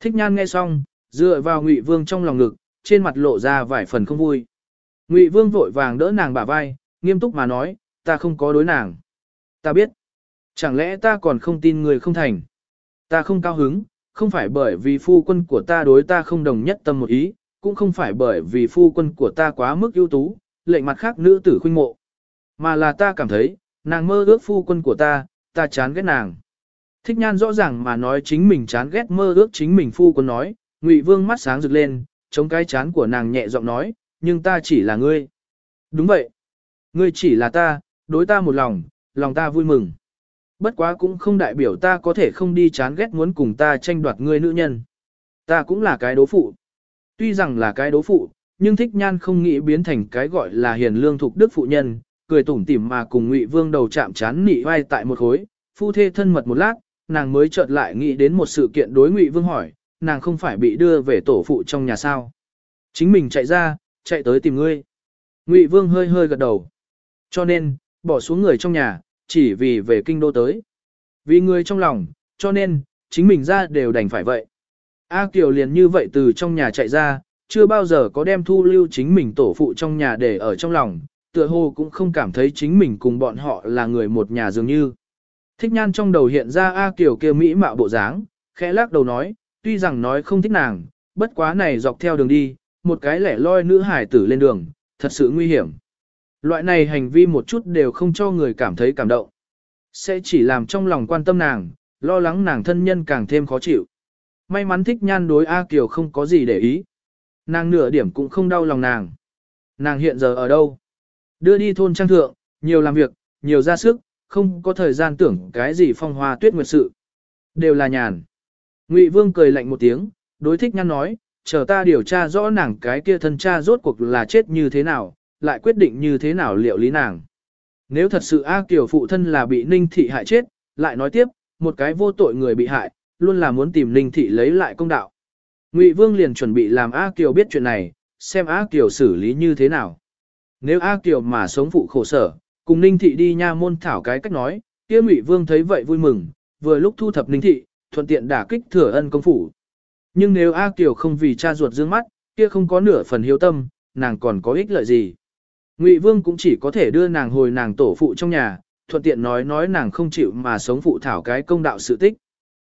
[SPEAKER 1] Thích nhan nghe xong, dựa vào Ngụy Vương trong lòng ngực, trên mặt lộ ra vài phần không vui. Ngụy Vương vội vàng đỡ nàng bả vai, nghiêm túc mà nói, ta không có đối nàng. Ta biết. Chẳng lẽ ta còn không tin người không thành. Ta không cao hứng, không phải bởi vì phu quân của ta đối ta không đồng nhất tâm một ý, cũng không phải bởi vì phu quân của ta quá mức ưu tú, lệnh mặt khác nữ tử khuynh mộ. Mà là ta cảm thấy, nàng mơ ước phu quân của ta, ta chán ghét nàng. Thích nhan rõ ràng mà nói chính mình chán ghét mơ ước chính mình phu quân nói, Ngụy Vương mắt sáng rực lên, chống cái chán của nàng nhẹ giọng nói, nhưng ta chỉ là ngươi. Đúng vậy. Ngươi chỉ là ta, đối ta một lòng, lòng ta vui mừng. Bất quá cũng không đại biểu ta có thể không đi chán ghét muốn cùng ta tranh đoạt ngươi nữ nhân. Ta cũng là cái đố phụ. Tuy rằng là cái đố phụ, nhưng thích nhan không nghĩ biến thành cái gọi là hiền lương thục đức phụ nhân, cười tủm tỉm mà cùng Ngụy Vương đầu chạm chán nị vai tại một khối, phu thê thân mật một lát, nàng mới chợt lại nghĩ đến một sự kiện đối Ngụy Vương hỏi, nàng không phải bị đưa về tổ phụ trong nhà sao? Chính mình chạy ra, chạy tới tìm ngươi. Ngụy Vương hơi hơi gật đầu. Cho nên, bỏ xuống người trong nhà, chỉ vì về kinh đô tới. Vì người trong lòng, cho nên, chính mình ra đều đành phải vậy. A Kiều liền như vậy từ trong nhà chạy ra, chưa bao giờ có đem thu lưu chính mình tổ phụ trong nhà để ở trong lòng, tựa hồ cũng không cảm thấy chính mình cùng bọn họ là người một nhà dường như. Thích nhan trong đầu hiện ra A Kiều kia mỹ mạo bộ dáng, khẽ lắc đầu nói, tuy rằng nói không thích nàng, bất quá này dọc theo đường đi, một cái lẻ loi nữ hải tử lên đường, thật sự nguy hiểm. Loại này hành vi một chút đều không cho người cảm thấy cảm động. Sẽ chỉ làm trong lòng quan tâm nàng, lo lắng nàng thân nhân càng thêm khó chịu. May mắn thích nhan đối A Kiều không có gì để ý. Nàng nửa điểm cũng không đau lòng nàng. Nàng hiện giờ ở đâu? Đưa đi thôn trang thượng, nhiều làm việc, nhiều ra sức, không có thời gian tưởng cái gì phong hoa tuyết nguyệt sự. Đều là nhàn. Ngụy Vương cười lạnh một tiếng, đối thích nhăn nói, chờ ta điều tra rõ nàng cái kia thân cha rốt cuộc là chết như thế nào, lại quyết định như thế nào liệu lý nàng. Nếu thật sự A Kiều phụ thân là bị Ninh Thị hại chết, lại nói tiếp, một cái vô tội người bị hại, luôn là muốn tìm Ninh Thị lấy lại công đạo. Ngụy Vương liền chuẩn bị làm A Kiều biết chuyện này, xem A Kiều xử lý như thế nào. Nếu A Kiều mà sống phụ khổ sở, cùng Ninh Thị đi nha môn thảo cái cách nói, kia Ngụy Vương thấy vậy vui mừng, vừa lúc thu thập Ninh Thị, thuận tiện đả kích thừa ân công phủ. Nhưng nếu A Kiều không vì cha ruột dương mắt, kia không có nửa phần hiếu tâm, nàng còn có ích lợi gì. Ngụy Vương cũng chỉ có thể đưa nàng hồi nàng tổ phụ trong nhà, thuận tiện nói nói nàng không chịu mà sống phụ thảo cái công đạo sự tích.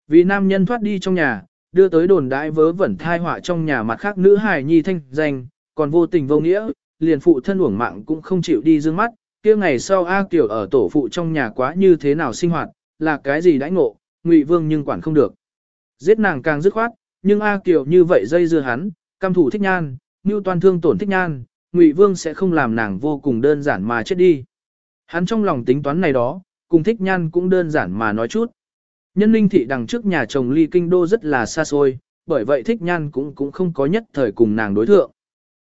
[SPEAKER 1] Vì nam nhân thoát đi trong nhà, đưa tới đồn đại vớ vẩn thai họa trong nhà mặt khác nữ hài nhi thanh danh, còn vô tình vô nghĩa, liền phụ thân uổng mạng cũng không chịu đi dương mắt, kia ngày sau A Kiều ở tổ phụ trong nhà quá như thế nào sinh hoạt, là cái gì đãi ngộ, Ngụy Vương nhưng quản không được. Giết nàng càng dứt khoát, nhưng A Kiều như vậy dây dưa hắn, cam thủ thích nhan, như toàn thương tổn thích nhan, Ngụy Vương sẽ không làm nàng vô cùng đơn giản mà chết đi. Hắn trong lòng tính toán này đó, cùng thích nhan cũng đơn giản mà nói chút. Nhân linh thị đằng trước nhà chồng ly kinh đô rất là xa xôi, bởi vậy thích nhan cũng cũng không có nhất thời cùng nàng đối thượng.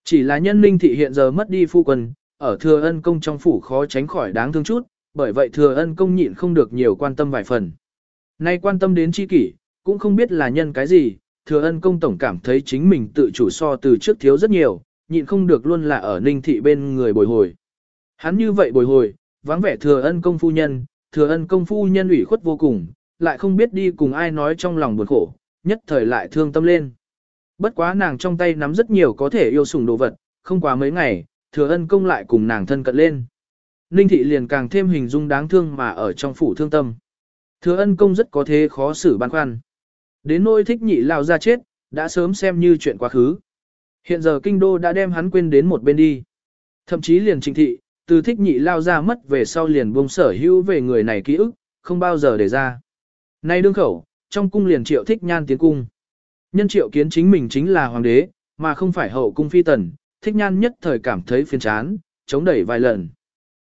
[SPEAKER 1] Chỉ là nhân linh thị hiện giờ mất đi phu quân, ở thừa ân công trong phủ khó tránh khỏi đáng thương chút, bởi vậy thừa ân công nhịn không được nhiều quan tâm vài phần. Nay quan tâm đến chi kỷ, cũng không biết là nhân cái gì, thừa ân công tổng cảm thấy chính mình tự chủ so từ trước thiếu rất nhiều, nhịn không được luôn là ở ninh thị bên người bồi hồi. Hắn như vậy bồi hồi, vắng vẻ thừa ân công phu nhân, thừa ân công phu nhân ủy khuất vô cùng, lại không biết đi cùng ai nói trong lòng buồn khổ, nhất thời lại thương tâm lên. Bất quá nàng trong tay nắm rất nhiều có thể yêu sủng đồ vật, không quá mấy ngày, thừa ân công lại cùng nàng thân cận lên. Ninh thị liền càng thêm hình dung đáng thương mà ở trong phủ thương tâm. Thừa ân công rất có thế khó xử băn khoăn. Đến nỗi thích nhị lao ra chết, đã sớm xem như chuyện quá khứ. Hiện giờ kinh đô đã đem hắn quên đến một bên đi. Thậm chí liền trình thị, từ thích nhị lao ra mất về sau liền buông sở hữu về người này ký ức, không bao giờ để ra. Nay đương khẩu, trong cung liền triệu thích nhan tiến cung. Nhân triệu kiến chính mình chính là hoàng đế, mà không phải hậu cung phi tần, thích nhan nhất thời cảm thấy phiền chán, chống đẩy vài lần.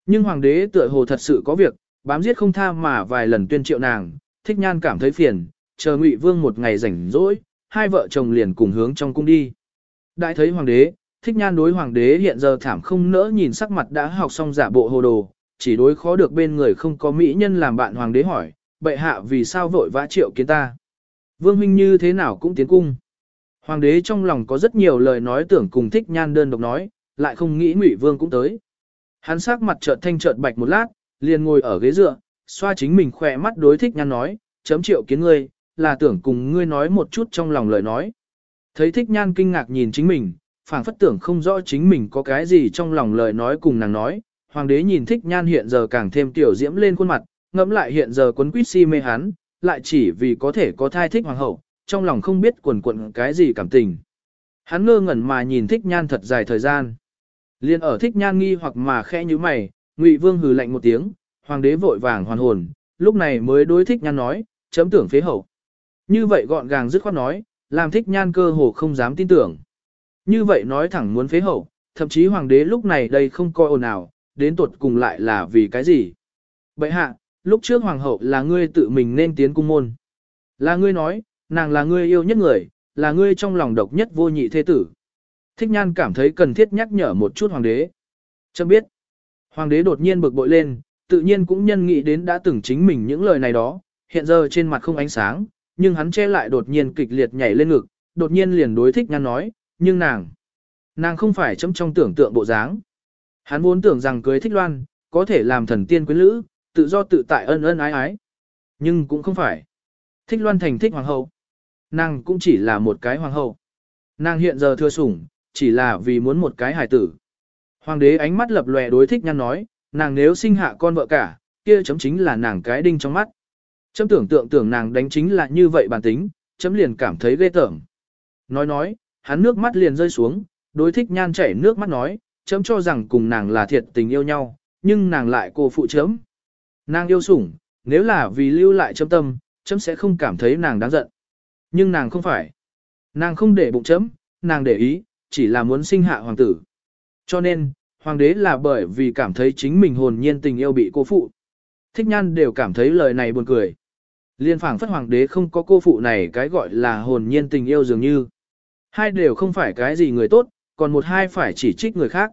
[SPEAKER 1] Nhưng hoàng đế tựa hồ thật sự có việc, bám giết không tha mà vài lần tuyên triệu nàng, thích nhan cảm thấy phiền, chờ ngụy vương một ngày rảnh rỗi, hai vợ chồng liền cùng hướng trong cung đi. Đại thấy hoàng đế, thích nhan đối hoàng đế hiện giờ thảm không nỡ nhìn sắc mặt đã học xong giả bộ hồ đồ, chỉ đối khó được bên người không có mỹ nhân làm bạn hoàng đế hỏi, bệ hạ vì sao vội vã triệu kiến ta. Vương huynh như thế nào cũng tiến cung. Hoàng đế trong lòng có rất nhiều lời nói tưởng cùng thích nhan đơn độc nói, lại không nghĩ ngụy vương cũng tới. Hắn sắc mặt chợt thanh chợt bạch một lát, liền ngồi ở ghế dựa, xoa chính mình khỏe mắt đối thích nhan nói, chấm triệu kiến ngươi, là tưởng cùng ngươi nói một chút trong lòng lời nói. Thấy thích nhan kinh ngạc nhìn chính mình, phảng phất tưởng không rõ chính mình có cái gì trong lòng lời nói cùng nàng nói, hoàng đế nhìn thích nhan hiện giờ càng thêm tiểu diễm lên khuôn mặt, ngẫm lại hiện giờ quấn quýt si mê hắn, lại chỉ vì có thể có thai thích hoàng hậu, trong lòng không biết quần quận cái gì cảm tình. Hắn ngơ ngẩn mà nhìn thích nhan thật dài thời gian. Liên ở thích nhan nghi hoặc mà khẽ như mày, ngụy vương hừ lạnh một tiếng, hoàng đế vội vàng hoàn hồn, lúc này mới đối thích nhan nói, chấm tưởng phế hậu. Như vậy gọn gàng dứt khoát nói, làm thích nhan cơ hồ không dám tin tưởng. Như vậy nói thẳng muốn phế hậu, thậm chí hoàng đế lúc này đây không coi ồn ào, đến tuột cùng lại là vì cái gì. Bậy hạ, lúc trước hoàng hậu là ngươi tự mình nên tiến cung môn. Là ngươi nói, nàng là ngươi yêu nhất người, là ngươi trong lòng độc nhất vô nhị thế tử. Thích nhan cảm thấy cần thiết nhắc nhở một chút hoàng đế. Chấm biết. Hoàng đế đột nhiên bực bội lên, tự nhiên cũng nhân nghĩ đến đã từng chính mình những lời này đó, hiện giờ trên mặt không ánh sáng, nhưng hắn che lại đột nhiên kịch liệt nhảy lên ngực, đột nhiên liền đối thích nhan nói, nhưng nàng, nàng không phải chấm trong tưởng tượng bộ dáng. Hắn vốn tưởng rằng cưới thích loan, có thể làm thần tiên quyến lữ, tự do tự tại ân ân ái ái. Nhưng cũng không phải. Thích loan thành thích hoàng hậu. Nàng cũng chỉ là một cái hoàng hậu. Nàng hiện giờ thừa sủng, chỉ là vì muốn một cái hài tử. Hoàng đế ánh mắt lập lòe đối thích nhan nói, nàng nếu sinh hạ con vợ cả, kia chấm chính là nàng cái đinh trong mắt. Chấm tưởng tượng tưởng nàng đánh chính là như vậy bản tính, chấm liền cảm thấy ghê tởm. Nói nói, hắn nước mắt liền rơi xuống, đối thích nhan chảy nước mắt nói, chấm cho rằng cùng nàng là thiệt tình yêu nhau, nhưng nàng lại cô phụ chấm. Nàng yêu sủng, nếu là vì lưu lại chấm tâm, chấm sẽ không cảm thấy nàng đáng giận. Nhưng nàng không phải. Nàng không để bụng chấm, nàng để ý, chỉ là muốn sinh hạ hoàng tử. Cho nên, hoàng đế là bởi vì cảm thấy chính mình hồn nhiên tình yêu bị cô phụ. Thích nhan đều cảm thấy lời này buồn cười. Liên phảng phất hoàng đế không có cô phụ này cái gọi là hồn nhiên tình yêu dường như. Hai đều không phải cái gì người tốt, còn một hai phải chỉ trích người khác.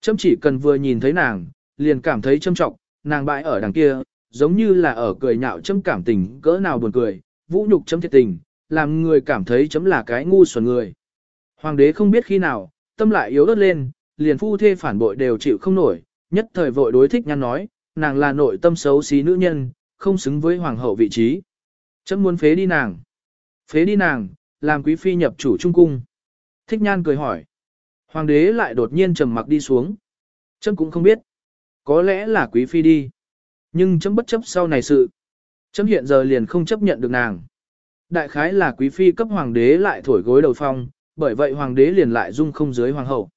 [SPEAKER 1] Chấm chỉ cần vừa nhìn thấy nàng, liền cảm thấy châm trọng, nàng bại ở đằng kia, giống như là ở cười nhạo chấm cảm tình cỡ nào buồn cười, vũ nhục chấm thiệt tình, làm người cảm thấy chấm là cái ngu xuẩn người. Hoàng đế không biết khi nào, tâm lại yếu ớt lên, liền phu thê phản bội đều chịu không nổi, nhất thời vội đối thích nhăn nói, nàng là nội tâm xấu xí nữ nhân, không xứng với hoàng hậu vị trí. Chấm muốn phế đi nàng. Phế đi nàng, làm quý phi nhập chủ trung cung. Thích nhan cười hỏi. Hoàng đế lại đột nhiên trầm mặc đi xuống. Chấm cũng không biết. Có lẽ là quý phi đi. Nhưng chấm bất chấp sau này sự. Chấm hiện giờ liền không chấp nhận được nàng. Đại khái là quý phi cấp hoàng đế lại thổi gối đầu phong, bởi vậy hoàng đế liền lại dung không dưới hoàng hậu.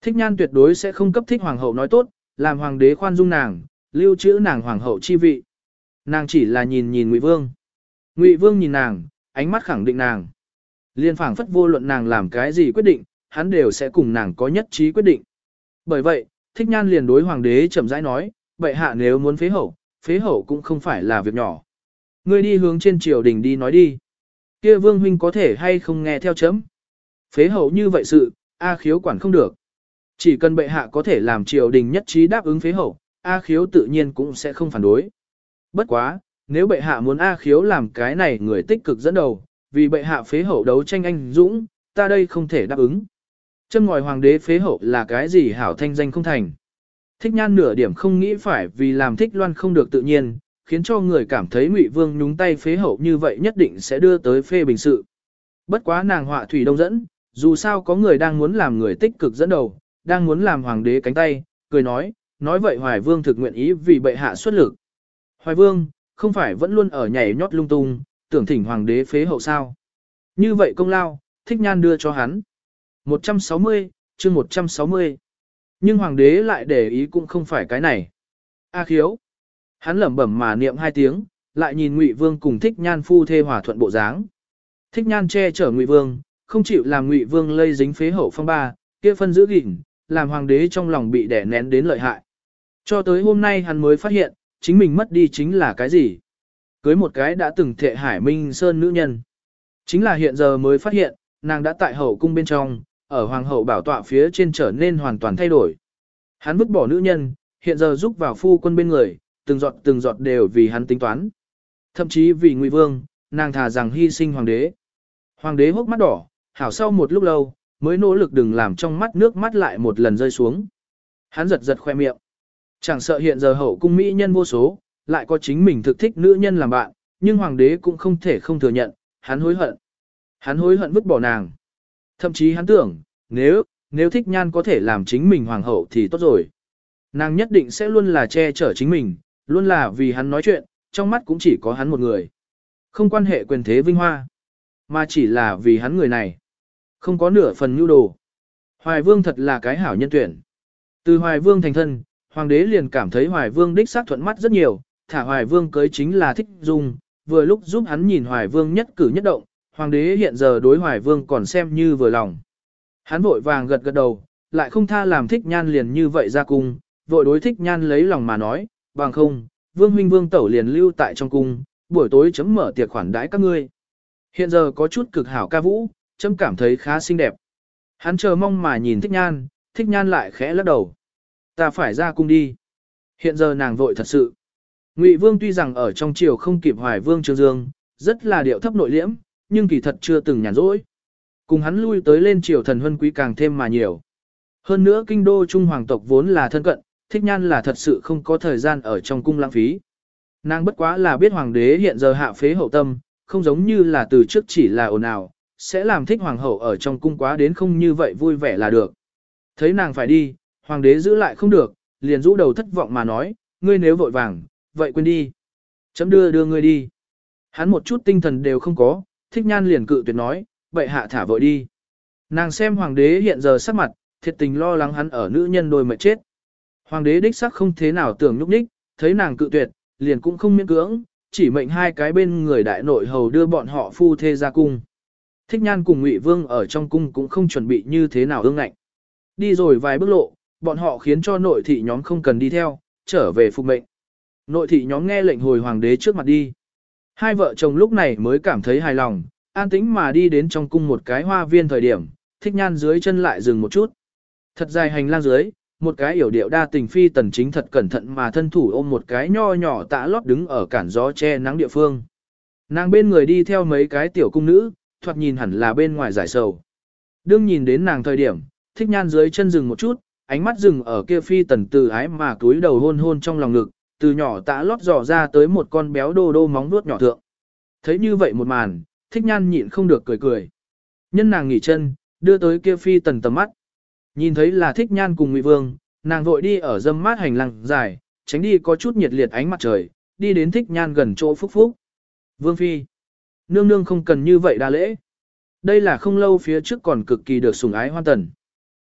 [SPEAKER 1] Thích nhan tuyệt đối sẽ không cấp thích hoàng hậu nói tốt, làm hoàng đế khoan dung nàng, lưu trữ nàng hoàng hậu chi vị. Nàng chỉ là nhìn nhìn Ngụy Vương. Ngụy Vương nhìn nàng, ánh mắt khẳng định nàng. Liên phảng phất vô luận nàng làm cái gì quyết định, hắn đều sẽ cùng nàng có nhất trí quyết định. Bởi vậy, thích nhan liền đối hoàng đế chậm rãi nói, vậy hạ nếu muốn phế hậu, phế hậu cũng không phải là việc nhỏ. Ngươi đi hướng trên triều đình đi nói đi. Kia vương huynh có thể hay không nghe theo chấm. Phế hậu như vậy sự, A khiếu quản không được. Chỉ cần bệ hạ có thể làm triều đình nhất trí đáp ứng phế hậu, A khiếu tự nhiên cũng sẽ không phản đối. Bất quá, nếu bệ hạ muốn A khiếu làm cái này người tích cực dẫn đầu, vì bệ hạ phế hậu đấu tranh anh dũng, ta đây không thể đáp ứng. Châm ngòi hoàng đế phế hậu là cái gì hảo thanh danh không thành. Thích nhan nửa điểm không nghĩ phải vì làm thích loan không được tự nhiên, khiến cho người cảm thấy ngụy vương nhúng tay phế hậu như vậy nhất định sẽ đưa tới phê bình sự. Bất quá nàng họa thủy đông dẫn, dù sao có người đang muốn làm người tích cực dẫn đầu, đang muốn làm hoàng đế cánh tay, cười nói, nói vậy hoài vương thực nguyện ý vì bệ hạ xuất lực. Hoài vương, không phải vẫn luôn ở nhảy nhót lung tung, tưởng thỉnh hoàng đế phế hậu sao. Như vậy công lao, thích nhan đưa cho hắn. 160, chương 160. Nhưng hoàng đế lại để ý cũng không phải cái này. A khiếu. Hắn lẩm bẩm mà niệm hai tiếng, lại nhìn Ngụy Vương cùng Thích Nhan phu thê hòa thuận bộ dáng. Thích Nhan che chở Ngụy Vương, không chịu làm Ngụy Vương lây dính phế hậu phong ba, kia phân giữ gìn, làm hoàng đế trong lòng bị đè nén đến lợi hại. Cho tới hôm nay hắn mới phát hiện, chính mình mất đi chính là cái gì? Cưới một cái đã từng thệ hải minh sơn nữ nhân. Chính là hiện giờ mới phát hiện, nàng đã tại hậu cung bên trong, ở hoàng hậu bảo tọa phía trên trở nên hoàn toàn thay đổi. Hắn vứt bỏ nữ nhân, hiện giờ giúp vào phu quân bên người, từng giọt từng giọt đều vì hắn tính toán. Thậm chí vì Ngụy Vương, nàng thà rằng hy sinh hoàng đế. Hoàng đế hốc mắt đỏ, hảo sau một lúc lâu, mới nỗ lực đừng làm trong mắt nước mắt lại một lần rơi xuống. Hắn giật giật khoe miệng. Chẳng sợ hiện giờ hậu cung mỹ nhân vô số, lại có chính mình thực thích nữ nhân làm bạn, nhưng hoàng đế cũng không thể không thừa nhận, hắn hối hận. Hắn hối hận vứt bỏ nàng. Thậm chí hắn tưởng, nếu, nếu thích nhan có thể làm chính mình hoàng hậu thì tốt rồi. Nàng nhất định sẽ luôn là che chở chính mình, luôn là vì hắn nói chuyện, trong mắt cũng chỉ có hắn một người. Không quan hệ quyền thế vinh hoa, mà chỉ là vì hắn người này. Không có nửa phần nhu đồ. Hoài vương thật là cái hảo nhân tuyển. Từ hoài vương thành thân, hoàng đế liền cảm thấy hoài vương đích xác thuận mắt rất nhiều, thả hoài vương cưới chính là thích dung, vừa lúc giúp hắn nhìn hoài vương nhất cử nhất động, hoàng đế hiện giờ đối hoài vương còn xem như vừa lòng. Hắn vội vàng gật gật đầu, lại không tha làm thích nhan liền như vậy ra cung, vội đối thích nhan lấy lòng mà nói, bằng không, vương huynh vương tẩu liền lưu tại trong cung, buổi tối chấm mở tiệc khoản đãi các ngươi. Hiện giờ có chút cực hảo ca vũ, chấm cảm thấy khá xinh đẹp. Hắn chờ mong mà nhìn thích nhan, thích nhan lại khẽ lắc đầu. Ta phải ra cung đi. Hiện giờ nàng vội thật sự. Ngụy Vương tuy rằng ở trong triều không kịp Hoài Vương Trương Dương, rất là điệu thấp nội liễm, nhưng kỳ thật chưa từng nhàn rỗi. Cùng hắn lui tới lên triều thần huân quý càng thêm mà nhiều. Hơn nữa kinh đô trung hoàng tộc vốn là thân cận, thích nhan là thật sự không có thời gian ở trong cung lãng phí. Nàng bất quá là biết hoàng đế hiện giờ hạ phế hậu tâm, không giống như là từ trước chỉ là ồn ào, sẽ làm thích hoàng hậu ở trong cung quá đến không như vậy vui vẻ là được. Thấy nàng phải đi, hoàng đế giữ lại không được, liền rũ đầu thất vọng mà nói, ngươi nếu vội vàng, vậy quên đi. Chấm đưa đưa ngươi đi. Hắn một chút tinh thần đều không có, thích nhan liền cự tuyệt nói, vậy hạ thả vội đi. Nàng xem hoàng đế hiện giờ sắc mặt, thiệt tình lo lắng hắn ở nữ nhân đôi mệt chết. Hoàng đế đích sắc không thế nào tưởng nhúc nhích, thấy nàng cự tuyệt, liền cũng không miễn cưỡng, chỉ mệnh hai cái bên người đại nội hầu đưa bọn họ phu thê ra cung. Thích nhan cùng Ngụy Vương ở trong cung cũng không chuẩn bị như thế nào ương ngạnh. Đi rồi vài bước lộ, bọn họ khiến cho nội thị nhóm không cần đi theo, trở về phục mệnh. Nội thị nhóm nghe lệnh hồi hoàng đế trước mặt đi. Hai vợ chồng lúc này mới cảm thấy hài lòng, an tĩnh mà đi đến trong cung một cái hoa viên thời điểm, thích nhan dưới chân lại dừng một chút. Thật dài hành lang dưới, một cái yểu điệu đa tình phi tần chính thật cẩn thận mà thân thủ ôm một cái nho nhỏ tạ lót đứng ở cản gió che nắng địa phương. Nàng bên người đi theo mấy cái tiểu cung nữ, thoạt nhìn hẳn là bên ngoài giải sầu. Đương nhìn đến nàng thời điểm, thích nhan dưới chân dừng một chút, ánh mắt dừng ở kia phi tần từ ái mà túi đầu hôn hôn trong lòng ngực, từ nhỏ tã lót dò ra tới một con béo đô đô móng nuốt nhỏ thượng. Thấy như vậy một màn, thích nhan nhịn không được cười cười. Nhân nàng nghỉ chân, đưa tới kia phi tần tầm mắt. Nhìn thấy là thích nhan cùng ngụy vương, nàng vội đi ở dâm mát hành lang dài, tránh đi có chút nhiệt liệt ánh mặt trời, đi đến thích nhan gần chỗ phúc phúc. Vương phi, nương nương không cần như vậy đa lễ. Đây là không lâu phía trước còn cực kỳ được sủng ái hoan tần.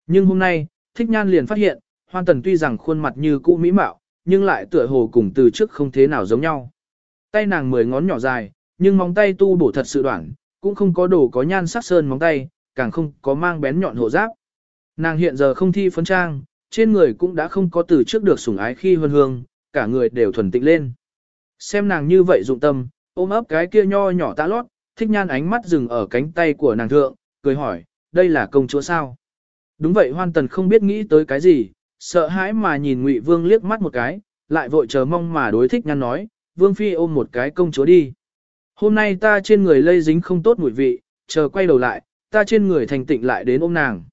[SPEAKER 1] Nhưng hôm nay, thích nhan liền phát hiện, hoan tần tuy rằng khuôn mặt như cũ mỹ mạo, nhưng lại tựa hồ cùng từ trước không thế nào giống nhau. Tay nàng mười ngón nhỏ dài, nhưng móng tay tu bổ thật sự đoạn, cũng không có đồ có nhan sắc sơn móng tay, càng không có mang bén nhọn hộ giáp. Nàng hiện giờ không thi phấn trang, trên người cũng đã không có từ trước được sủng ái khi hương hương, cả người đều thuần tịnh lên. Xem nàng như vậy dụng tâm, ôm ấp cái kia nho nhỏ tã lót, thích nhan ánh mắt dừng ở cánh tay của nàng thượng, cười hỏi, đây là công chúa sao? Đúng vậy hoan tần không biết nghĩ tới cái gì, sợ hãi mà nhìn ngụy vương liếc mắt một cái, lại vội chờ mong mà đối thích nhan nói, vương phi ôm một cái công chúa đi. Hôm nay ta trên người lây dính không tốt mùi vị, chờ quay đầu lại, ta trên người thành tịnh lại đến ôm nàng.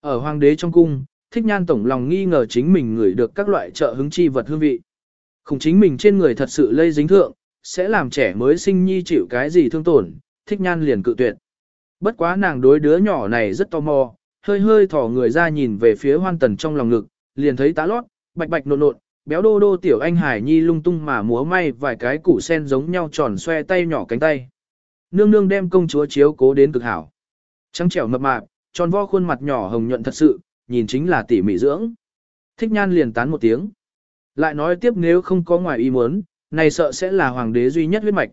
[SPEAKER 1] Ở hoàng đế trong cung, thích nhan tổng lòng nghi ngờ chính mình ngửi được các loại trợ hứng chi vật hương vị. Không chính mình trên người thật sự lây dính thượng, sẽ làm trẻ mới sinh nhi chịu cái gì thương tổn, thích nhan liền cự tuyệt. Bất quá nàng đối đứa nhỏ này rất tò mò, hơi hơi thỏ người ra nhìn về phía hoan tần trong lòng ngực, liền thấy tá lót, bạch bạch nộn nộn, béo đô đô tiểu anh hải nhi lung tung mà múa may vài cái củ sen giống nhau tròn xoe tay nhỏ cánh tay. Nương nương đem công chúa chiếu cố đến cực hảo. Trắng trẻo mập mạp, tròn vo khuôn mặt nhỏ hồng nhuận thật sự, nhìn chính là tỉ mỉ dưỡng. Thích nhan liền tán một tiếng. Lại nói tiếp nếu không có ngoài ý muốn, này sợ sẽ là hoàng đế duy nhất huyết mạch.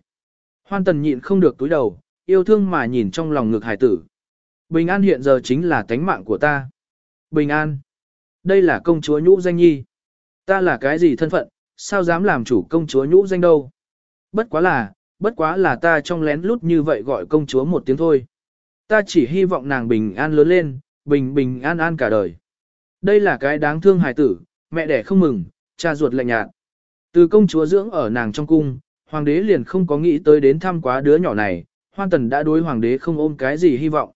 [SPEAKER 1] Hoan tần nhịn không được túi đầu, yêu thương mà nhìn trong lòng ngực hải tử. Bình an hiện giờ chính là tánh mạng của ta. Bình an. Đây là công chúa nhũ danh nhi. Ta là cái gì thân phận, sao dám làm chủ công chúa nhũ danh đâu. Bất quá là, bất quá là ta trong lén lút như vậy gọi công chúa một tiếng thôi. Ta chỉ hy vọng nàng bình an lớn lên, bình bình an an cả đời. Đây là cái đáng thương hài tử, mẹ đẻ không mừng, cha ruột lạnh nhạt. Từ công chúa dưỡng ở nàng trong cung, hoàng đế liền không có nghĩ tới đến thăm quá đứa nhỏ này, hoan tần đã đối hoàng đế không ôm cái gì hy vọng.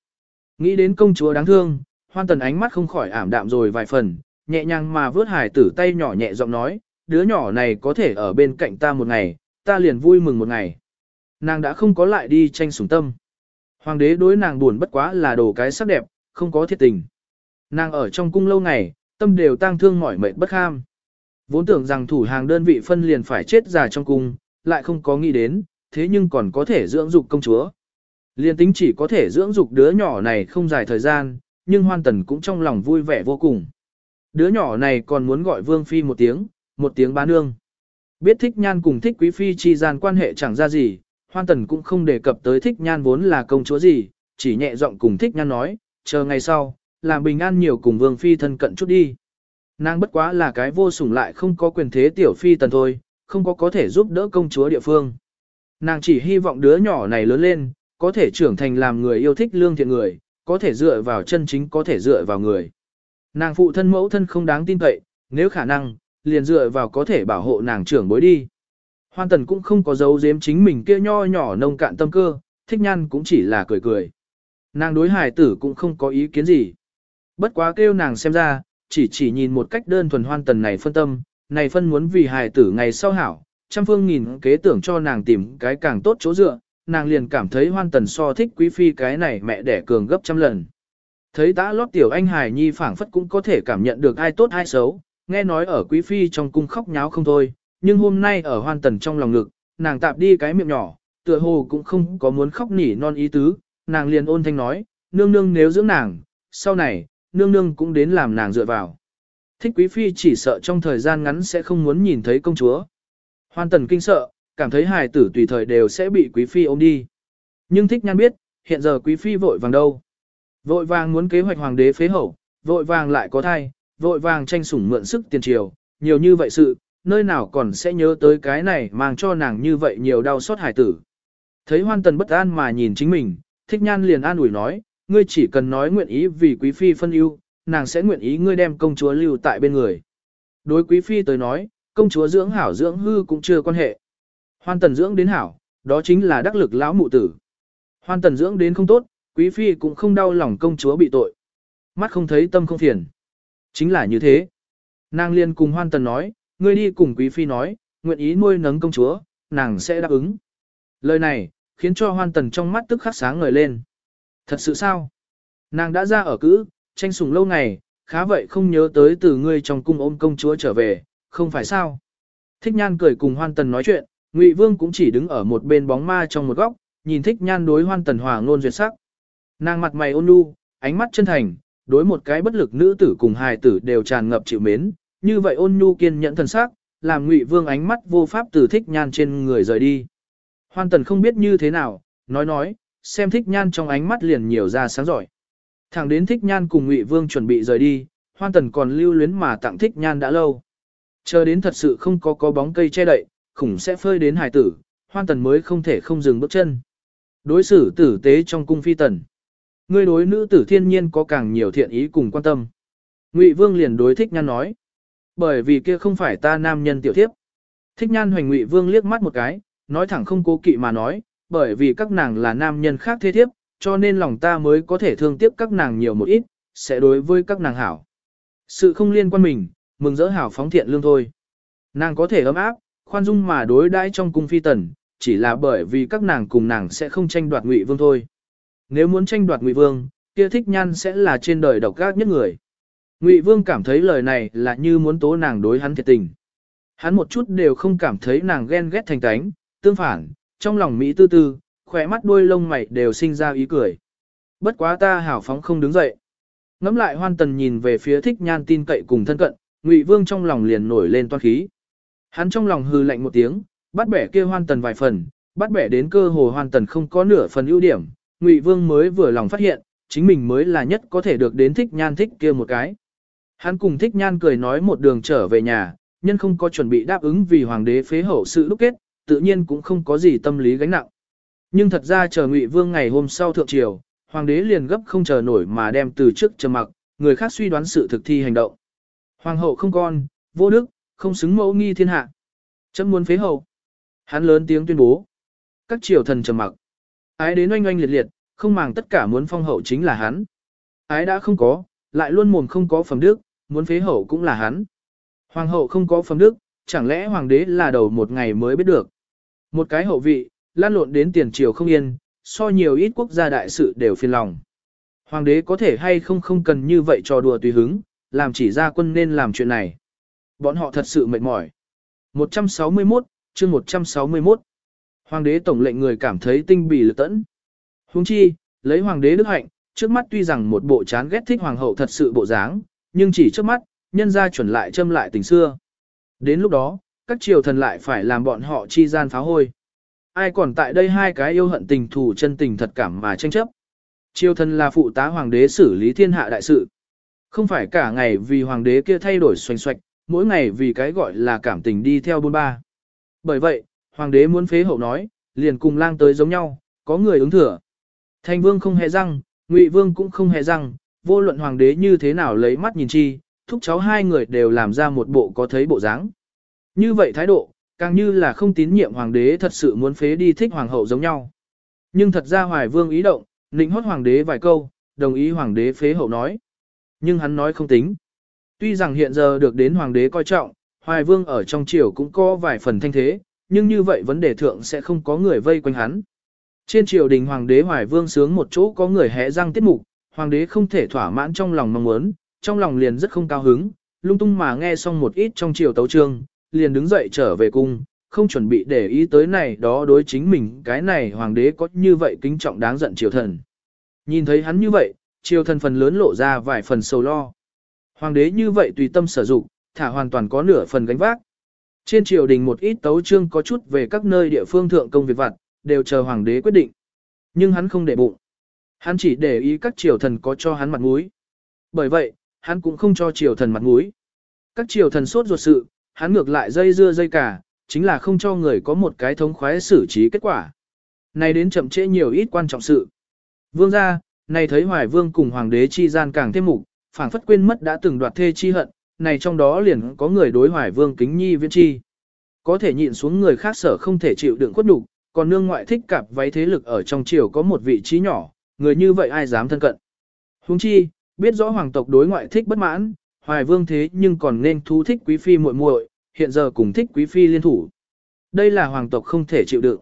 [SPEAKER 1] Nghĩ đến công chúa đáng thương, hoan tần ánh mắt không khỏi ảm đạm rồi vài phần, nhẹ nhàng mà vớt hài tử tay nhỏ nhẹ giọng nói, đứa nhỏ này có thể ở bên cạnh ta một ngày, ta liền vui mừng một ngày. Nàng đã không có lại đi tranh sủng tâm. Hoàng đế đối nàng buồn bất quá là đồ cái sắc đẹp, không có thiệt tình. Nàng ở trong cung lâu ngày, tâm đều tang thương mỏi mệt bất kham. Vốn tưởng rằng thủ hàng đơn vị phân liền phải chết già trong cung, lại không có nghĩ đến, thế nhưng còn có thể dưỡng dục công chúa. Liên tính chỉ có thể dưỡng dục đứa nhỏ này không dài thời gian, nhưng hoan tần cũng trong lòng vui vẻ vô cùng. Đứa nhỏ này còn muốn gọi vương phi một tiếng, một tiếng bá nương. Biết thích nhan cùng thích quý phi chi gian quan hệ chẳng ra gì, hoan tần cũng không đề cập tới thích nhan vốn là công chúa gì, chỉ nhẹ giọng cùng thích nhan nói, chờ ngày sau, làm bình an nhiều cùng vương phi thân cận chút đi. Nàng bất quá là cái vô sủng lại không có quyền thế tiểu phi tần thôi, không có có thể giúp đỡ công chúa địa phương. Nàng chỉ hy vọng đứa nhỏ này lớn lên, có thể trưởng thành làm người yêu thích lương thiện người, có thể dựa vào chân chính có thể dựa vào người. Nàng phụ thân mẫu thân không đáng tin cậy, nếu khả năng, liền dựa vào có thể bảo hộ nàng trưởng bối đi. Hoan tần cũng không có dấu giếm chính mình kia nho nhỏ nông cạn tâm cơ, thích nhan cũng chỉ là cười cười. Nàng đối hài tử cũng không có ý kiến gì. Bất quá kêu nàng xem ra, chỉ chỉ nhìn một cách đơn thuần hoan tần này phân tâm, này phân muốn vì hài tử ngày sau hảo, trăm phương nghìn kế tưởng cho nàng tìm cái càng tốt chỗ dựa, nàng liền cảm thấy hoan tần so thích quý phi cái này mẹ đẻ cường gấp trăm lần. Thấy đã lót tiểu anh hài nhi phảng phất cũng có thể cảm nhận được ai tốt ai xấu, nghe nói ở quý phi trong cung khóc nháo không thôi, nhưng hôm nay ở hoan tần trong lòng ngực, nàng tạp đi cái miệng nhỏ, tựa hồ cũng không có muốn khóc nỉ non ý tứ, nàng liền ôn thanh nói, nương nương nếu dưỡng nàng, sau này, nương nương cũng đến làm nàng dựa vào. Thích quý phi chỉ sợ trong thời gian ngắn sẽ không muốn nhìn thấy công chúa. Hoan tần kinh sợ, cảm thấy hài tử tùy thời đều sẽ bị quý phi ôm đi. Nhưng thích nhan biết, hiện giờ quý phi vội vàng đâu. Vội vàng muốn kế hoạch hoàng đế phế hậu, vội vàng lại có thai, vội vàng tranh sủng mượn sức tiền triều, nhiều như vậy sự, nơi nào còn sẽ nhớ tới cái này mang cho nàng như vậy nhiều đau xót hài tử. Thấy hoan tần bất an mà nhìn chính mình, thích nhan liền an ủi nói, ngươi chỉ cần nói nguyện ý vì quý phi phân ưu, nàng sẽ nguyện ý ngươi đem công chúa lưu tại bên người. Đối quý phi tới nói, công chúa dưỡng hảo dưỡng hư cũng chưa quan hệ. Hoan tần dưỡng đến hảo, đó chính là đắc lực lão mụ tử. Hoan tần dưỡng đến không tốt, quý phi cũng không đau lòng công chúa bị tội. Mắt không thấy tâm không phiền. Chính là như thế. Nàng liên cùng hoan tần nói, ngươi đi cùng quý phi nói, nguyện ý nuôi nấng công chúa, nàng sẽ đáp ứng. Lời này, khiến cho hoan tần trong mắt tức khắc sáng ngời lên. Thật sự sao? Nàng đã ra ở cữ, tranh sủng lâu ngày, khá vậy không nhớ tới từ ngươi trong cung ôm công chúa trở về, không phải sao? Thích nhan cười cùng hoan tần nói chuyện, Ngụy Vương cũng chỉ đứng ở một bên bóng ma trong một góc, nhìn thích nhan đối hoan tần hòa ngôn duyệt sắc. Nàng mặt mày ôn nhu, ánh mắt chân thành, đối một cái bất lực nữ tử cùng hài tử đều tràn ngập chịu mến, như vậy ôn nhu kiên nhẫn thần sắc, làm Ngụy Vương ánh mắt vô pháp từ thích nhan trên người rời đi. Hoan tần không biết như thế nào, nói nói, xem thích nhan trong ánh mắt liền nhiều ra sáng giỏi. Thẳng đến thích nhan cùng Ngụy Vương chuẩn bị rời đi, hoan tần còn lưu luyến mà tặng thích nhan đã lâu. Chờ đến thật sự không có có bóng cây che đậy, khủng sẽ phơi đến hải tử, hoan tần mới không thể không dừng bước chân. Đối xử tử tế trong cung phi tần. Ngươi đối nữ tử thiên nhiên có càng nhiều thiện ý cùng quan tâm. Ngụy Vương liền đối thích nhan nói. Bởi vì kia không phải ta nam nhân tiểu thiếp. Thích nhan hoành Ngụy Vương liếc mắt một cái, nói thẳng không cố kỵ mà nói, bởi vì các nàng là nam nhân khác thế thiếp, cho nên lòng ta mới có thể thương tiếc các nàng nhiều một ít, sẽ đối với các nàng hảo. Sự không liên quan mình, mừng dỡ hảo phóng thiện lương thôi. Nàng có thể ấm áp, khoan dung mà đối đãi trong cung phi tần, chỉ là bởi vì các nàng cùng nàng sẽ không tranh đoạt ngụy vương thôi. Nếu muốn tranh đoạt ngụy vương, kia thích nhan sẽ là trên đời độc ác nhất người. Ngụy vương cảm thấy lời này là như muốn tố nàng đối hắn thiệt tình. Hắn một chút đều không cảm thấy nàng ghen ghét thành tánh, tương phản, trong lòng Mỹ tư tư, khỏe mắt đôi lông mày đều sinh ra ý cười. Bất quá ta hảo phóng không đứng dậy. Ngắm lại hoan tần nhìn về phía thích nhan tin cậy cùng thân cận, Ngụy Vương trong lòng liền nổi lên toan khí. Hắn trong lòng hư lạnh một tiếng, bắt bẻ kia hoan tần vài phần, bắt bẻ đến cơ hồ hoan tần không có nửa phần ưu điểm, Ngụy Vương mới vừa lòng phát hiện, chính mình mới là nhất có thể được đến thích nhan thích kia một cái. Hắn cùng thích nhan cười nói một đường trở về nhà, nhân không có chuẩn bị đáp ứng vì hoàng đế phế hậu sự lúc kết, tự nhiên cũng không có gì tâm lý gánh nặng. Nhưng thật ra chờ Ngụy Vương ngày hôm sau thượng triều, hoàng đế liền gấp không chờ nổi mà đem từ trước trầm mặc, người khác suy đoán sự thực thi hành động. Hoàng hậu không con, vô đức, không xứng mẫu nghi thiên hạ. Chấm muốn phế hậu. Hắn lớn tiếng tuyên bố. Các triều thần trầm mặc. Ái đến oanh oanh liệt liệt, không màng tất cả muốn phong hậu chính là hắn. Ái đã không có, lại luôn mồm không có phẩm đức, muốn phế hậu cũng là hắn. Hoàng hậu không có phẩm đức, chẳng lẽ hoàng đế là đầu một ngày mới biết được. Một cái hậu vị, lan lộn đến tiền triều không yên, so nhiều ít quốc gia đại sự đều phiền lòng. Hoàng đế có thể hay không không cần như vậy trò đùa tùy hứng, làm chỉ ra quân nên làm chuyện này. Bọn họ thật sự mệt mỏi. 161, chương 161. Hoàng đế tổng lệnh người cảm thấy tinh bì lực tẫn. Huống chi, lấy hoàng đế đức hạnh, trước mắt tuy rằng một bộ chán ghét thích hoàng hậu thật sự bộ dáng, nhưng chỉ trước mắt, nhân ra chuẩn lại châm lại tình xưa. Đến lúc đó, các triều thần lại phải làm bọn họ chi gian phá hôi. Ai còn tại đây hai cái yêu hận tình thù chân tình thật cảm mà tranh chấp. Triều thần là phụ tá hoàng đế xử lý thiên hạ đại sự. Không phải cả ngày vì hoàng đế kia thay đổi xoành xoạch, mỗi ngày vì cái gọi là cảm tình đi theo bôn ba. Bởi vậy, hoàng đế muốn phế hậu nói, liền cùng lang tới giống nhau, có người ứng thừa. Thành vương không hề răng, ngụy vương cũng không hề răng, vô luận hoàng đế như thế nào lấy mắt nhìn chi, thúc cháu hai người đều làm ra một bộ có thấy bộ dáng. Như vậy thái độ, càng như là không tín nhiệm hoàng đế thật sự muốn phế đi thích hoàng hậu giống nhau. Nhưng thật ra hoài vương ý động, nịnh hót hoàng đế vài câu, đồng ý hoàng đế phế hậu nói. Nhưng hắn nói không tính. Tuy rằng hiện giờ được đến hoàng đế coi trọng, hoài vương ở trong triều cũng có vài phần thanh thế, nhưng như vậy vấn đề thượng sẽ không có người vây quanh hắn. Trên triều đình hoàng đế hoài vương sướng một chỗ có người hẽ răng tiết mục, hoàng đế không thể thỏa mãn trong lòng mong muốn, trong lòng liền rất không cao hứng, lung tung mà nghe xong một ít trong triều tấu trương, liền đứng dậy trở về cung, không chuẩn bị để ý tới này đó đối chính mình cái này hoàng đế có như vậy kính trọng đáng giận triều thần. Nhìn thấy hắn như vậy, triều thần phần lớn lộ ra vài phần sầu lo. Hoàng đế như vậy tùy tâm sử dụng, thả hoàn toàn có nửa phần gánh vác. Trên triều đình một ít tấu chương có chút về các nơi địa phương thượng công việc vặt, đều chờ hoàng đế quyết định. Nhưng hắn không để bụng. Hắn chỉ để ý các triều thần có cho hắn mặt mũi. Bởi vậy, hắn cũng không cho triều thần mặt mũi. Các triều thần sốt ruột sự, hắn ngược lại dây dưa dây cả, chính là không cho người có một cái thống khoái xử trí kết quả. Này đến chậm trễ nhiều ít quan trọng sự. Vương gia, này thấy hoài vương cùng hoàng đế chi gian càng thêm mục, phảng phất quên mất đã từng đoạt thê chi hận, này trong đó liền có người đối hoài vương kính nhi viễn chi. Có thể nhịn xuống người khác sở không thể chịu đựng khuất đủ, còn nương ngoại thích cặp váy thế lực ở trong triều có một vị trí nhỏ, người như vậy ai dám thân cận. Huống chi, biết rõ hoàng tộc đối ngoại thích bất mãn, hoài vương thế nhưng còn nên thu thích quý phi muội muội, hiện giờ cùng thích quý phi liên thủ. Đây là hoàng tộc không thể chịu đựng.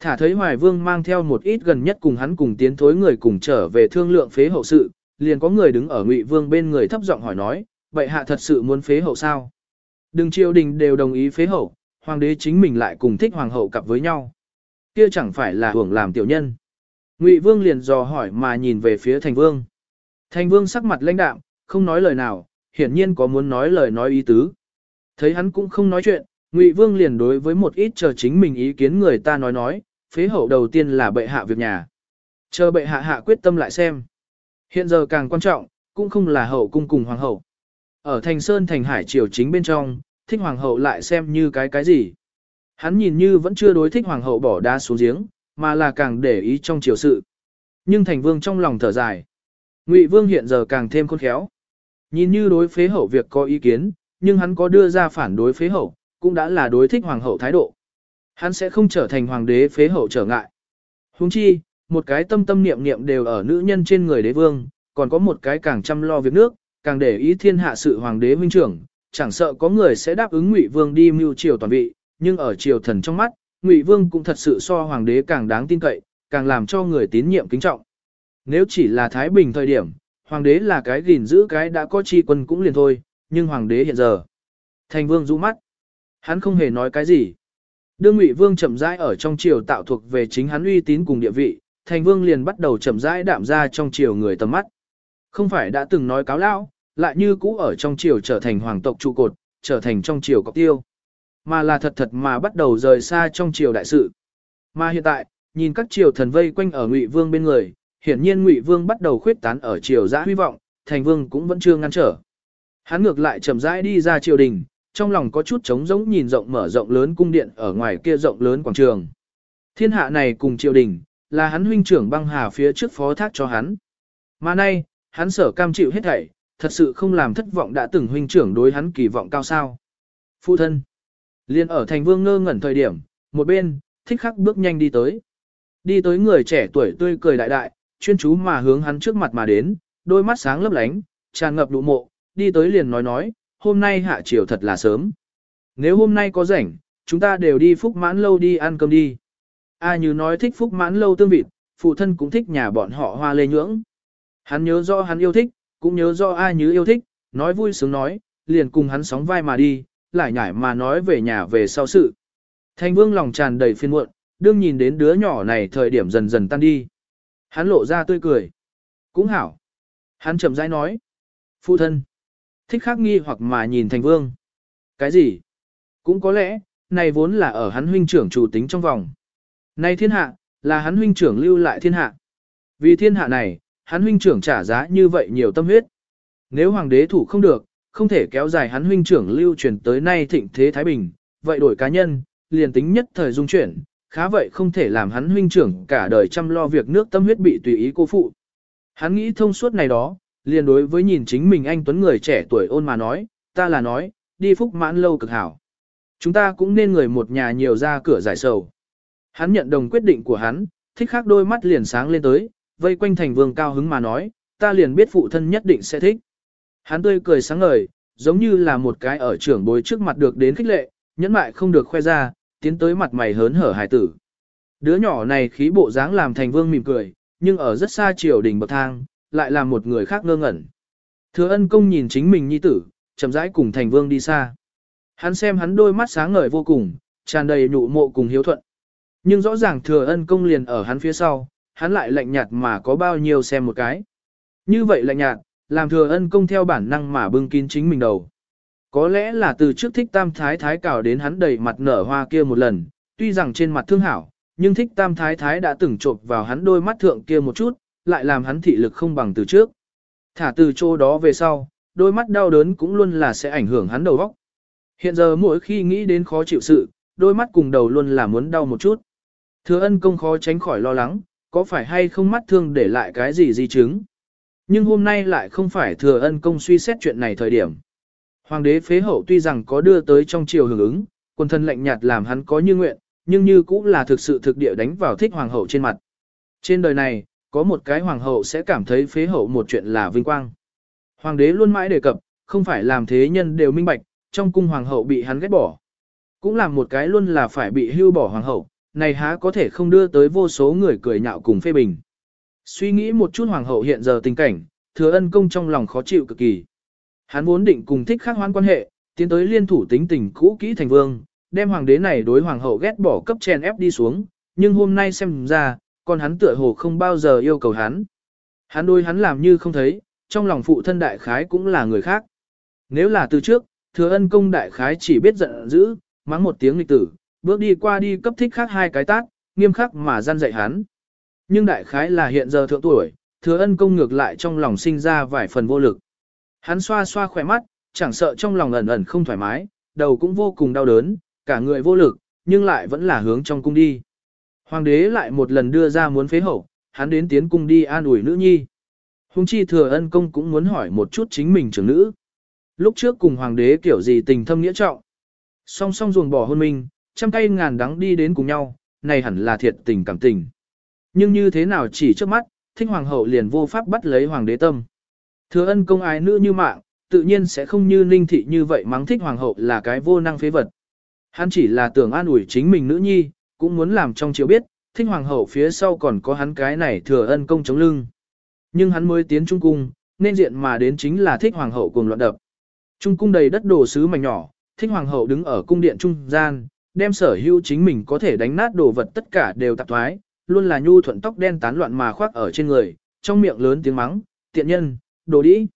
[SPEAKER 1] Thả thấy hoài vương mang theo một ít gần nhất cùng hắn cùng tiến thối người cùng trở về thương lượng phế hậu sự, liền có người đứng ở ngụy vương bên người thấp giọng hỏi nói, vậy hạ thật sự muốn phế hậu sao? Đừng triều đình đều đồng ý phế hậu, hoàng đế chính mình lại cùng thích hoàng hậu cặp với nhau. Kia chẳng phải là hưởng làm tiểu nhân. Ngụy vương liền dò hỏi mà nhìn về phía thành vương. Thành vương sắc mặt lãnh đạm, không nói lời nào, hiển nhiên có muốn nói lời nói ý tứ. Thấy hắn cũng không nói chuyện, Ngụy vương liền đối với một ít chờ chính mình ý kiến người ta nói nói, phế hậu đầu tiên là bệ hạ việc nhà. Chờ bệ hạ hạ quyết tâm lại xem. Hiện giờ càng quan trọng, cũng không là hậu cung cùng hoàng hậu. Ở thành sơn thành hải triều chính bên trong, thích hoàng hậu lại xem như cái cái gì. Hắn nhìn như vẫn chưa đối thích hoàng hậu bỏ đá xuống giếng, mà là càng để ý trong triều sự. Nhưng thành vương trong lòng thở dài. Ngụy vương hiện giờ càng thêm khôn khéo. Nhìn như đối phế hậu việc có ý kiến, nhưng hắn có đưa ra phản đối phế hậu, cũng đã là đối thích hoàng hậu thái độ. Hắn sẽ không trở thành hoàng đế phế hậu trở ngại. Huống chi, một cái tâm tâm niệm niệm đều ở nữ nhân trên người đế vương, còn có một cái càng chăm lo việc nước, càng để ý thiên hạ sự hoàng đế huynh trưởng, chẳng sợ có người sẽ đáp ứng Ngụy Vương đi mưu triều toàn vị, nhưng ở triều thần trong mắt, Ngụy Vương cũng thật sự so hoàng đế càng đáng tin cậy, càng làm cho người tín nhiệm kính trọng. Nếu chỉ là Thái Bình thời điểm, hoàng đế là cái gìn giữ cái đã có chi quân cũng liền thôi, nhưng hoàng đế hiện giờ. Thành Vương rũ mắt. Hắn không hề nói cái gì. Đương Ngụy Vương chậm rãi ở trong triều tạo thuộc về chính hắn uy tín cùng địa vị, Thành Vương liền bắt đầu chậm rãi đạm ra trong triều người tầm mắt. Không phải đã từng nói cáo lão, lại như cũ ở trong triều trở thành hoàng tộc trụ cột, trở thành trong triều cọc tiêu. Mà là thật thật mà bắt đầu rời xa trong triều đại sự. Mà hiện tại, nhìn các triều thần vây quanh ở Ngụy Vương bên người, hiển nhiên Ngụy Vương bắt đầu khuyết tán ở triều giã huy vọng, Thành Vương cũng vẫn chưa ngăn trở. Hắn ngược lại chậm rãi đi ra triều đình, trong lòng có chút trống rỗng nhìn rộng mở rộng lớn cung điện ở ngoài kia rộng lớn quảng trường. Thiên hạ này cùng triều đình, là hắn huynh trưởng băng hà phía trước phó thác cho hắn. Mà nay, hắn sở cam chịu hết thảy, thật sự không làm thất vọng đã từng huynh trưởng đối hắn kỳ vọng cao sao. Phụ thân. liền ở thành vương ngơ ngẩn thời điểm, một bên, thích khắc bước nhanh đi tới. Đi tới người trẻ tuổi tươi cười đại đại, chuyên chú mà hướng hắn trước mặt mà đến, đôi mắt sáng lấp lánh, tràn ngập đủ mộ, đi tới liền nói nói, hôm nay hạ chiều thật là sớm. Nếu hôm nay có rảnh, chúng ta đều đi phúc mãn lâu đi ăn cơm đi. A như nói thích phúc mãn lâu tương vịt, phụ thân cũng thích nhà bọn họ hoa lê nhưỡng. Hắn nhớ do hắn yêu thích, cũng nhớ do A như yêu thích, nói vui sướng nói, liền cùng hắn sóng vai mà đi, lại nhảy mà nói về nhà về sau sự. Thanh vương lòng tràn đầy phiên muộn, đương nhìn đến đứa nhỏ này thời điểm dần dần tan đi. Hắn lộ ra tươi cười. Cũng hảo. Hắn chậm rãi nói. Phụ thân. Thích khắc nghi hoặc mà nhìn thành vương. Cái gì? Cũng có lẽ, này vốn là ở hắn huynh trưởng chủ tính trong vòng nay thiên hạ, là hắn huynh trưởng lưu lại thiên hạ. Vì thiên hạ này, hắn huynh trưởng trả giá như vậy nhiều tâm huyết. Nếu hoàng đế thủ không được, không thể kéo dài hắn huynh trưởng lưu truyền tới nay thịnh thế Thái Bình, vậy đổi cá nhân, liền tính nhất thời dung chuyển, khá vậy không thể làm hắn huynh trưởng cả đời chăm lo việc nước tâm huyết bị tùy ý cô phụ. Hắn nghĩ thông suốt này đó, liền đối với nhìn chính mình anh tuấn người trẻ tuổi ôn mà nói, ta là nói, đi phúc mãn lâu cực hảo. Chúng ta cũng nên người một nhà nhiều ra cửa giải sầu. Hắn nhận đồng quyết định của hắn, thích khác đôi mắt liền sáng lên tới, vây quanh thành vương cao hứng mà nói, ta liền biết phụ thân nhất định sẽ thích. Hắn tươi cười sáng ngời, giống như là một cái ở trưởng bối trước mặt được đến khích lệ, nhẫn mại không được khoe ra, tiến tới mặt mày hớn hở hài tử. Đứa nhỏ này khí bộ dáng làm thành vương mỉm cười, nhưng ở rất xa triều đỉnh bậc thang, lại làm một người khác ngơ ngẩn. Thừa ân công nhìn chính mình nhi tử, chậm rãi cùng thành vương đi xa. Hắn xem hắn đôi mắt sáng ngời vô cùng, tràn đầy nhụ mộ cùng hiếu thuận. Nhưng rõ ràng thừa ân công liền ở hắn phía sau, hắn lại lạnh nhạt mà có bao nhiêu xem một cái. Như vậy lạnh nhạt, làm thừa ân công theo bản năng mà bưng kín chính mình đầu. Có lẽ là từ trước thích tam thái thái cào đến hắn đầy mặt nở hoa kia một lần, tuy rằng trên mặt thương hảo, nhưng thích tam thái thái đã từng trộp vào hắn đôi mắt thượng kia một chút, lại làm hắn thị lực không bằng từ trước. Thả từ chỗ đó về sau, đôi mắt đau đớn cũng luôn là sẽ ảnh hưởng hắn đầu óc. Hiện giờ mỗi khi nghĩ đến khó chịu sự, đôi mắt cùng đầu luôn là muốn đau một chút. Thừa ân công khó tránh khỏi lo lắng, có phải hay không mắt thương để lại cái gì di chứng. Nhưng hôm nay lại không phải thừa ân công suy xét chuyện này thời điểm. Hoàng đế phế hậu tuy rằng có đưa tới trong triều hưởng ứng, quân thân lạnh nhạt làm hắn có như nguyện, nhưng như cũng là thực sự thực địa đánh vào thích hoàng hậu trên mặt. Trên đời này, có một cái hoàng hậu sẽ cảm thấy phế hậu một chuyện là vinh quang. Hoàng đế luôn mãi đề cập, không phải làm thế nhân đều minh bạch, trong cung hoàng hậu bị hắn ghét bỏ. Cũng làm một cái luôn là phải bị hưu bỏ hoàng hậu, này há có thể không đưa tới vô số người cười nhạo cùng phê bình. Suy nghĩ một chút hoàng hậu hiện giờ tình cảnh, thừa ân công trong lòng khó chịu cực kỳ. Hắn vốn định cùng thích khắc hoan quan hệ, tiến tới liên thủ tính tình cũ kỹ thành vương, đem hoàng đế này đối hoàng hậu ghét bỏ cấp chèn ép đi xuống, nhưng hôm nay xem ra, còn hắn tựa hồ không bao giờ yêu cầu hắn. Hắn đối hắn làm như không thấy, trong lòng phụ thân đại khái cũng là người khác. Nếu là từ trước, thừa ân công đại khái chỉ biết giận dữ, mắng một tiếng lịch tử, bước đi qua đi cấp thích khác hai cái tát, nghiêm khắc mà gian dạy hắn. Nhưng đại khái là hiện giờ thượng tuổi, thừa ân công ngược lại trong lòng sinh ra vài phần vô lực. Hắn xoa xoa khỏe mắt, chẳng sợ trong lòng ẩn ẩn không thoải mái, đầu cũng vô cùng đau đớn, cả người vô lực, nhưng lại vẫn là hướng trong cung đi. Hoàng đế lại một lần đưa ra muốn phế hậu, hắn đến tiến cung đi an ủi nữ nhi. Hùng chi thừa ân công cũng muốn hỏi một chút chính mình trưởng nữ. Lúc trước cùng hoàng đế kiểu gì tình thâm nghĩa trọng. Song song ruồng bỏ hôn minh, trăm cây ngàn đắng đi đến cùng nhau, này hẳn là thiệt tình cảm tình. Nhưng như thế nào chỉ trước mắt, thích hoàng hậu liền vô pháp bắt lấy hoàng đế tâm. Thừa ân công ái nữ như mạng, tự nhiên sẽ không như ninh thị như vậy mắng thích hoàng hậu là cái vô năng phế vật. Hắn chỉ là tưởng an ủi chính mình nữ nhi, cũng muốn làm trong chiếu biết, thích hoàng hậu phía sau còn có hắn cái này thừa ân công chống lưng. Nhưng hắn mới tiến trung cung, nên diện mà đến chính là thích hoàng hậu cùng loạn đập. Trung cung đầy đất đồ sứ mảnh nhỏ, thích hoàng hậu đứng ở cung điện trung gian, đem sở hữu chính mình có thể đánh nát đồ vật tất cả đều tạp thoái, luôn là nhu thuận tóc đen tán loạn mà khoác ở trên người, trong miệng lớn tiếng mắng, tiện nhân, đồ đĩ.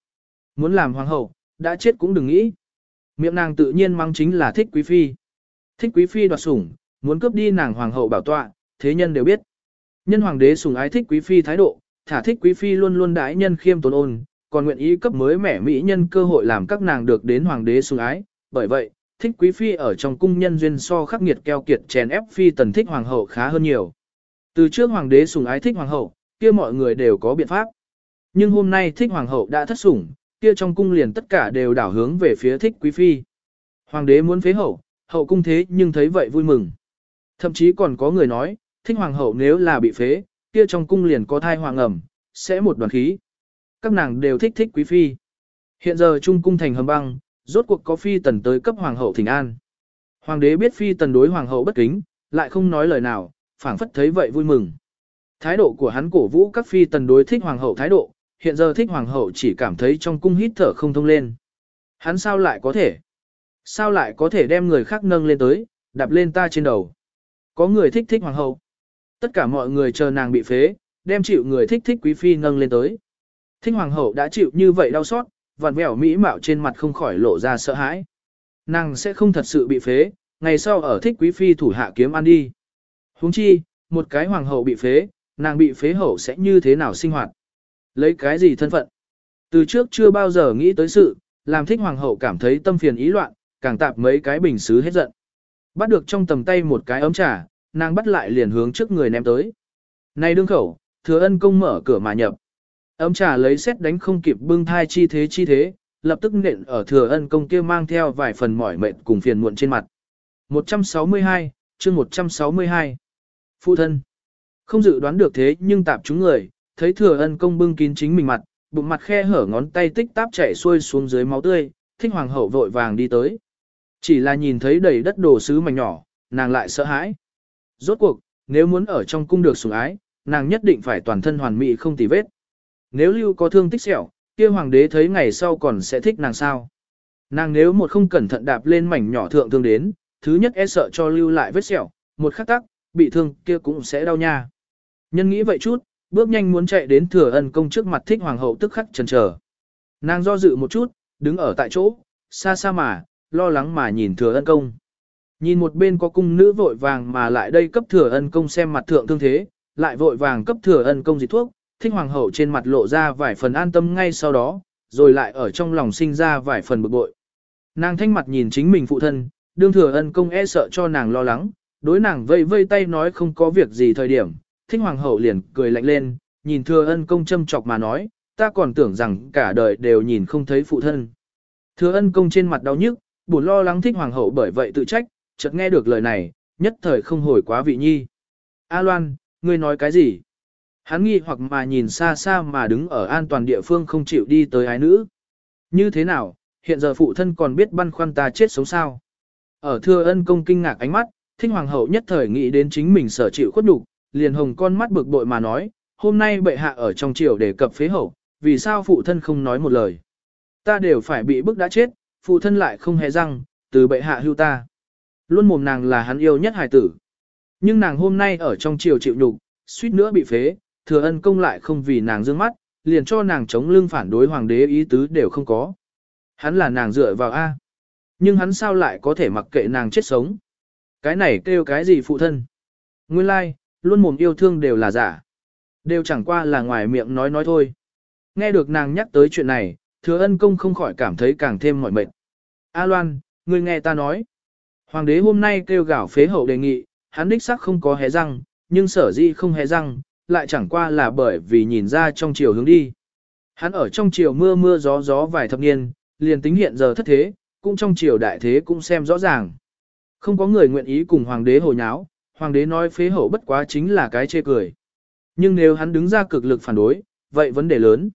[SPEAKER 1] Muốn làm hoàng hậu, đã chết cũng đừng nghĩ. Miệng nàng tự nhiên mắng chính là thích quý phi. Thích quý phi đoạt sủng, muốn cướp đi nàng hoàng hậu bảo tọa, thế nhân đều biết. Nhân hoàng đế sủng ái thích quý phi thái độ, thả thích quý phi luôn luôn đãi nhân khiêm tốn ôn, còn nguyện ý cấp mới mẻ mỹ nhân cơ hội làm các nàng được đến hoàng đế sủng ái. Bởi vậy, thích quý phi ở trong cung nhân duyên so khắc nghiệt keo kiệt chèn ép phi tần thích hoàng hậu khá hơn nhiều. Từ trước hoàng đế sủng ái thích hoàng hậu, kia mọi người đều có biện pháp. Nhưng hôm nay thích hoàng hậu đã thất sủng, kia trong cung liền tất cả đều đảo hướng về phía thích quý phi. Hoàng đế muốn phế hậu, hậu cung thế nhưng thấy vậy vui mừng. Thậm chí còn có người nói, thích hoàng hậu nếu là bị phế, kia trong cung liền có thai hoàng ẩm, sẽ một đoàn khí. Các nàng đều thích thích quý phi. Hiện giờ trung cung thành hầm băng, rốt cuộc có phi tần tới cấp hoàng hậu thỉnh an. Hoàng đế biết phi tần đối hoàng hậu bất kính, lại không nói lời nào, phảng phất thấy vậy vui mừng. Thái độ của hắn cổ vũ các phi tần đối thích hoàng hậu thái độ, hiện giờ thích hoàng hậu chỉ cảm thấy trong cung hít thở không thông lên. Hắn sao lại có thể? Sao lại có thể đem người khác nâng lên tới, đạp lên ta trên đầu? Có người thích thích hoàng hậu. Tất cả mọi người chờ nàng bị phế, đem chịu người thích thích quý phi nâng lên tới. Thích hoàng hậu đã chịu như vậy đau xót, vặn vẹo mỹ mạo trên mặt không khỏi lộ ra sợ hãi. Nàng sẽ không thật sự bị phế, ngày sau ở thích quý phi thủ hạ kiếm ăn đi. huống chi, một cái hoàng hậu bị phế, nàng bị phế hậu sẽ như thế nào sinh hoạt? Lấy cái gì thân phận? Từ trước chưa bao giờ nghĩ tới sự, làm thích hoàng hậu cảm thấy tâm phiền ý loạn, càng tạp mấy cái bình xứ hết giận. Bắt được trong tầm tay một cái ấm trà, nàng bắt lại liền hướng trước người ném tới. Này đương khẩu, thừa ân công mở cửa mà nhập. Ấm trà lấy xét đánh không kịp bưng thai chi thế chi thế, lập tức nện ở thừa ân công kia mang theo vài phần mỏi mệt cùng phiền muộn trên mặt. 162, chương 162. Phụ thân. Không dự đoán được thế nhưng tạp chúng người, thấy thừa ân công bưng kín chính mình mặt, bụng mặt khe hở ngón tay tích táp chảy xuôi xuống dưới máu tươi, thích hoàng hậu vội vàng đi tới. Chỉ là nhìn thấy đầy đất đồ sứ mảnh nhỏ, nàng lại sợ hãi. Rốt cuộc, nếu muốn ở trong cung được sủng ái, nàng nhất định phải toàn thân hoàn mỹ không tì vết. Nếu lưu có thương tích sẹo, kia hoàng đế thấy ngày sau còn sẽ thích nàng sao. Nàng nếu một không cẩn thận đạp lên mảnh nhỏ thượng thương đến, thứ nhất e sợ cho lưu lại vết sẹo, một khắc tắc, bị thương kia cũng sẽ đau nha. Nhân nghĩ vậy chút, bước nhanh muốn chạy đến thừa ân công trước mặt thích hoàng hậu tức khắc chần chờ. Nàng do dự một chút, đứng ở tại chỗ, xa xa mà, lo lắng mà nhìn thừa ân công. Nhìn một bên có cung nữ vội vàng mà lại đây cấp thừa ân công xem mặt thượng thương thế, lại vội vàng cấp thừa ân công dịch thuốc, thích hoàng hậu trên mặt lộ ra vài phần an tâm ngay sau đó, rồi lại ở trong lòng sinh ra vài phần bực bội. Nàng thanh mặt nhìn chính mình phụ thân, đương thừa ân công e sợ cho nàng lo lắng, đối nàng vây vây tay nói không có việc gì thời điểm, thích hoàng hậu liền cười lạnh lên, nhìn thừa ân công châm chọc mà nói, ta còn tưởng rằng cả đời đều nhìn không thấy phụ thân. Thừa ân công trên mặt đau nhức, buồn lo lắng thích hoàng hậu bởi vậy tự trách, chợt nghe được lời này, nhất thời không hồi quá vị nhi. A Loan, ngươi nói cái gì? Hắn nghi hoặc mà nhìn xa xa mà đứng ở an toàn địa phương không chịu đi tới ái nữ. Như thế nào, hiện giờ phụ thân còn biết băn khoăn ta chết sống sao? Ở thưa ân công kinh ngạc ánh mắt, Thinh hoàng hậu nhất thời nghĩ đến chính mình sở chịu khuất nhục, liền hồng con mắt bực bội mà nói, hôm nay bệ hạ ở trong triều đề cập phế hậu, vì sao phụ thân không nói một lời. Ta đều phải bị bức đã chết, phụ thân lại không hề răng, từ bệ hạ hưu ta. Luôn mồm nàng là hắn yêu nhất hài tử. Nhưng nàng hôm nay ở trong triều chịu nhục, suýt nữa bị phế, thừa ân công lại không vì nàng dương mắt, liền cho nàng chống lưng phản đối hoàng đế ý tứ đều không có. Hắn là nàng dựa vào A. Nhưng hắn sao lại có thể mặc kệ nàng chết sống? Cái này kêu cái gì phụ thân? Nguyên lai, like, luôn mồm yêu thương đều là giả. Đều chẳng qua là ngoài miệng nói nói thôi. Nghe được nàng nhắc tới chuyện này, thừa ân công không khỏi cảm thấy càng thêm mỏi mệt. A Loan, ngươi nghe ta nói. Hoàng đế hôm nay kêu gào phế hậu đề nghị, hắn đích xác không có hé răng, nhưng sở dĩ không hé răng, lại chẳng qua là bởi vì nhìn ra trong chiều hướng đi. Hắn ở trong chiều mưa mưa gió gió vài thập niên, liền tính hiện giờ thất thế, cũng trong chiều đại thế cũng xem rõ ràng. Không có người nguyện ý cùng hoàng đế hồi nháo, hoàng đế nói phế hậu bất quá chính là cái chê cười. Nhưng nếu hắn đứng ra cực lực phản đối, vậy vấn đề lớn.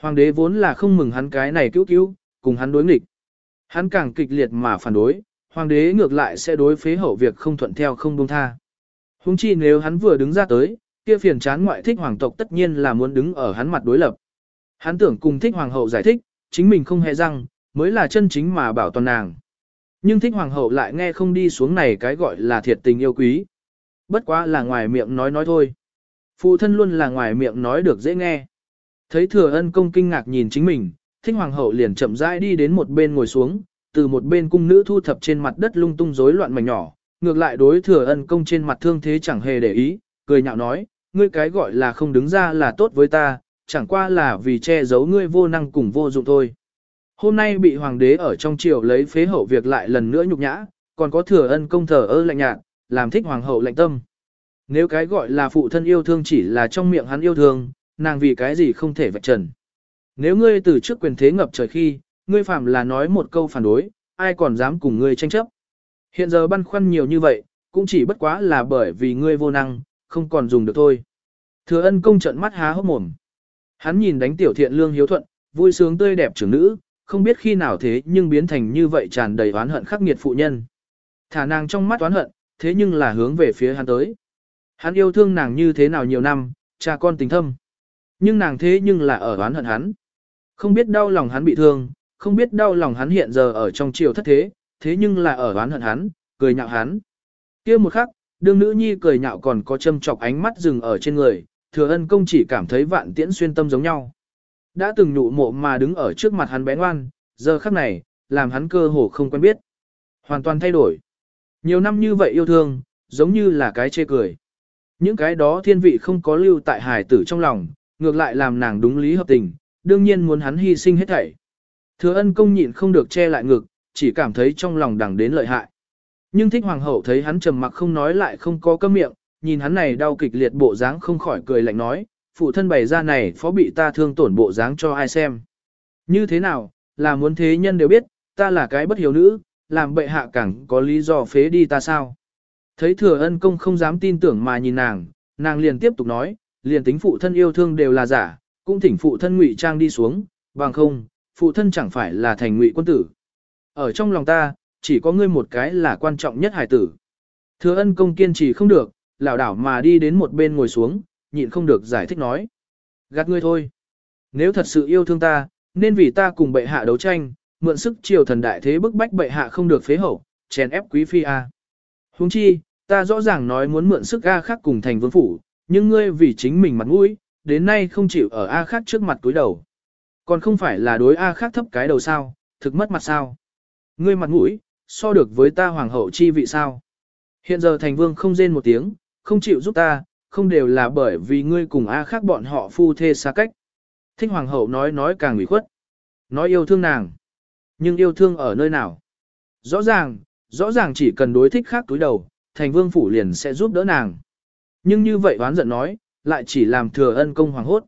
[SPEAKER 1] Hoàng đế vốn là không mừng hắn cái này cứu cứu, cùng hắn đối nghịch. Hắn càng kịch liệt mà phản đối, hoàng đế ngược lại sẽ đối phế hậu việc không thuận theo không buông tha. Hùng chi nếu hắn vừa đứng ra tới, kia phiền chán ngoại thích hoàng tộc tất nhiên là muốn đứng ở hắn mặt đối lập. Hắn tưởng cùng thích hoàng hậu giải thích, chính mình không hề răng, mới là chân chính mà bảo toàn nàng. Nhưng thích hoàng hậu lại nghe không đi xuống này cái gọi là thiệt tình yêu quý. Bất quá là ngoài miệng nói nói thôi. Phụ thân luôn là ngoài miệng nói được dễ nghe. Thấy thừa ân công kinh ngạc nhìn chính mình, thích hoàng hậu liền chậm rãi đi đến một bên ngồi xuống, từ một bên cung nữ thu thập trên mặt đất lung tung rối loạn mảnh nhỏ, ngược lại đối thừa ân công trên mặt thương thế chẳng hề để ý, cười nhạo nói, ngươi cái gọi là không đứng ra là tốt với ta, chẳng qua là vì che giấu ngươi vô năng cùng vô dụng thôi. Hôm nay bị hoàng đế ở trong triều lấy phế hậu việc lại lần nữa nhục nhã, còn có thừa ân công thờ ơ lạnh nhạt, làm thích hoàng hậu lạnh tâm. Nếu cái gọi là phụ thân yêu thương chỉ là trong miệng hắn yêu thương, nàng vì cái gì không thể vạch trần. Nếu ngươi từ trước quyền thế ngập trời khi, ngươi phạm là nói một câu phản đối, ai còn dám cùng ngươi tranh chấp. Hiện giờ băn khoăn nhiều như vậy, cũng chỉ bất quá là bởi vì ngươi vô năng, không còn dùng được thôi. Thừa ân công trận mắt há hốc mồm. Hắn nhìn đánh tiểu thiện lương hiếu thuận, vui sướng tươi đẹp trưởng nữ, không biết khi nào thế nhưng biến thành như vậy tràn đầy oán hận khắc nghiệt phụ nhân. Thả nàng trong mắt oán hận, thế nhưng là hướng về phía hắn tới. Hắn yêu thương nàng như thế nào nhiều năm, cha con tình thâm. Nhưng nàng thế nhưng là ở oán hận hắn. Không biết đau lòng hắn bị thương, không biết đau lòng hắn hiện giờ ở trong triều thất thế, thế nhưng là ở oán hận hắn, cười nhạo hắn. kia một khắc, đương nữ nhi cười nhạo còn có châm chọc ánh mắt dừng ở trên người, thừa ân công chỉ cảm thấy vạn tiễn xuyên tâm giống nhau. Đã từng nhụ mộ mà đứng ở trước mặt hắn bé ngoan, giờ khắc này, làm hắn cơ hồ không quen biết. Hoàn toàn thay đổi. Nhiều năm như vậy yêu thương, giống như là cái chê cười. Những cái đó thiên vị không có lưu tại hài tử trong lòng, ngược lại làm nàng đúng lý hợp tình, đương nhiên muốn hắn hy sinh hết thảy. Thừa ân công nhịn không được che lại ngực, chỉ cảm thấy trong lòng đằng đến lợi hại. Nhưng thích hoàng hậu thấy hắn trầm mặc không nói lại không có cơ miệng, nhìn hắn này đau kịch liệt bộ dáng không khỏi cười lạnh nói, phụ thân bày ra này phó bị ta thương tổn bộ dáng cho ai xem. Như thế nào, là muốn thế nhân đều biết, ta là cái bất hiếu nữ, làm bệ hạ càng có lý do phế đi ta sao. Thấy thừa ân công không dám tin tưởng mà nhìn nàng, nàng liền tiếp tục nói, liền tính phụ thân yêu thương đều là giả, cũng thỉnh phụ thân ngụy trang đi xuống, bằng không, phụ thân chẳng phải là thành ngụy quân tử. Ở trong lòng ta, chỉ có ngươi một cái là quan trọng nhất hải tử. Thừa ân công kiên trì không được, lảo đảo mà đi đến một bên ngồi xuống, nhịn không được giải thích nói. Gạt ngươi thôi. Nếu thật sự yêu thương ta, nên vì ta cùng bệ hạ đấu tranh, mượn sức triều thần đại thế bức bách bệ hạ không được phế hậu, chèn ép quý phi a. Huống chi, ta rõ ràng nói muốn mượn sức A khác cùng thành vương phủ, nhưng ngươi vì chính mình mặt mũi, đến nay không chịu ở A khác trước mặt túi đầu. Còn không phải là đối A khác thấp cái đầu sao, thực mất mặt sao. Ngươi mặt mũi, so được với ta hoàng hậu chi vị sao. Hiện giờ thành vương không rên một tiếng, không chịu giúp ta, không đều là bởi vì ngươi cùng A khác bọn họ phu thê xa cách. Thích hoàng hậu nói nói càng ủy khuất. Nói yêu thương nàng. Nhưng yêu thương ở nơi nào? Rõ ràng, rõ ràng chỉ cần đối thích khác túi đầu, thành vương phủ liền sẽ giúp đỡ nàng. Nhưng như vậy oán giận nói, lại chỉ làm thừa ân công hoàng hốt.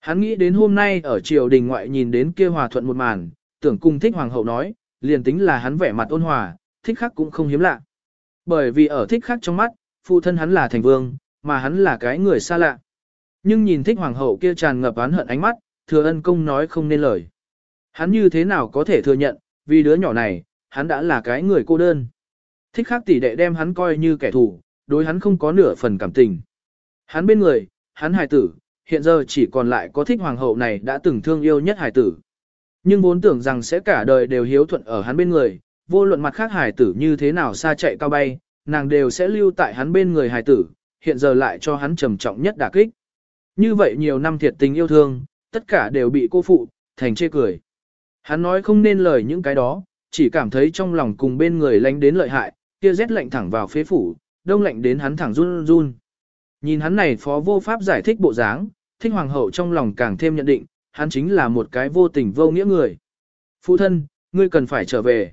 [SPEAKER 1] Hắn nghĩ đến hôm nay ở triều đình ngoại nhìn đến kia hòa thuận một màn, tưởng cung thích hoàng hậu nói, liền tính là hắn vẻ mặt ôn hòa, thích khắc cũng không hiếm lạ. Bởi vì ở thích khắc trong mắt, phụ thân hắn là thành vương, mà hắn là cái người xa lạ. Nhưng nhìn thích hoàng hậu kia tràn ngập oán hận ánh mắt, thừa ân công nói không nên lời. Hắn như thế nào có thể thừa nhận, vì đứa nhỏ này, hắn đã là cái người cô đơn. Thích khắc tỷ đệ đem hắn coi như kẻ thù, đối hắn không có nửa phần cảm tình. Hắn bên người, hắn hài tử, hiện giờ chỉ còn lại có thích hoàng hậu này đã từng thương yêu nhất hài tử. Nhưng vốn tưởng rằng sẽ cả đời đều hiếu thuận ở hắn bên người, vô luận mặt khác hài tử như thế nào xa chạy cao bay, nàng đều sẽ lưu tại hắn bên người hài tử, hiện giờ lại cho hắn trầm trọng nhất đả kích. Như vậy nhiều năm thiệt tình yêu thương, tất cả đều bị cô phụ, thành chê cười. Hắn nói không nên lời những cái đó, chỉ cảm thấy trong lòng cùng bên người lánh đến lợi hại, kia rét lạnh thẳng vào phế phủ, đông lạnh đến hắn thẳng run run. Nhìn hắn này phó vô pháp giải thích bộ dáng, thích hoàng hậu trong lòng càng thêm nhận định, hắn chính là một cái vô tình vô nghĩa người. Phụ thân, ngươi cần phải trở về.